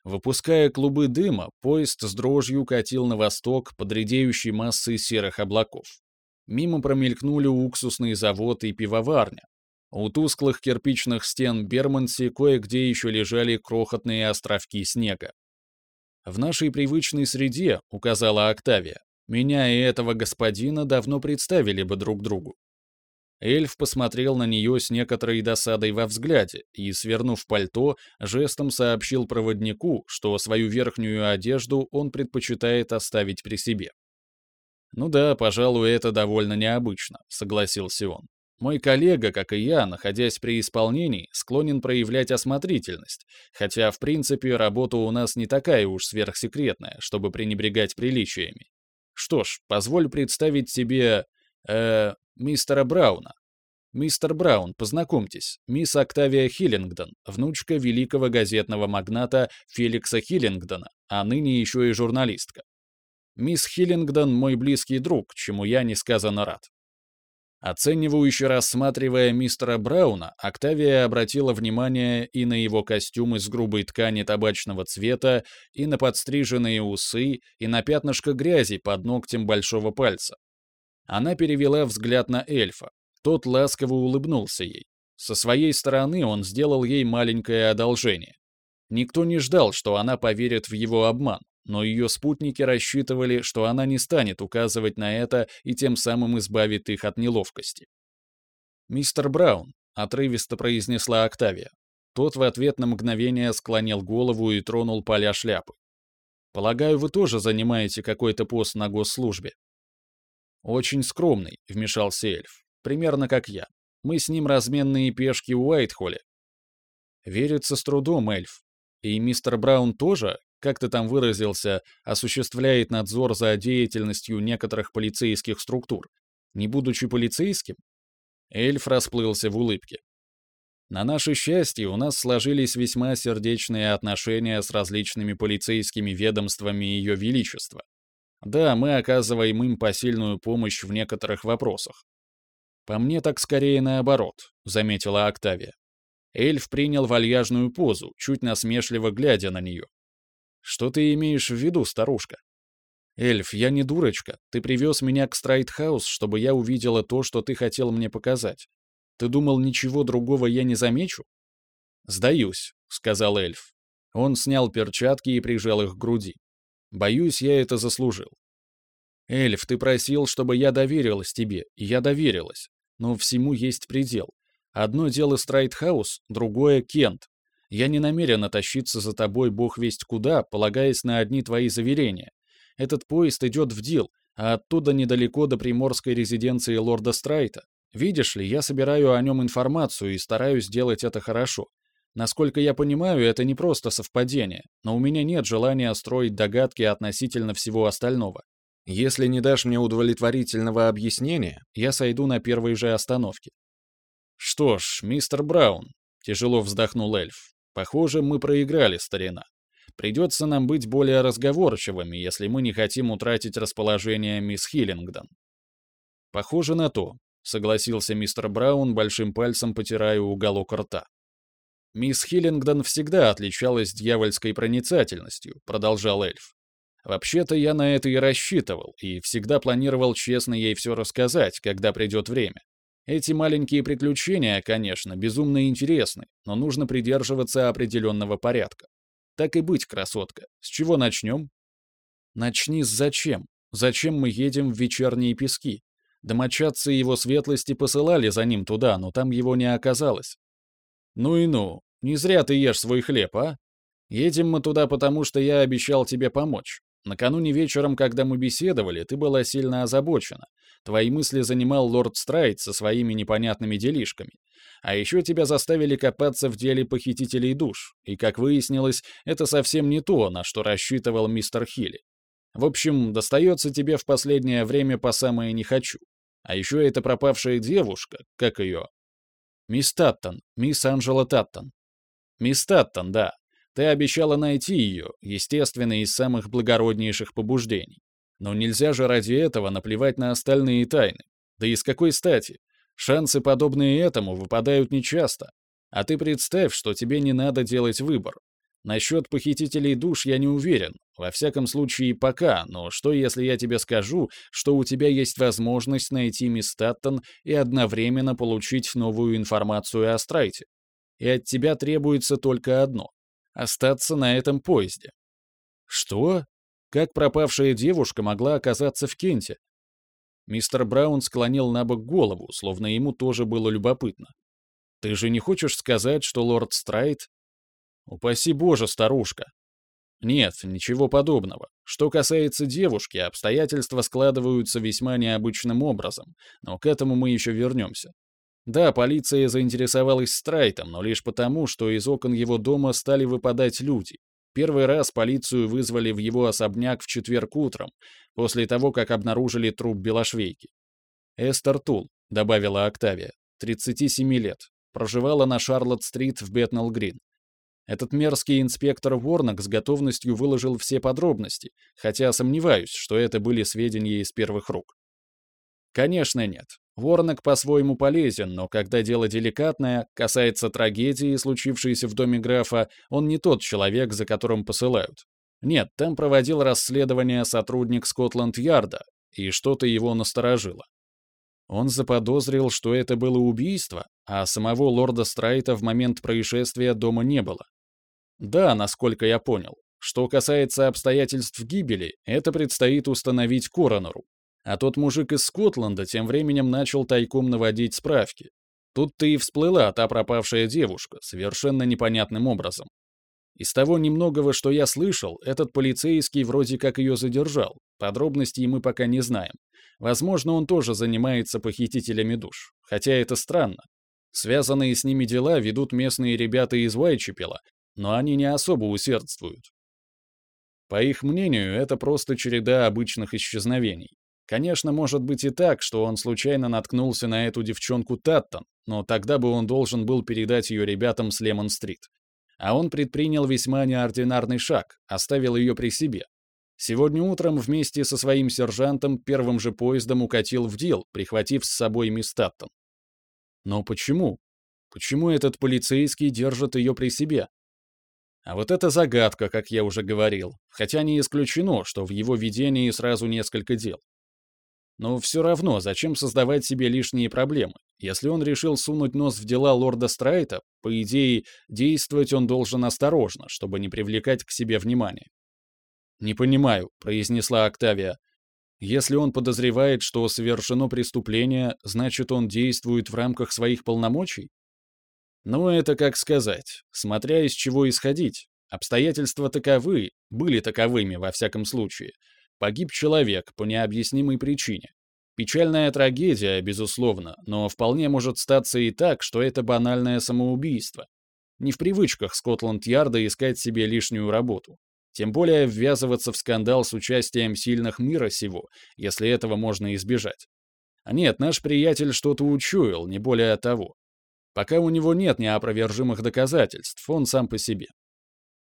[SPEAKER 1] Выпуская клубы дыма, поезд с дрожью катил на восток под редеющей массой серых облаков. Мимо промелькнули уксусный завод и пивоварня. У тусклых кирпичных стен Берманси кое-где еще лежали крохотные островки снега. «В нашей привычной среде», — указала Октавия, меня и этого господина давно представили бы друг другу. Эльф посмотрел на нее с некоторой досадой во взгляде и, свернув пальто, жестом сообщил проводнику, что свою верхнюю одежду он предпочитает оставить при себе. «Ну да, пожалуй, это довольно необычно», — согласился он. «Мой коллега, как и я, находясь при исполнении, склонен проявлять осмотрительность, хотя, в принципе, работа у нас не такая уж сверхсекретная, чтобы пренебрегать приличиями. Что ж, позволь представить себе... э мистера Брауна. Мистер Браун, познакомьтесь, мисс Октавия Хиллингдон, внучка великого газетного магната Феликса Хиллингдона, а ныне еще и журналистка. Мисс Хиллингдон — мой близкий друг, чему я несказанно рад. Оценивающе рассматривая мистера Брауна, Октавия обратила внимание и на его костюм из грубой ткани табачного цвета, и на подстриженные усы, и на пятнышко грязи под ногтем большого пальца. Она перевела взгляд на эльфа. Тот ласково улыбнулся ей. Со своей стороны он сделал ей маленькое одолжение. Никто не ждал, что она поверит в его обман но ее спутники рассчитывали, что она не станет указывать на это и тем самым избавит их от неловкости. «Мистер Браун», — отрывисто произнесла Октавия. Тот в ответ на мгновение склонил голову и тронул поля шляпы. «Полагаю, вы тоже занимаете какой-то пост на госслужбе?» «Очень скромный», — вмешался эльф. «Примерно как я. Мы с ним разменные пешки у Уайтхолле». «Верится с трудом, эльф. И мистер Браун тоже, как ты там выразился, осуществляет надзор за деятельностью некоторых полицейских структур, не будучи полицейским? Эльф расплылся в улыбке. На наше счастье, у нас сложились весьма сердечные отношения с различными полицейскими ведомствами Ее Величества. Да, мы оказываем им посильную помощь в некоторых вопросах. По мне так скорее наоборот, заметила Октавия. Эльф принял вальяжную позу, чуть насмешливо глядя на нее. Что ты имеешь в виду, старушка? Эльф, я не дурочка. Ты привез меня к Страйтхаус, чтобы я увидела то, что ты хотел мне показать. Ты думал, ничего другого я не замечу? Сдаюсь, сказал эльф. Он снял перчатки и прижал их к груди. Боюсь, я это заслужил. Эльф, ты просил, чтобы я доверилась тебе, и я доверилась. Но всему есть предел. Одно дело Страйтхаус, другое — Кент. Я не намерен тащиться за тобой бог весть куда, полагаясь на одни твои заверения. Этот поезд идет в Дил, а оттуда недалеко до приморской резиденции лорда Страйта. Видишь ли, я собираю о нем информацию и стараюсь сделать это хорошо. Насколько я понимаю, это не просто совпадение, но у меня нет желания строить догадки относительно всего остального. Если не дашь мне удовлетворительного объяснения, я сойду на первой же остановке. Что ж, мистер Браун, тяжело вздохнул эльф, Похоже, мы проиграли, старина. Придется нам быть более разговорчивыми, если мы не хотим утратить расположение мисс Хиллингдон. Похоже на то, согласился мистер Браун, большим пальцем потирая уголок рта. Мисс Хиллингдон всегда отличалась дьявольской проницательностью, продолжал эльф. Вообще-то я на это и рассчитывал, и всегда планировал честно ей все рассказать, когда придет время. Эти маленькие приключения, конечно, безумно интересны, но нужно придерживаться определенного порядка. Так и быть, красотка. С чего начнем? Начни с зачем. Зачем мы едем в вечерние пески? Домочадцы его светлости посылали за ним туда, но там его не оказалось. Ну и ну, не зря ты ешь свой хлеб, а? Едем мы туда, потому что я обещал тебе помочь. Накануне вечером, когда мы беседовали, ты была сильно озабочена. Твои мысли занимал лорд Страйт со своими непонятными делишками. А еще тебя заставили копаться в деле похитителей душ, и, как выяснилось, это совсем не то, на что рассчитывал мистер Хилли. В общем, достается тебе в последнее время по самое не хочу. А еще эта пропавшая девушка, как ее? Мисс Таттон, мисс Анжела Таттон. Мисс Таттон, да. Ты обещала найти ее, естественно, из самых благороднейших побуждений. Но нельзя же ради этого наплевать на остальные тайны. Да и с какой стати? Шансы, подобные этому, выпадают нечасто. А ты представь, что тебе не надо делать выбор. Насчет похитителей душ я не уверен, во всяком случае пока, но что если я тебе скажу, что у тебя есть возможность найти мисс Таттон и одновременно получить новую информацию о Страйте? И от тебя требуется только одно — остаться на этом поезде. Что? Как пропавшая девушка могла оказаться в Кенте? Мистер Браун склонил на бок голову, словно ему тоже было любопытно. «Ты же не хочешь сказать, что лорд Страйт Упаси боже, старушка. Нет, ничего подобного. Что касается девушки, обстоятельства складываются весьма необычным образом, но к этому мы еще вернемся. Да, полиция заинтересовалась Страйтом, но лишь потому, что из окон его дома стали выпадать люди. Первый раз полицию вызвали в его особняк в четверг утром, после того, как обнаружили труп Белошвейки. «Эстер Тул», — добавила Октавия, 37 лет, проживала на Шарлотт-стрит в Бетнелл-Грин. Этот мерзкий инспектор Ворнок с готовностью выложил все подробности, хотя сомневаюсь, что это были сведения из первых рук. Конечно, нет. Ворнок по-своему полезен, но когда дело деликатное, касается трагедии, случившейся в доме графа, он не тот человек, за которым посылают. Нет, там проводил расследование сотрудник Скотланд-Ярда, и что-то его насторожило. Он заподозрил, что это было убийство, а самого лорда Страйта в момент происшествия дома не было. Да, насколько я понял. Что касается обстоятельств гибели, это предстоит установить коронеру. А тот мужик из Скотланда тем временем начал тайком наводить справки. Тут-то и всплыла та пропавшая девушка, совершенно непонятным образом. Из того немногого, что я слышал, этот полицейский вроде как ее задержал. Подробностей мы пока не знаем. Возможно, он тоже занимается похитителями душ. Хотя это странно. Связанные с ними дела ведут местные ребята из Уайчепела, но они не особо усердствуют. По их мнению, это просто череда обычных исчезновений. Конечно, может быть и так, что он случайно наткнулся на эту девчонку Таттон, но тогда бы он должен был передать ее ребятам с Лемон-стрит. А он предпринял весьма неординарный шаг, оставил ее при себе. Сегодня утром вместе со своим сержантом первым же поездом укатил в дел, прихватив с собой мисс Таттон. Но почему? Почему этот полицейский держит ее при себе? А вот это загадка, как я уже говорил, хотя не исключено, что в его видении сразу несколько дел. Но все равно, зачем создавать себе лишние проблемы? Если он решил сунуть нос в дела лорда Страйта, по идее, действовать он должен осторожно, чтобы не привлекать к себе внимания. «Не понимаю», — произнесла Октавия. «Если он подозревает, что совершено преступление, значит, он действует в рамках своих полномочий?» Ну, это как сказать, смотря из чего исходить. Обстоятельства таковы, были таковыми во всяком случае. Погиб человек по необъяснимой причине. Печальная трагедия, безусловно, но вполне может статься и так, что это банальное самоубийство. Не в привычках Скотланд-Ярда искать себе лишнюю работу. Тем более ввязываться в скандал с участием сильных мира сего, если этого можно избежать. А нет, наш приятель что-то учуял, не более того. Пока у него нет неопровержимых доказательств, он сам по себе.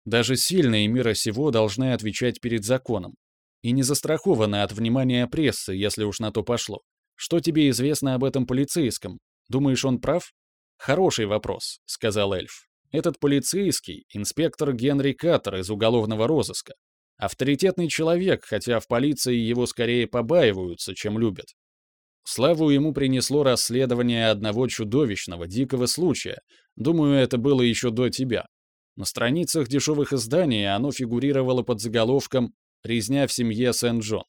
[SPEAKER 1] Даже сильные мира сего должны отвечать перед законом. И не застрахованы от внимания прессы, если уж на то пошло. Что тебе известно об этом полицейском? Думаешь, он прав? Хороший вопрос, сказал эльф. Этот полицейский — инспектор Генри Каттер из уголовного розыска. Авторитетный человек, хотя в полиции его скорее побаиваются, чем любят. Славу ему принесло расследование одного чудовищного, дикого случая. Думаю, это было еще до тебя. На страницах дешевых изданий оно фигурировало под заголовком «Резня в семье Сент-Джон».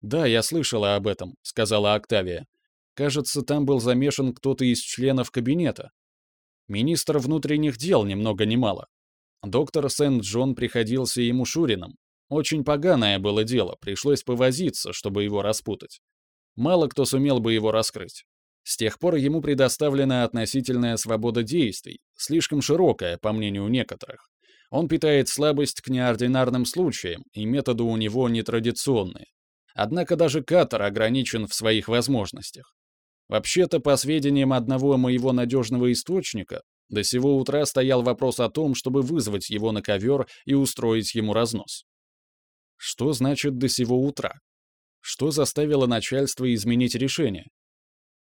[SPEAKER 1] «Да, я слышала об этом», — сказала Октавия. «Кажется, там был замешан кто-то из членов кабинета. Министр внутренних дел ни много ни мало. Доктор Сент-Джон приходился ему Шурином. Очень поганое было дело, пришлось повозиться, чтобы его распутать. Мало кто сумел бы его раскрыть. С тех пор ему предоставлена относительная свобода действий, слишком широкая, по мнению некоторых. Он питает слабость к неординарным случаям, и методы у него нетрадиционные. Однако даже Катар ограничен в своих возможностях. Вообще-то, по сведениям одного моего надежного источника, до сего утра стоял вопрос о том, чтобы вызвать его на ковер и устроить ему разнос. Что значит «до сего утра»? Что заставило начальство изменить решение?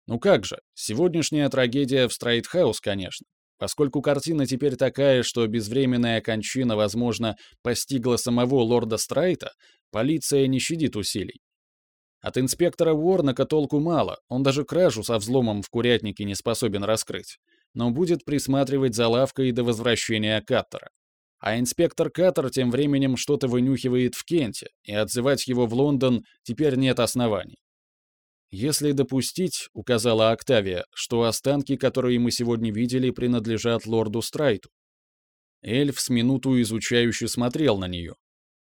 [SPEAKER 1] Ну как же, сегодняшняя трагедия в Страйтхаус, конечно, поскольку картина теперь такая, что безвременная кончина, возможно, постигла самого лорда Страйта, полиция не щадит усилий. От инспектора Уорнака толку мало, он даже кражу со взломом в курятнике не способен раскрыть, но будет присматривать за лавкой до возвращения Каттера. А инспектор Каттер тем временем что-то вынюхивает в Кенте, и отзывать его в Лондон теперь нет оснований. «Если допустить, — указала Октавия, — что останки, которые мы сегодня видели, принадлежат лорду Страйту». Эльф с минуту изучающе смотрел на нее.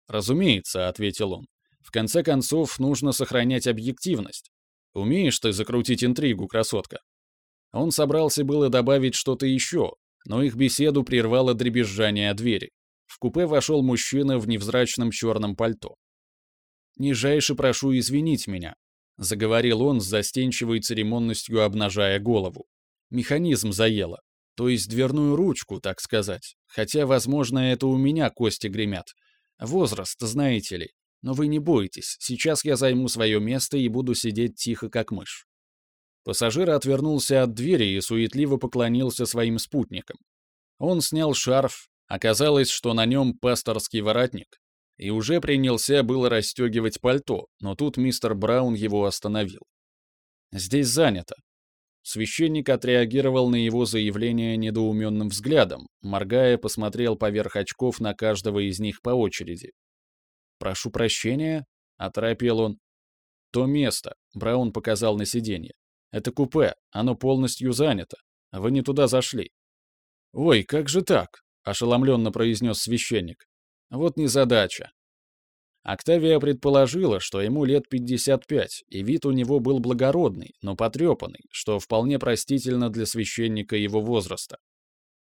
[SPEAKER 1] «Разумеется», — ответил он. В конце концов, нужно сохранять объективность. Умеешь ты закрутить интригу, красотка?» Он собрался было добавить что-то еще, но их беседу прервало дребезжание двери. В купе вошел мужчина в невзрачном черном пальто. «Нижайше прошу извинить меня», — заговорил он с застенчивой церемонностью, обнажая голову. «Механизм заело. То есть дверную ручку, так сказать. Хотя, возможно, это у меня кости гремят. Возраст, знаете ли. Но вы не бойтесь, сейчас я займу свое место и буду сидеть тихо, как мышь». Пассажир отвернулся от двери и суетливо поклонился своим спутникам. Он снял шарф, оказалось, что на нем пасторский воротник, и уже принялся было расстегивать пальто, но тут мистер Браун его остановил. «Здесь занято». Священник отреагировал на его заявление недоуменным взглядом, моргая, посмотрел поверх очков на каждого из них по очереди, «Прошу прощения», — оторопел он. «То место», — Браун показал на сиденье. «Это купе, оно полностью занято. Вы не туда зашли». «Ой, как же так?» — ошеломленно произнес священник. «Вот незадача». Октавия предположила, что ему лет 55, и вид у него был благородный, но потрепанный, что вполне простительно для священника его возраста.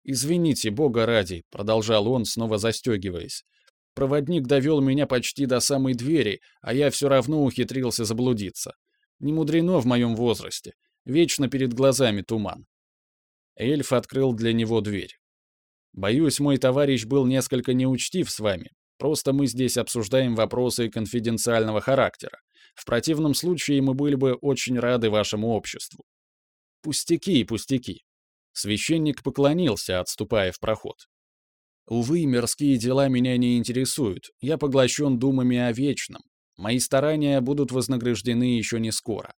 [SPEAKER 1] «Извините, бога ради», — продолжал он, снова застегиваясь, Проводник довел меня почти до самой двери, а я все равно ухитрился заблудиться. Не мудрено в моем возрасте. Вечно перед глазами туман. Эльф открыл для него дверь. «Боюсь, мой товарищ был несколько неучтив с вами. Просто мы здесь обсуждаем вопросы конфиденциального характера. В противном случае мы были бы очень рады вашему обществу». «Пустяки, пустяки». Священник поклонился, отступая в проход. Увы, мирские дела меня не интересуют. Я поглощен думами о вечном. Мои старания будут вознаграждены еще не скоро.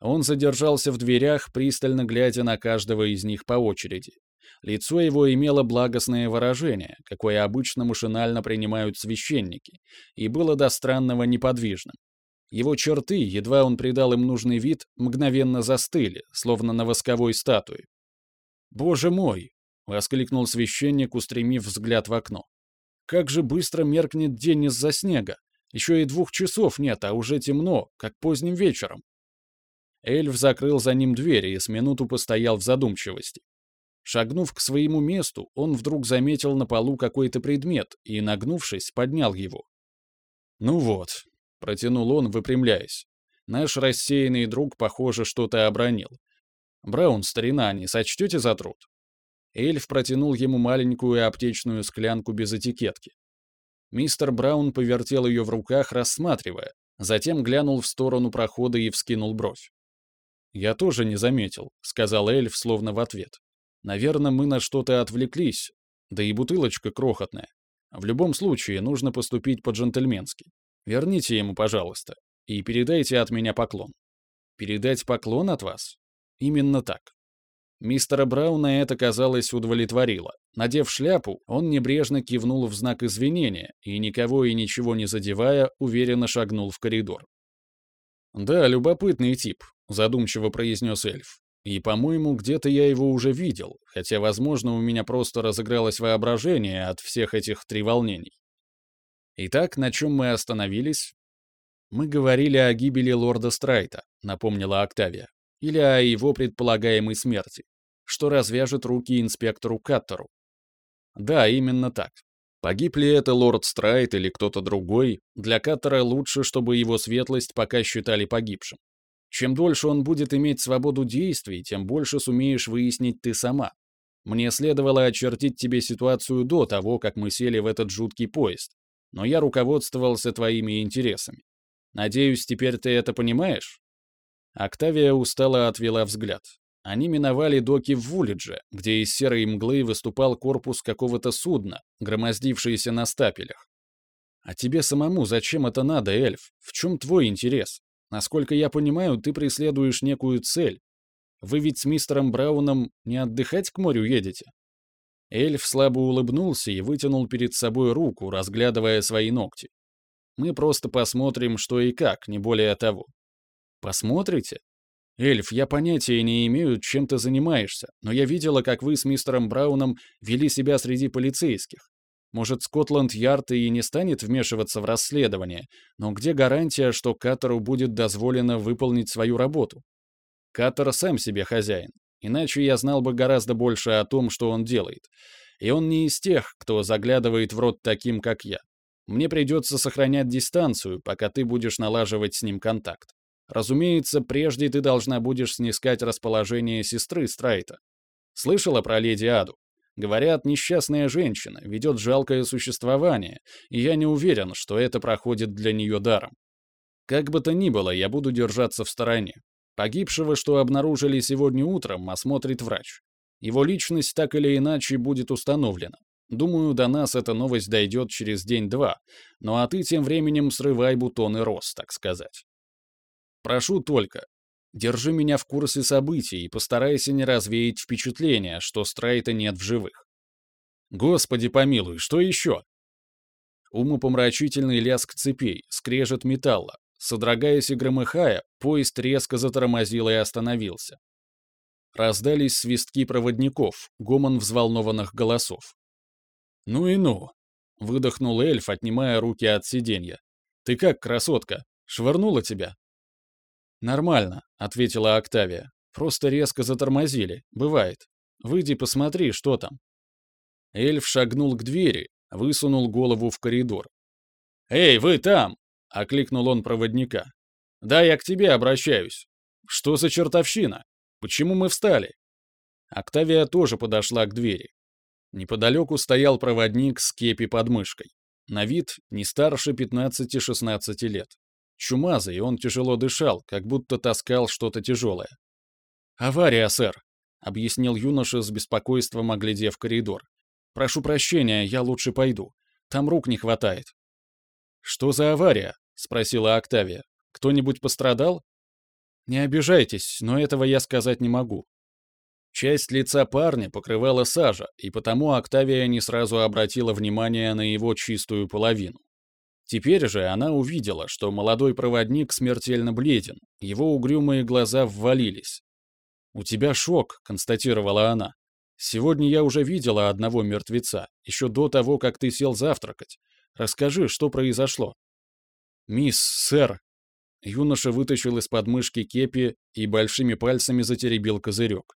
[SPEAKER 1] Он задержался в дверях, пристально глядя на каждого из них по очереди. Лицо его имело благостное выражение, какое обычно машинально принимают священники, и было до странного неподвижным. Его черты, едва он придал им нужный вид, мгновенно застыли, словно на восковой статуе. «Боже мой!» — воскликнул священник, устремив взгляд в окно. «Как же быстро меркнет день из-за снега! Еще и двух часов нет, а уже темно, как поздним вечером!» Эльф закрыл за ним дверь и с минуту постоял в задумчивости. Шагнув к своему месту, он вдруг заметил на полу какой-то предмет и, нагнувшись, поднял его. «Ну вот», — протянул он, выпрямляясь. Наш рассеянный друг, похоже, что-то обронил. «Браун, старина, не сочтете за труд?» Эльф протянул ему маленькую аптечную склянку без этикетки. Мистер Браун повертел ее в руках, рассматривая, затем глянул в сторону прохода и вскинул бровь. «Я тоже не заметил», — сказал эльф словно в ответ. «Наверное, мы на что-то отвлеклись, да и бутылочка крохотная. В любом случае, нужно поступить по-джентльменски. Верните ему, пожалуйста, и передайте от меня поклон». «Передать поклон от вас?» «Именно так. Мистера Брауна это, казалось, удовлетворило. Надев шляпу, он небрежно кивнул в знак извинения и, никого и ничего не задевая, уверенно шагнул в коридор. «Да, любопытный тип», — задумчиво произнес эльф. «И, по-моему, где-то я его уже видел, хотя, возможно, у меня просто разыгралось воображение от всех этих треволнений». Итак, на чем мы остановились? Мы говорили о гибели лорда Страйта, напомнила Октавия или о его предполагаемой смерти, что развяжет руки инспектору Каттеру. Да, именно так. Погиб ли это лорд Страйт или кто-то другой, для Каттера лучше, чтобы его светлость пока считали погибшим. Чем дольше он будет иметь свободу действий, тем больше сумеешь выяснить ты сама. Мне следовало очертить тебе ситуацию до того, как мы сели в этот жуткий поезд, но я руководствовался твоими интересами. Надеюсь, теперь ты это понимаешь? Октавия устало отвела взгляд. Они миновали доки в Вулидже, где из серой мглы выступал корпус какого-то судна, громоздившийся на стапелях. «А тебе самому зачем это надо, эльф? В чем твой интерес? Насколько я понимаю, ты преследуешь некую цель. Вы ведь с мистером Брауном не отдыхать к морю едете?» Эльф слабо улыбнулся и вытянул перед собой руку, разглядывая свои ногти. «Мы просто посмотрим, что и как, не более того. Посмотрите? Эльф, я понятия не имею, чем ты занимаешься, но я видела, как вы с мистером Брауном вели себя среди полицейских. Может, Скотланд-Ярд и не станет вмешиваться в расследование, но где гарантия, что Каттеру будет дозволено выполнить свою работу? Каттер сам себе хозяин, иначе я знал бы гораздо больше о том, что он делает. И он не из тех, кто заглядывает в рот таким, как я. Мне придется сохранять дистанцию, пока ты будешь налаживать с ним контакт. Разумеется, прежде ты должна будешь снискать расположение сестры Страйта. Слышала про леди Аду? Говорят, несчастная женщина, ведет жалкое существование, и я не уверен, что это проходит для нее даром. Как бы то ни было, я буду держаться в стороне. Погибшего, что обнаружили сегодня утром, осмотрит врач. Его личность так или иначе будет установлена. Думаю, до нас эта новость дойдет через день-два, ну а ты тем временем срывай бутоны роз, так сказать. Прошу только, держи меня в курсе событий и постарайся не развеять впечатление, что Страйта нет в живых. Господи помилуй, что еще? Умопомрачительный лязг цепей, скрежет металла. Содрогаясь и громыхая, поезд резко затормозил и остановился. Раздались свистки проводников, гомон взволнованных голосов. «Ну и ну!» — выдохнул эльф, отнимая руки от сиденья. «Ты как, красотка? Швырнула тебя?» «Нормально», — ответила Октавия. «Просто резко затормозили. Бывает. Выйди посмотри, что там». Эльф шагнул к двери, высунул голову в коридор. «Эй, вы там!» — окликнул он проводника. «Да, я к тебе обращаюсь. Что за чертовщина? Почему мы встали?» Октавия тоже подошла к двери. Неподалеку стоял проводник с кепи под мышкой. На вид не старше 15-16 лет. Чумазый, он тяжело дышал, как будто таскал что-то тяжелое. «Авария, сэр», — объяснил юноша с беспокойством, оглядев коридор. «Прошу прощения, я лучше пойду. Там рук не хватает». «Что за авария?» — спросила Октавия. «Кто-нибудь пострадал?» «Не обижайтесь, но этого я сказать не могу». Часть лица парня покрывала сажа, и потому Октавия не сразу обратила внимание на его чистую половину. Теперь же она увидела, что молодой проводник смертельно бледен, его угрюмые глаза ввалились. «У тебя шок», — констатировала она. «Сегодня я уже видела одного мертвеца, еще до того, как ты сел завтракать. Расскажи, что произошло». «Мисс, сэр». Юноша вытащил из подмышки кепи и большими пальцами затеребил козырек.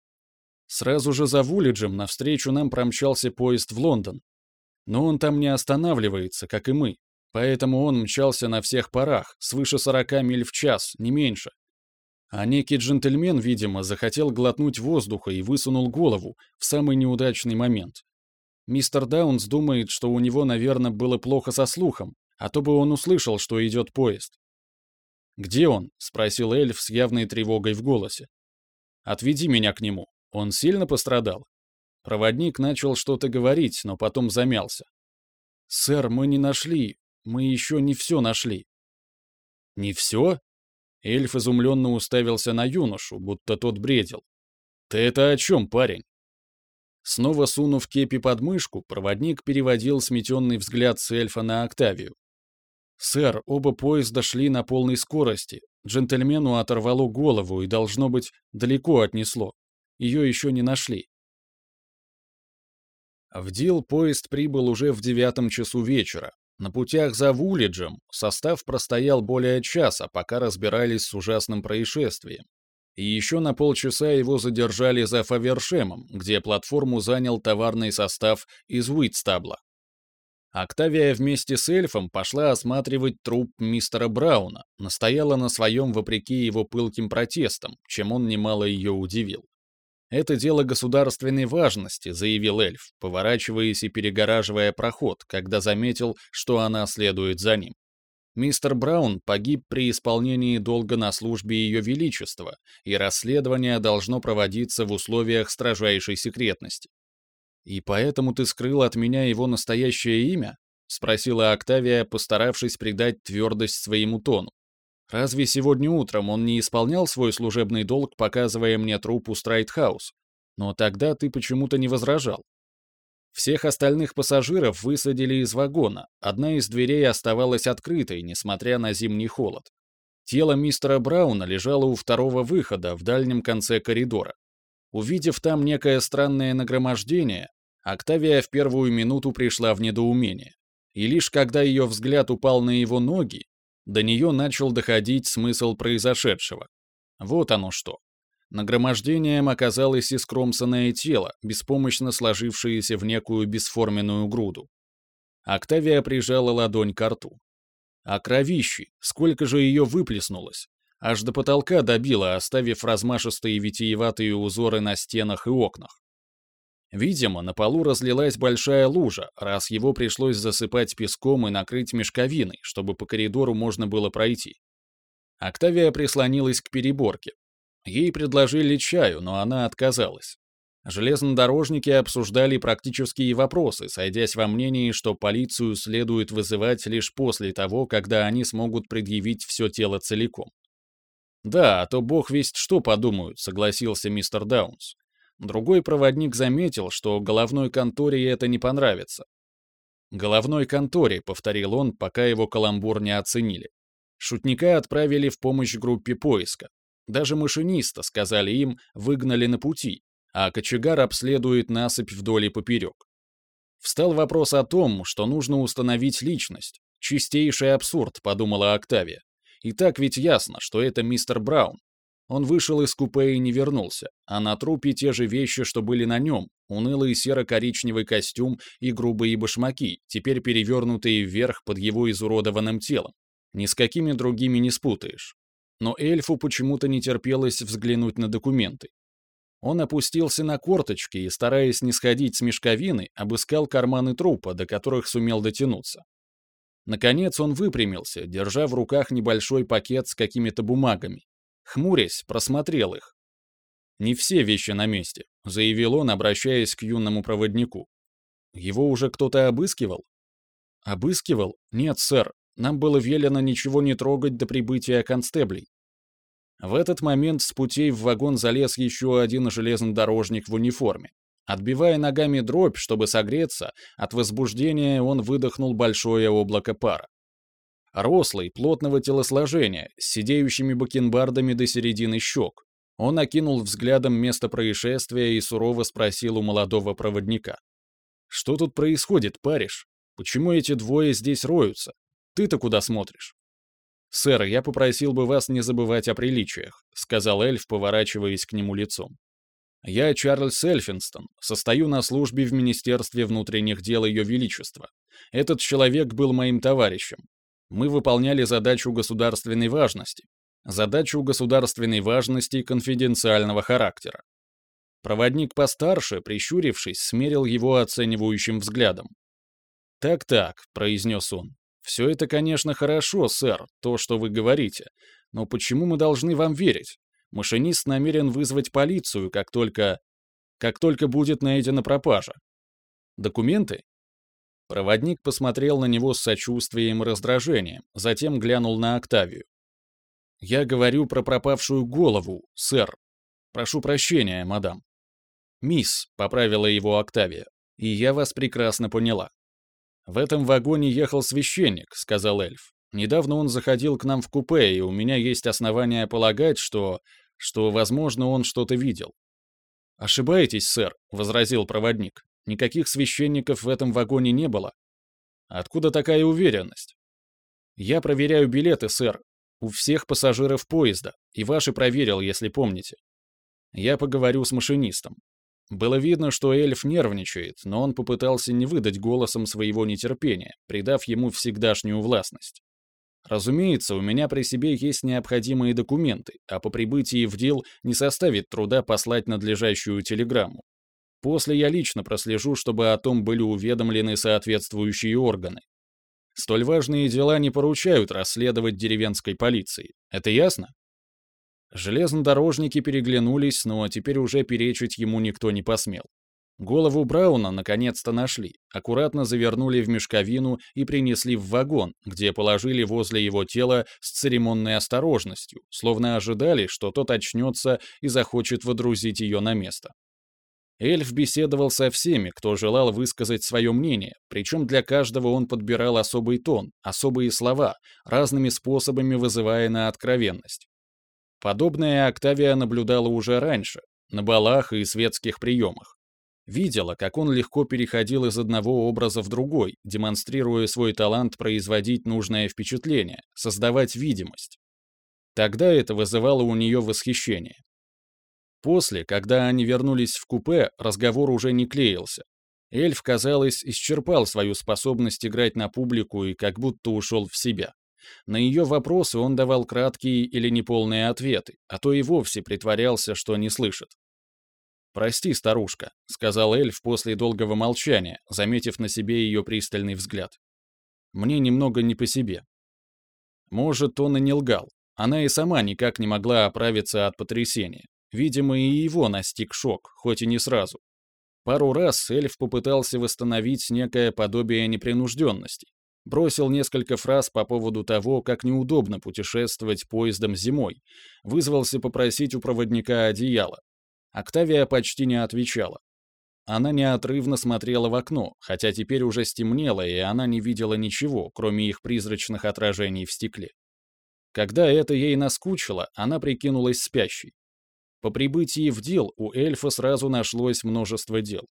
[SPEAKER 1] Сразу же за Вулиджем навстречу нам промчался поезд в Лондон. Но он там не останавливается, как и мы. Поэтому он мчался на всех парах, свыше 40 миль в час, не меньше. А некий джентльмен, видимо, захотел глотнуть воздуха и высунул голову в самый неудачный момент. Мистер Даунс думает, что у него, наверное, было плохо со слухом, а то бы он услышал, что идет поезд. «Где он?» — спросил эльф с явной тревогой в голосе. «Отведи меня к нему. Он сильно пострадал?» Проводник начал что-то говорить, но потом замялся. «Сэр, мы не нашли. Мы еще не все нашли». «Не все?» Эльф изумленно уставился на юношу, будто тот бредил. «Ты это о чем, парень?» Снова сунув кепи под мышку, проводник переводил сметенный взгляд с эльфа на Октавию. «Сэр, оба поезда шли на полной скорости. Джентльмену оторвало голову и, должно быть, далеко отнесло. Ее еще не нашли». В Дил поезд прибыл уже в девятом часу вечера. На путях за Вулиджем состав простоял более часа, пока разбирались с ужасным происшествием. И еще на полчаса его задержали за Фавершемом, где платформу занял товарный состав из Уитстабла. Октавия вместе с эльфом пошла осматривать труп мистера Брауна, настояла на своем вопреки его пылким протестам, чем он немало ее удивил. «Это дело государственной важности», — заявил эльф, поворачиваясь и перегораживая проход, когда заметил, что она следует за ним. Мистер Браун погиб при исполнении долга на службе Ее Величества, и расследование должно проводиться в условиях строжайшей секретности. «И поэтому ты скрыл от меня его настоящее имя?» — спросила Октавия, постаравшись придать твердость своему тону. «Разве сегодня утром он не исполнял свой служебный долг, показывая мне труп у Страйтхаус? Но тогда ты почему-то не возражал. Всех остальных пассажиров высадили из вагона, одна из дверей оставалась открытой, несмотря на зимний холод. Тело мистера Брауна лежало у второго выхода в дальнем конце коридора. Увидев там некое странное нагромождение, Октавия в первую минуту пришла в недоумение. И лишь когда ее взгляд упал на его ноги, до нее начал доходить смысл произошедшего. Вот оно что. Нагромождением оказалось искромсанное тело, беспомощно сложившееся в некую бесформенную груду. Октавия прижала ладонь к рту. А кровищи, сколько же ее выплеснулось! Аж до потолка добила, оставив размашистые витиеватые узоры на стенах и окнах. Видимо, на полу разлилась большая лужа, раз его пришлось засыпать песком и накрыть мешковиной, чтобы по коридору можно было пройти. Октавия прислонилась к переборке, Ей предложили чаю, но она отказалась. Железнодорожники обсуждали практические вопросы, сойдясь во мнении, что полицию следует вызывать лишь после того, когда они смогут предъявить все тело целиком. «Да, а то бог весть что подумают», — согласился мистер Даунс. Другой проводник заметил, что головной конторе это не понравится. «Головной конторе», — повторил он, пока его каламбур не оценили. Шутника отправили в помощь группе поиска. Даже машиниста, сказали им, выгнали на пути, а кочегар обследует насыпь вдоль и поперек. Встал вопрос о том, что нужно установить личность. Чистейший абсурд, подумала Октавия. И так ведь ясно, что это мистер Браун. Он вышел из купе и не вернулся, а на трупе те же вещи, что были на нем, унылый серо-коричневый костюм и грубые башмаки, теперь перевернутые вверх под его изуродованным телом. Ни с какими другими не спутаешь но эльфу почему-то не терпелось взглянуть на документы. Он опустился на корточки и, стараясь не сходить с мешковины, обыскал карманы трупа, до которых сумел дотянуться. Наконец он выпрямился, держа в руках небольшой пакет с какими-то бумагами. Хмурясь, просмотрел их. «Не все вещи на месте», — заявил он, обращаясь к юному проводнику. «Его уже кто-то обыскивал?» «Обыскивал? Нет, сэр. Нам было велено ничего не трогать до прибытия констеблей. В этот момент с путей в вагон залез еще один железнодорожник в униформе. Отбивая ногами дробь, чтобы согреться, от возбуждения он выдохнул большое облако пара. Рослый, плотного телосложения, с сидеющими бакенбардами до середины щек. Он окинул взглядом место происшествия и сурово спросил у молодого проводника. «Что тут происходит, париж? Почему эти двое здесь роются? Ты-то куда смотришь?» «Сэр, я попросил бы вас не забывать о приличиях», — сказал эльф, поворачиваясь к нему лицом. «Я Чарльз Эльфинстон, состою на службе в Министерстве внутренних дел Ее Величества. Этот человек был моим товарищем. Мы выполняли задачу государственной важности. Задачу государственной важности конфиденциального характера. Проводник постарше, прищурившись, смерил его оценивающим взглядом. «Так-так», — произнес он, все это, конечно, хорошо, сэр, то, что вы говорите. Но почему мы должны вам верить? Машинист намерен вызвать полицию, как только... как только будет найдена пропажа. Документы? Проводник посмотрел на него с сочувствием и раздражением, затем глянул на Октавию. «Я говорю про пропавшую голову, сэр. Прошу прощения, мадам». «Мисс», — поправила его Октавия, — «и я вас прекрасно поняла». «В этом вагоне ехал священник», — сказал эльф. «Недавно он заходил к нам в купе, и у меня есть основания полагать, что... что, возможно, он что-то видел». «Ошибаетесь, сэр», — возразил проводник. «Никаких священников в этом вагоне не было». «Откуда такая уверенность?» «Я проверяю билеты, сэр. У всех пассажиров поезда, и ваши проверил, если помните. Я поговорю с машинистом. Было видно, что эльф нервничает, но он попытался не выдать голосом своего нетерпения, придав ему всегдашнюю властность. Разумеется, у меня при себе есть необходимые документы, а по прибытии в дел не составит труда послать надлежащую телеграмму. После я лично прослежу, чтобы о том были уведомлены соответствующие органы. Столь важные дела не поручают расследовать деревенской полиции. Это ясно? Железнодорожники переглянулись, но теперь уже перечить ему никто не посмел. Голову Брауна наконец-то нашли, аккуратно завернули в мешковину и принесли в вагон, где положили возле его тела с церемонной осторожностью, словно ожидали, что тот очнется и захочет водрузить ее на место. Эльф беседовал со всеми, кто желал высказать свое мнение, причем для каждого он подбирал особый тон, особые слова, разными способами вызывая на откровенность. Подобное Октавия наблюдала уже раньше, на балах и светских приемах. Видела, как он легко переходил из одного образа в другой, демонстрируя свой талант производить нужное впечатление, создавать видимость. Тогда это вызывало у нее восхищение. После, когда они вернулись в купе, разговор уже не клеился. Эльф, казалось, исчерпал свою способность играть на публику и как будто ушел в себя. На ее вопросы он давал краткие или неполные ответы, а то и вовсе притворялся, что не слышит. «Прости, старушка», — сказал эльф после долгого молчания, заметив на себе ее пристальный взгляд. «Мне немного не по себе». Может, он и не лгал. Она и сама никак не могла оправиться от потрясения. Видимо, и его настиг шок, хоть и не сразу. Пару раз эльф попытался восстановить некое подобие непринужденности, бросил несколько фраз по поводу того, как неудобно путешествовать поездом зимой, вызвался попросить у проводника одеяло. Октавия почти не отвечала. Она неотрывно смотрела в окно, хотя теперь уже стемнело, и она не видела ничего, кроме их призрачных отражений в стекле. Когда это ей наскучило, она прикинулась спящей. По прибытии в дел у эльфа сразу нашлось множество дел.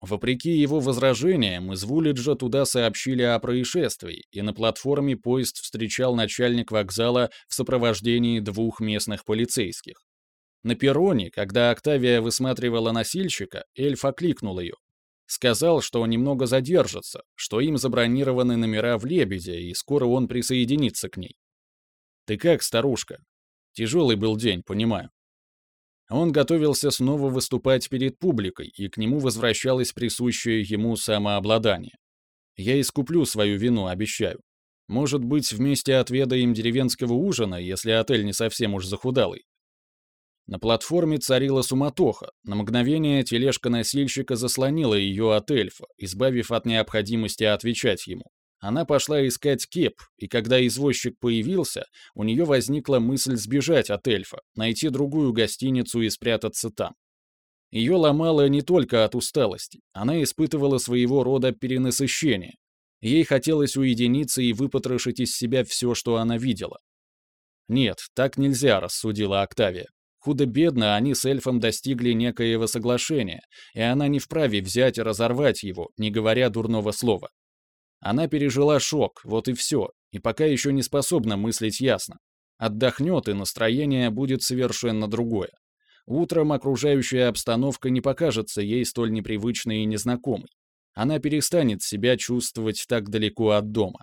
[SPEAKER 1] Вопреки его возражениям, из Вулиджа туда сообщили о происшествии, и на платформе поезд встречал начальник вокзала в сопровождении двух местных полицейских. На перроне, когда Октавия высматривала носильщика, эльф окликнул ее. Сказал, что немного задержится, что им забронированы номера в «Лебеде», и скоро он присоединится к ней. «Ты как, старушка?» «Тяжелый был день, понимаю». Он готовился снова выступать перед публикой, и к нему возвращалось присущее ему самообладание. «Я искуплю свою вину, обещаю. Может быть, вместе отведаем деревенского ужина, если отель не совсем уж захудалый». На платформе царила суматоха. На мгновение тележка носильщика заслонила ее от эльфа, избавив от необходимости отвечать ему. Она пошла искать кеп, и когда извозчик появился, у нее возникла мысль сбежать от эльфа, найти другую гостиницу и спрятаться там. Ее ломало не только от усталости, она испытывала своего рода перенасыщение. Ей хотелось уединиться и выпотрошить из себя все, что она видела. «Нет, так нельзя», — рассудила Октавия. Худо-бедно они с эльфом достигли некоего соглашения, и она не вправе взять и разорвать его, не говоря дурного слова. Она пережила шок, вот и все, и пока еще не способна мыслить ясно. Отдохнет, и настроение будет совершенно другое. Утром окружающая обстановка не покажется ей столь непривычной и незнакомой. Она перестанет себя чувствовать так далеко от дома.